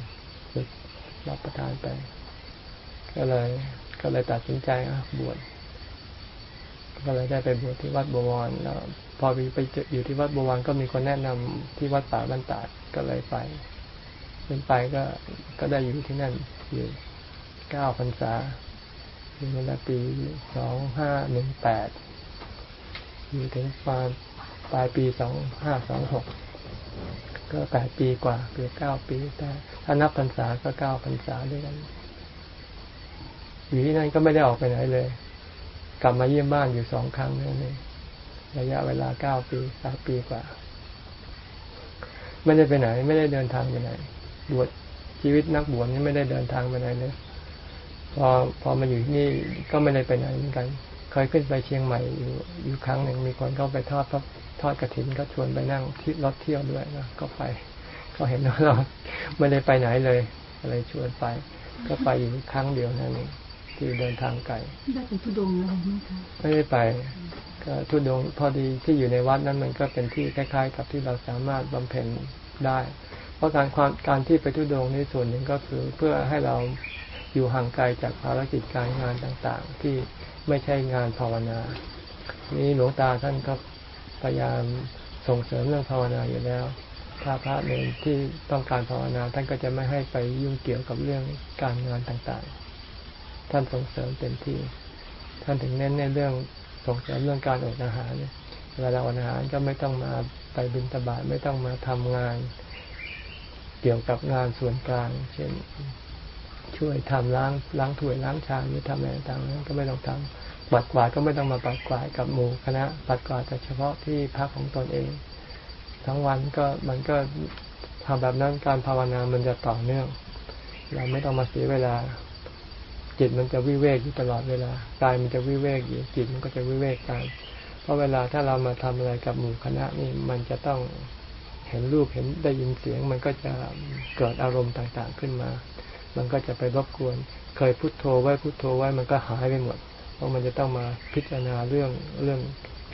รับประทานไป ก็เลย ก็เลยตัดสินใจอะบวช ก็เลยได้ไปบวชที่วัดบวรแล้วพอไปเจออยู่ที่วัดบวรก็มีคนแนะนำที่วัดป่าบ้านตาดก็เลยไปเป็นไปก็ก็ได้อยู่ที่นั่นอยู่เก้าพรรษาอยู่ในปีสองห้าหนึ่งแปดอยู่ถึงปลายปลายปีสองห้าสองหกก็แปดปีกว่าเกือบเก้าปีแต่ถ้านับพรรษาก็เก้าพรรษาด้วยกันอยู่ที่นั่นก็ไม่ได้ออกไปไหนเลย กลับมาเยี่ยมบ้านอยู่สองครั้งนั่นเองระยะเวลาเก้าปีสามปีกว่า ไม่ได้ไปไหน ไม่ได้เดินทางไปไหน บวชชีวิตนักบวชนี่ไม่ได้เดินทางไปไหนเลยพอพอมาอยู่ที่นี่ก็ไม่ได้ไปไหนเหมือนกัน เคยขึ้นไปเชียงใหม่อยู่อยู่ครั้งหนึ่งมีคนเข้าไปทอดทอดกระถินก็ชวนไปนั่งที่รถเที่ยวด้วยนะก็ไปเขาเห็นว่าเราไม่ได้ไปไหนเลยอะไรชวนไป ก็ไปอยู่ครั้งเดียวนั่นเอง ที่เดินทางไกล
ได้เป็นทุดงอะไรไหมคะ
ไม่ได้ไป ก็ทุดงพอดีที่อยู่ในวัดนั้นมันก็เป็นที่คล้าย ๆ กับที่เราสามารถบำเพ็ญได้ เพราะการความการที่ไปทุดงในส่วนหนึ่งก็คือเพื่อให้เราอยู่ห่างไกลจากภารกิจการงานต่างๆ ที่ไม่ใช่งานภาวนา นี่หลวงตาท่านก็พยายามส่งเสริมเรื่องภาวนาอยู่แล้ว ถ้าพระเนรที่ต้องการภาวนาท่านก็จะไม่ให้ไปยุ่งเกี่ยวกับเรื่องการงานต่างๆ ท่านส่งเสริมเต็มที่ ท่านถึงเน้นในเรื่องส่งเสริมเรื่องการอดอาหารเวลาอดอาหารก็ไม่ต้องมาไปบิณฑบาตไม่ต้องมาทำงาน เกี่ยวกับงานส่วนกลาง เช่น ช่วยทำล้างล้างถ้วยล้างชามหรือทำอะไรต่างๆก็ไม่ต้องทำปัดกวาดก็ไม่ต้องมาปัดกวาดกับหมู่คณะปัดกวาดแต่เฉพาะที่พักของตนเอง ทั้งวันก็มันก็ทำแบบนั้นการภาวนามันจะต่อเนื่อง เราไม่ต้องมาเสียเวลา จิตมันจะวิเวกอยู่ตลอดเวลากายมันจะวิเวกอยู่จิตมันก็จะวิเวกตามเพราะเวลาถ้าเรามาทำอะไรกับหมู่คณะนี่มันจะต้องเห็นรูปเห็นได้ยินเสียง มันก็จะเกิดอารมณ์ต่างๆขึ้นมา มันก็จะไปรบกวน เคยพุโทโธไว้พุโทโธไว้มันก็หายไปหมด เพราะมันจะต้องมาพิจารณาเรื่องเรื่อง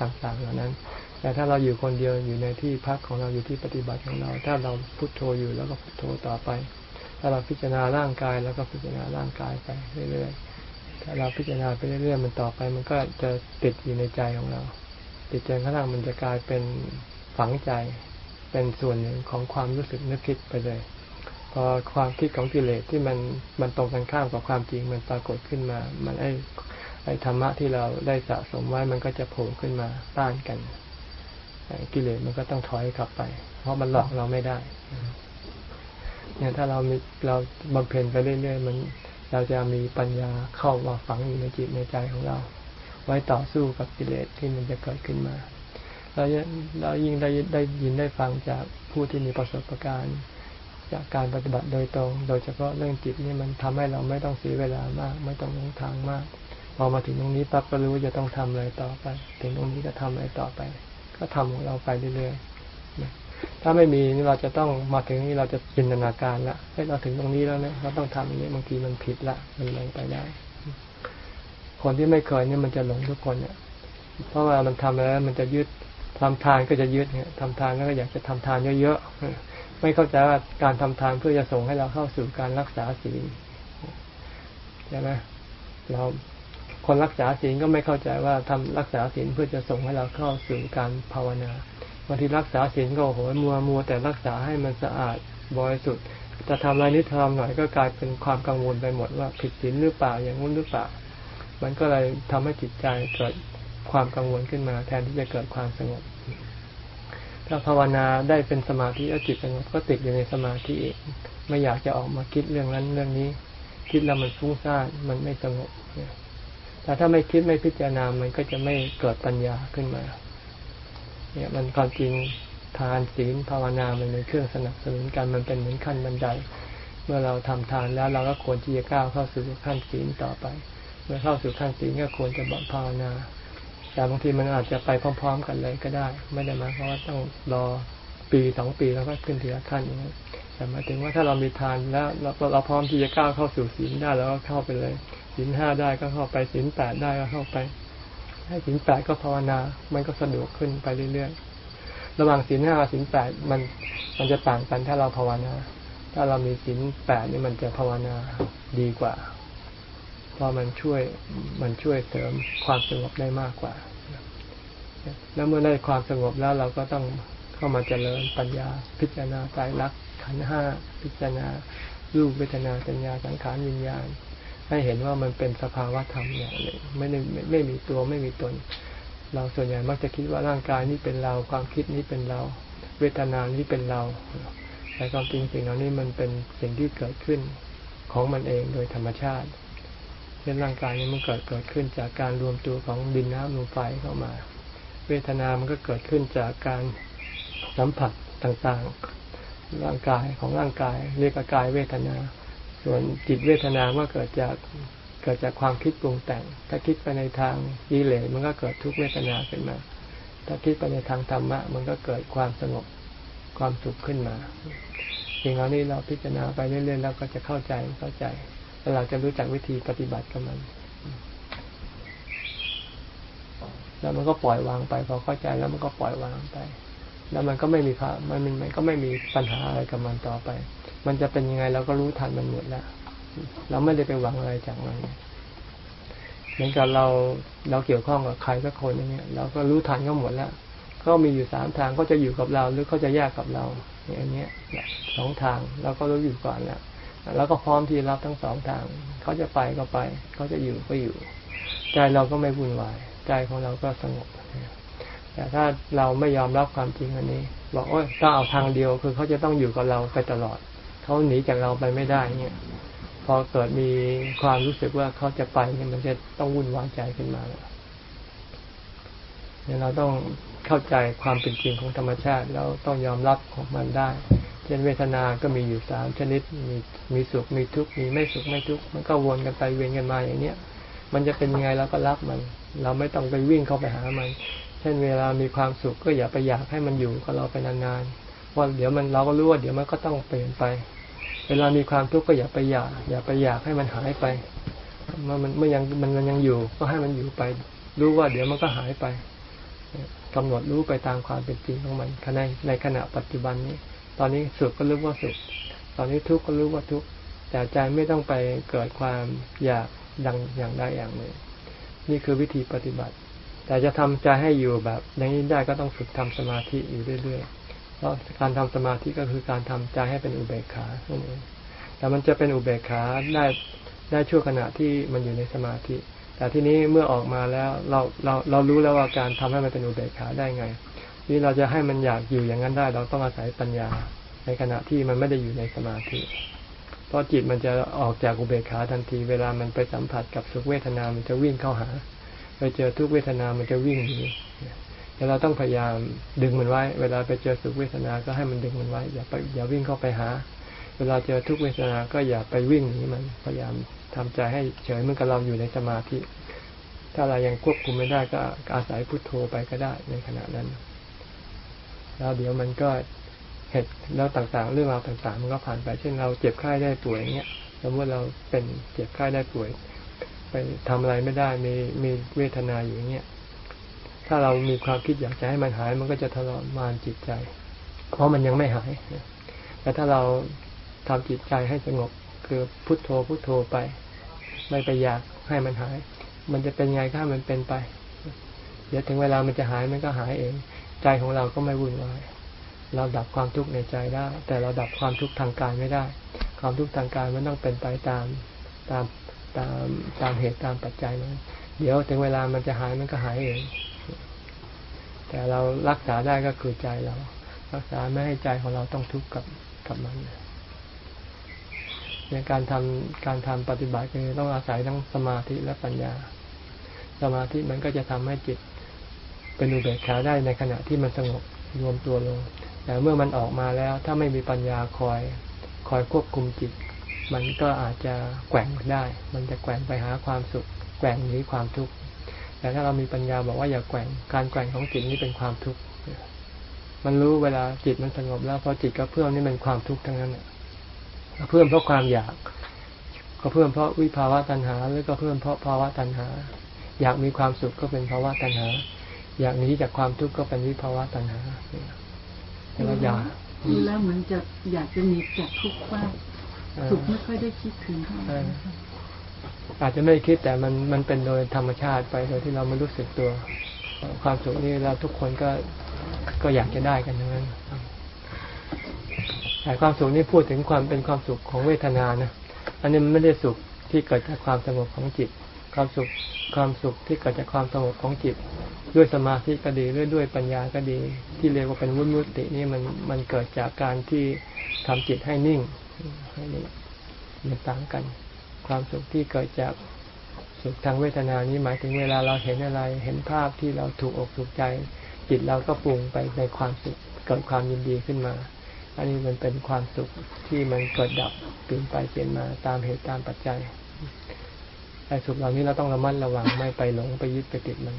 ต่างๆเหล่านั้น แต่ถ้าเราอยู่คนเดียวอยู่ในที่พักของเราอยู่ที่ปฏิบัติของเรา ถ้าเราพุโทโธอยู่แล้วก็พุโทโธต่อไป ถ้าเราพิจารณาร่างกายแล้วก็พิจารณาร่างกายไปเรื่อยๆ ถ้าเราพิจารณาไปเรื่อยๆ มันต่อไป มันก็จะติดอยู่ในใจของเรา ติดจนกระทั่งมันจะกลายเป็นฝังใจ เป็นส่วนหนึ่งของความรู้สึกนึกคิดไปเลย พอความคิดของกิเลสที่มันมันตรงกันข้ามกับความจริงมันปรากฏขึ้นมา มันไอ้ไอ้ธรรมะที่เราได้สะสมไว้มันก็จะโผล่ขึ้นมาต้านกัน กิเลสมันก็ต้องถอยกลับไป เพราะมันหลอกเราไม่ได้ เนี่ยถ้าเรามีเราบำเพ็ญไปเรื่อยๆมันเราจะมีปัญญาเข้ามาฝังอยู่ในจิตในใจของเรา ไว้ต่อสู้กับกิเลสที่มันจะเกิดขึ้นมา เราเรายิ่งได้ได้ยินได้ฟังจากผู้ที่มีประสบการณ์ จากการปฏิบัติโดยตรง โดยเฉพาะเรื่องจิตนี่มันทำให้เราไม่ต้องเสียเวลามาก ไม่ต้องลงทางมาก พอมาถึงตรงนี้ปั๊บก็รู้ว่าจะต้องทำอะไรต่อไป ถึงตรงนี้ก็ทำอะไรต่อไป ก็ทำของเราไปเรื่อยๆ ถ้าไม่มีนี่เราจะต้องมาถึงนี่เราจะจินตนาการละเฮ้ยเราถึงตรงนี้แล้วนะเราต้องทำอย่างนี้บางทีมันผิดละมันลงไปได้ คนที่ไม่เคยเนี่ยมันจะหลงทุกคนเนี่ย เพราะว่ามันทำแล้ว มันจะยึดทำทานก็จะยึดเนี่ยทำทานก็อยากจะทำทานเยอะๆไม่เข้าใจว่าการทำทานเพื่อจะส่งให้เราเข้าสู่การรักษาศีลใช่ไหมเราคนรักษาศีลก็ไม่เข้าใจว่าทำรักษาศีลเพื่อจะส่งให้เราเข้าสู่การภาวนา บางทีรักษาศีลก็โอ้โหมัวมัวแต่รักษาให้มันสะอาดบริสุทธิ์จะทำอะไรนิดทำหน่อยก็กลายเป็นความกังวลไปหมดว่าผิดศีลหรือเปล่าอย่างนู้นหรือเปล่า มันก็เลยทำให้จิตใจเกิดความกังวลขึ้นมา แทนที่จะเกิดความสงบ ถ้าภาวนาได้เป็นสมาธิแล้วจิตสงบก็ติดอยู่ในสมาธิเองไม่อยากจะออกมาคิดเรื่องนั้นเรื่องนี้ คิดแล้วมันฟุ้งซ่านมันไม่สงบแต่ถ้าไม่คิดไม่พิจารณา มันก็จะไม่เกิดปัญญาขึ้นมา เนี่ยมันความจริงทานศีลภาวนามันเป็นเครื่องสนับสนุนกันมันเป็นเหมือนขั้นบันได เมื่อเราทำทานแล้วเราก็ควรที่จะก้าวเข้าสู่ขั้นศีลต่อไป เมื่อเข้าสู่ขั้นศีลก็ควรจะบภาวนา แต่บางทีมันอาจจะไปพร้อม ๆ กันเลยก็ได้ ไม่ได้หมายความว่าต้องรอปีสองปีแล้วก็ขึ้นทีละขั้นอย่างนี้แต่หมายถึงว่าถ้าเรามีทานแล้วเราเราพร้อมที่จะก้าวเข้าสู่ศีลได้แล้วก็เข้าไปเลยศีลห้าได้ก็เข้าไปศีลแปดได้ก็เข้าไป ให้ศีลแปดก็ภาวนา มันก็สะดวกขึ้นไปเรื่อยๆ ระหว่างศีลห้ากับศีลแปดมันมันจะต่างกันถ้าเราภาวนา ถ้าเรามีศีลแปดนี่มันจะภาวนาดีกว่า เพราะมันช่วยมันช่วยเสริมความสงบได้มากกว่า แล้วเมื่อได้ความสงบแล้วเราก็ต้องเข้ามาเจริญปัญญา พิจารณาใจรักขันห้าพิจารณารูปเวทนาสัญญาสังขารวิญญาณ ให้เห็นว่ามันเป็นสภาวะธรรมอย่างหนึ่งไม่ได้ไม่ไม่มีตัวไม่มีตน เราส่วนใหญ่มักจะคิดว่าร่างกายนี้เป็นเราความคิดนี้เป็นเรา เวทนานี้เป็นเรา แต่ความจริงสิ่งเหล่านี้มันเป็นสิ่งที่เกิดขึ้นของมันเองโดยธรรมชาติเช่นร่างกายนี้มันเกิดเกิดขึ้นจากการรวมตัวของดินน้ำลมไฟเข้ามา เวทนามันก็เกิดขึ้นจากการสัมผัสต่างๆ ร่างกายของร่างกายเรียกกายเวทนา ส่วนจิตเวทนาก็เกิดจากเกิดจากความคิดปรุงแต่ง ถ้าคิดไปในทางยิเลมันก็เกิดทุกเวทนาขึ้นมา ถ้าคิดไปในทางธรรมะ มันก็เกิดความสงบความสุขขึ้นมาสิ่งเหล่านี้เราพิจารณาไปเรื่อยๆแล้วก็จะเข้าใจเข้าใจ แล้วเราจะรู้จักวิธีปฏิบัติกับมัน แล้วมันก็ปล่อยวางไป พอเข้าใจแล้วมันก็ปล่อยวางไป แล้วมันก็ไม่มีความมันมันก็ไม่มีปัญหาอะไรกับมันต่อไป มันจะเป็นยังไงเราก็รู้ทันมันหมดแล้วเราไม่ได้ไปหวังอะไรจากมันเหมือนกับเราเราเกี่ยวข้องกับใครสักคนอย่างเงี้ยเราก็รู้ทันก็หมดแล้วก็มีอยู่สามทางก็จะอยู่กับเราหรือเขาจะแยกกับเราอย่างเงี้ยสองทางเราก็รู้อยู่ก่อนแล้วแล้วก็พร้อมที่รับทั้งสองทางเขาจะไปก็ไปเขาจะอยู่ก็อยู่ใจเราก็ไม่วุ่นวายใจของเราก็สงบแต่ถ้าเราไม่ยอมรับความจริงอันนี้ บอกโอ้ยถ้าเอาทางเดียวคือเขาจะต้องอยู่กับเราไปตลอด เขาหนีจากเราไปไม่ได้เนี่ย พอเกิดมีความรู้สึกว่าเขาจะไปเนี่ยมันจะต้องวุ่นวายใจขึ้นมาแล้วเนี่ยเราต้องเข้าใจความเป็นจริงของธรรมชาติ แล้วต้องยอมรับของมันได้ เช่นเวทนา ก็มีอยู่สามชนิด มีมีสุข มีทุกข์ มีไม่สุขไม่ทุกข์ มันก็วนกันไปเวียนกันมาอย่างเนี้ย มันจะเป็นยังไงเราก็รับมัน เราไม่ต้องไปวิ่งเข้าไปหามัน เช่นเวลามีความสุขก็อย่าไปอยากให้มันอยู่กับเราไปนานๆพอราะเดี๋ยวมันเราก็รู้ว่าเดี๋ยวมันก็ต้องเปลี่ยนไป เวลามีความทุกข์ก็อย่าไปอยาก อย่าไปอยากให้มันหายไปเมื่อมันเมื่อยังมันมันยังอยู่ ก็ให้มันอยู่ไป รู้ว่าเดี๋ยวมันก็หายไปกำหนดรู้ไปตามความเป็นจริงของมันในในขณะปัจจุบันนี้ ตอนนี้สุขก็รู้ว่าสุข ตอนนี้ทุกข์ก็รู้ว่าทุกข์แต่ใจไม่ต้องไปเกิดความอยากดังอย่างใดอย่างหนึ่งนี่คือวิธีปฏิบัติ แต่จะทำใจให้อยู่แบบอย่างนี้ได้ก็ต้องฝึกทำสมาธิอยู่เรื่อยๆ เพราะการทำสมาธิก็คือการทำใจให้เป็นอุเบกขานั่นเองแต่มันจะเป็นอุเบกขาได้ได้ชั่วขณะที่มันอยู่ในสมาธิ แต่ทีนี้เมื่อออกมาแล้วเราเราเรารู้แล้วว่าการทำให้มันเป็นอุเบกขาได้ไง นี่เราจะให้มันอยากอยู่อย่างนั้นได้ เราต้องอาศัยปัญญา ในขณะที่มันไม่ได้อยู่ในสมาธิ เพราะจิตมันจะออกจากอุเบกขาทันที เวลามันไปสัมผัสกับสุขเวทนา มันจะวิ่งเข้าหา ไปเจอทุกเวทนา มันจะวิ่งหนี แต่เราต้องพยายามดึงมันไว้ เวลาไปเจอสุขเวทนาก็ให้มันดึงมันไว้ อย่าไปอย่าวิ่งเข้าไปหา เวลาเจอทุกเวทนาก็อย่าไปวิ่งหนีมัน พยายามทำใจให้เฉยเมื่อกับเราอยู่ในสมาธิ ถ้าเรายังควบคุมไม่ได้ก็อาศัยพุทโธไปก็ได้ในขณะนั้น แล้วเดี๋ยวมันก็เหตุแล้วต่างๆ เรื่องราวต่างๆ มันก็ผ่านไป เช่นเราเจ็บไข้ได้ป่วยเงี้ย สมมติเราเป็นเจ็บไข้ได้ป่วย ไปทำอะไรไม่ได้ มีมีเวทนาอยู่เงี้ย ถ้าเรามีความคิดอยากจะให้มันหาย มันก็จะทรมานจิตใจ เพราะมันยังไม่หาย แต่ถ้าเราทำจิตใจให้สงบ คือพุทโธพุทโธไป ไม่ไปอยากให้มันหาย มันจะเป็นไงก็มันเป็นไป เดี๋ยวถึงเวลามันจะหายมันก็หายเอง ใจของเราก็ไม่วุ่นวายเราดับความทุกข์ในใจได้ แต่เราดับความทุกข์ทางกายไม่ได้ ความทุกข์ทางกายมันต้องเป็นไปตามตามตามตามเหตุตามปัจจัยนั้นเดี๋ยวถึงเวลามันจะหายมันก็หายเอง แต่เรารักษาได้ก็คือใจเรา รักษาไม่ให้ใจของเราต้องทุกข์กับกับมันในการทำการทำปฏิบัติคือต้องอาศัยทั้งสมาธิและปัญญา สมาธิมันก็จะทำให้จิตเป็นอุเบกขาได้ในขณะที่มันสงบรวมตัวลง แต่เมื่อมันออกมาแล้ว ถ้าไม่มีปัญญาคอยคอยควบคุมจิต มันก็อาจจะแกว่งได้ มันจะแกว่งไปหาความสุข แกว่งหนีความทุกข์ แต่ถ้าเรามีปัญญาบอกว่าอย่าแกว่ง การแกว่งของจิตนี้เป็นความทุกข์มันรู้เวลาจิตมันสงบแล้วพอจิตกระเพื่อมนี่เป็นความทุกข์ทั้งนั้นกระเพื่อมเพราะความอยากกระเพื่อมเพราะวิภาวะตัณหา หรือกระเพื่อมเพราะภาวะตัณหา อยากมีความสุขก็เป็นภาวะตัณหา อยากหนีจากความทุกข์ก็เป็นวิภาวะตัณหาเราอยาก
ดูแล้วเหมือนจะอยากจะหนีจากทุกข์บ้างสุขไม่ค่อยได้คิดถึงเท่าไหร่
อาจจะไม่คิดแต่มันมันเป็นโดยธรรมชาติไปโดยที่เราไม่รู้สึกตัว ความสุขนี่เราทุกคนก็ก็อยากจะได้กันทั้งนั้นแต่ความสุขนี่พูดถึงความเป็นความสุขของเวทนานะอันนี้มันไม่ได้สุขที่เกิดจากความสงบของจิต ความสุขความสุขที่เกิดจากความสงบของจิต ด้วยสมาธิก็ดีหรือด้วยปัญญาก็ดี ที่เรียกว่าเป็นวุฒิตินี่มันมันเกิดจากการที่ทำจิตให้นิ่งให้นิ่งมันต่างกัน ความสุขที่เกิดจากสุขทางเวทนานี้หมายถึงเวลาเราเห็นอะไร เห็นภาพที่เราถูกอกถูกใจ จิตเราก็ปรุงไปในความสุขเกิดความยินดีขึ้นมา อันนี้มันเป็นความสุขที่มันเกิดดับเปลี่ยนไปเปลี่ยนมาตามเหตุตามปัจจัยแต่สุขเหล่านี้เราต้องระมัดระวังไม่ไปหลงไปยึดไปติดมัน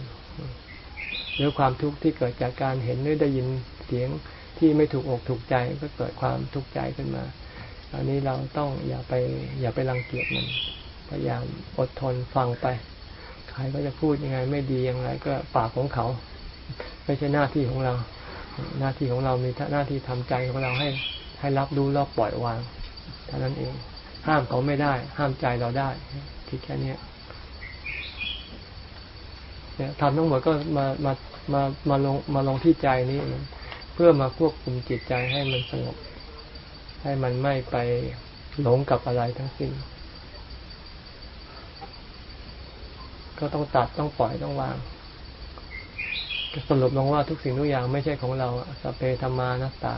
หรือความทุกข์ที่เกิดจากการเห็นหรือได้ยินเสียงที่ไม่ถูกอกถูกใจก็เกิดความทุกข์ใจขึ้นมา อันนี้เราต้องอย่าไป อย่าไปรังเกียจมัน พยายามอดทนฟังไป ใครก็จะพูดยังไง ไม่ดีอย่างไรก็ปากของเขา ไม่ใช่หน้าที่ของเรา หน้าที่ของเรามีหน้าที่ทำใจของเราให้ ให้รับรู้แล้วปล่อยวางเท่านั้นเอง ห้ามเขาไม่ได้ ห้ามใจเราได้ คิดแค่นี้เนี่ยทำทั้งหมดก็มามามามาลงมาลงที่ใจนี้ เพื่อมาควบคุมจิตใจให้มันสงบ ให้มันไม่ไปหลงกับอะไรทั้งสิ้น ก็ต้องตัดต้องปล่อยต้องวางสรุปลงว่าทุกสิ่งทุกอย่างไม่ใช่ของเราสเปธรรมานัตตา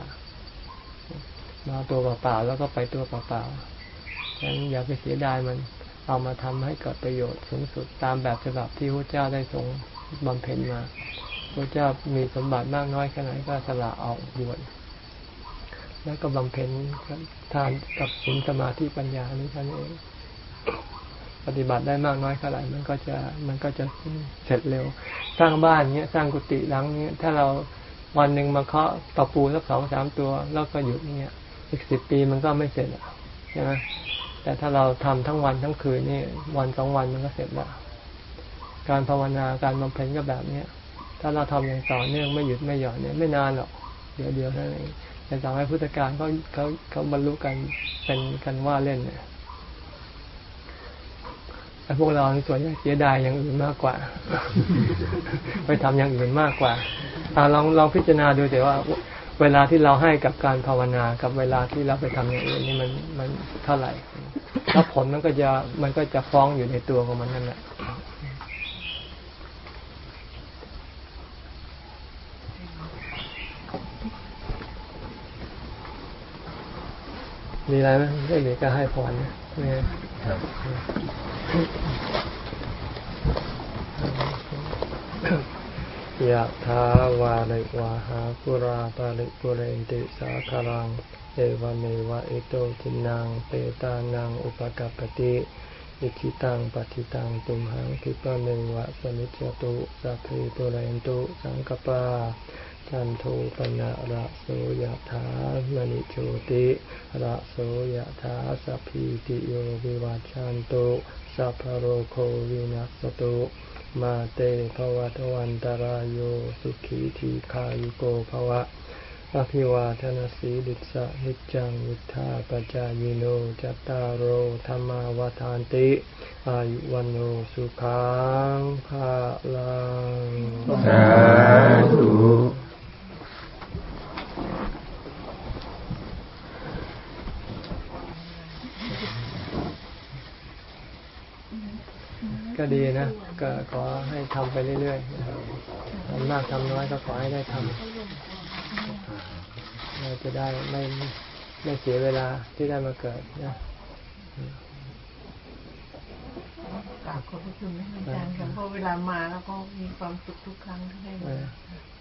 มาตัวเปล่าๆแล้วก็ไปตัวเปล่าๆฉะนั้นอย่าไปเสียดายมันเอามาทำให้เกิดประโยชน์สูงสุดตามแบบฉบับที่พระเจ้าได้ทรงบำเพ็ญมาพระเจ้ามีสมบัติมากน้อยแค่ไหนก็สละออกบวช แล้วก็บำเพ็ญทานกับศีลสมาธิปัญญานี้ท่านเองปฏิบัติได้มากน้อยเท่าไหร่มันก็จะมันก็จะเสร็จเร็ว สร้างบ้านเนี้ยสร้างกุฏิหลังเนี้ยถ้าเราวันหนึ่งมาเคาะตะปูสักสองสามตัว แล้วก็หยุดเงี้ยอีกสิบปีมันก็ไม่เสร็จใช่ไหมแต่ถ้าเราทำทั้งวันทั้งคืนนี่วันสองวันมันก็เสร็จแล้วการภาวนาการบำเพ็ญก็แบบเนี้ยถ้าเราทำอย่างต่อเนื่องไม่หยุดไม่หย่อนเนี่ยไม่นานหรอกเดี๋ยวเดียวเท่านั้น เองแต่สมัยพุทธกาลเขาเขาเขาบรรลุกันเป็นกันว่าเล่นเนี่ยไอ้พวกเราส่วนใหญ่เสียดายอย่างอื่นมากกว่า ไปทำอย่างอื่นมากกว่าอาลองลองพิจารณาดูแต่ว่า เวลาที่เราให้กับการภาวนากับเวลาที่เราไปทำอย่างอื่นนี่มันมันเท่าไหร่แล้วผลมันก็จะมันก็จะฟ้องอยู่ในตัวของมันนั่นแหละ มีอะไรไหมไม่มีก็ให้พรนะเนี่ย
ครับ
ยะถาวาริวาหาปุราปาริปุเรนติสาคารัง เอวเมวะอิโตทินังเปตานังอุปกัปปติอิชิตังปฏิตังตุมหังคิปะเมวะสมิจจตุสัพเพปุเรนตุสังกปา จันโทปนะระโสยถามณิโชติระโสยถาสัพพิติโยวิวัชชันตุสัพพะโรโควินัสตุมาเตภวัตวันตารายโยสุขีทีขายุโกภวะอภิวาทนาสีลิสะนิจังวุธาปจายโนจตารโอธรรมาวทานติ อายุวันโนสุขังภาลัง
สาธุ
ก็ดีนะ ก็ขอให้ทำไปเรื่อยๆนะครับทำมากทำน้อยก็ขอให้ได้ทำเราจะได้ไม่ไม่เสียเวลาที่ได้มาเกิดนะ
กราบขอบพระคุณนะอาจารย์ค่ะเพราะเวลามาแล้วก็มีความสุขทุกครั้งที่ได้
เอ
มา
อ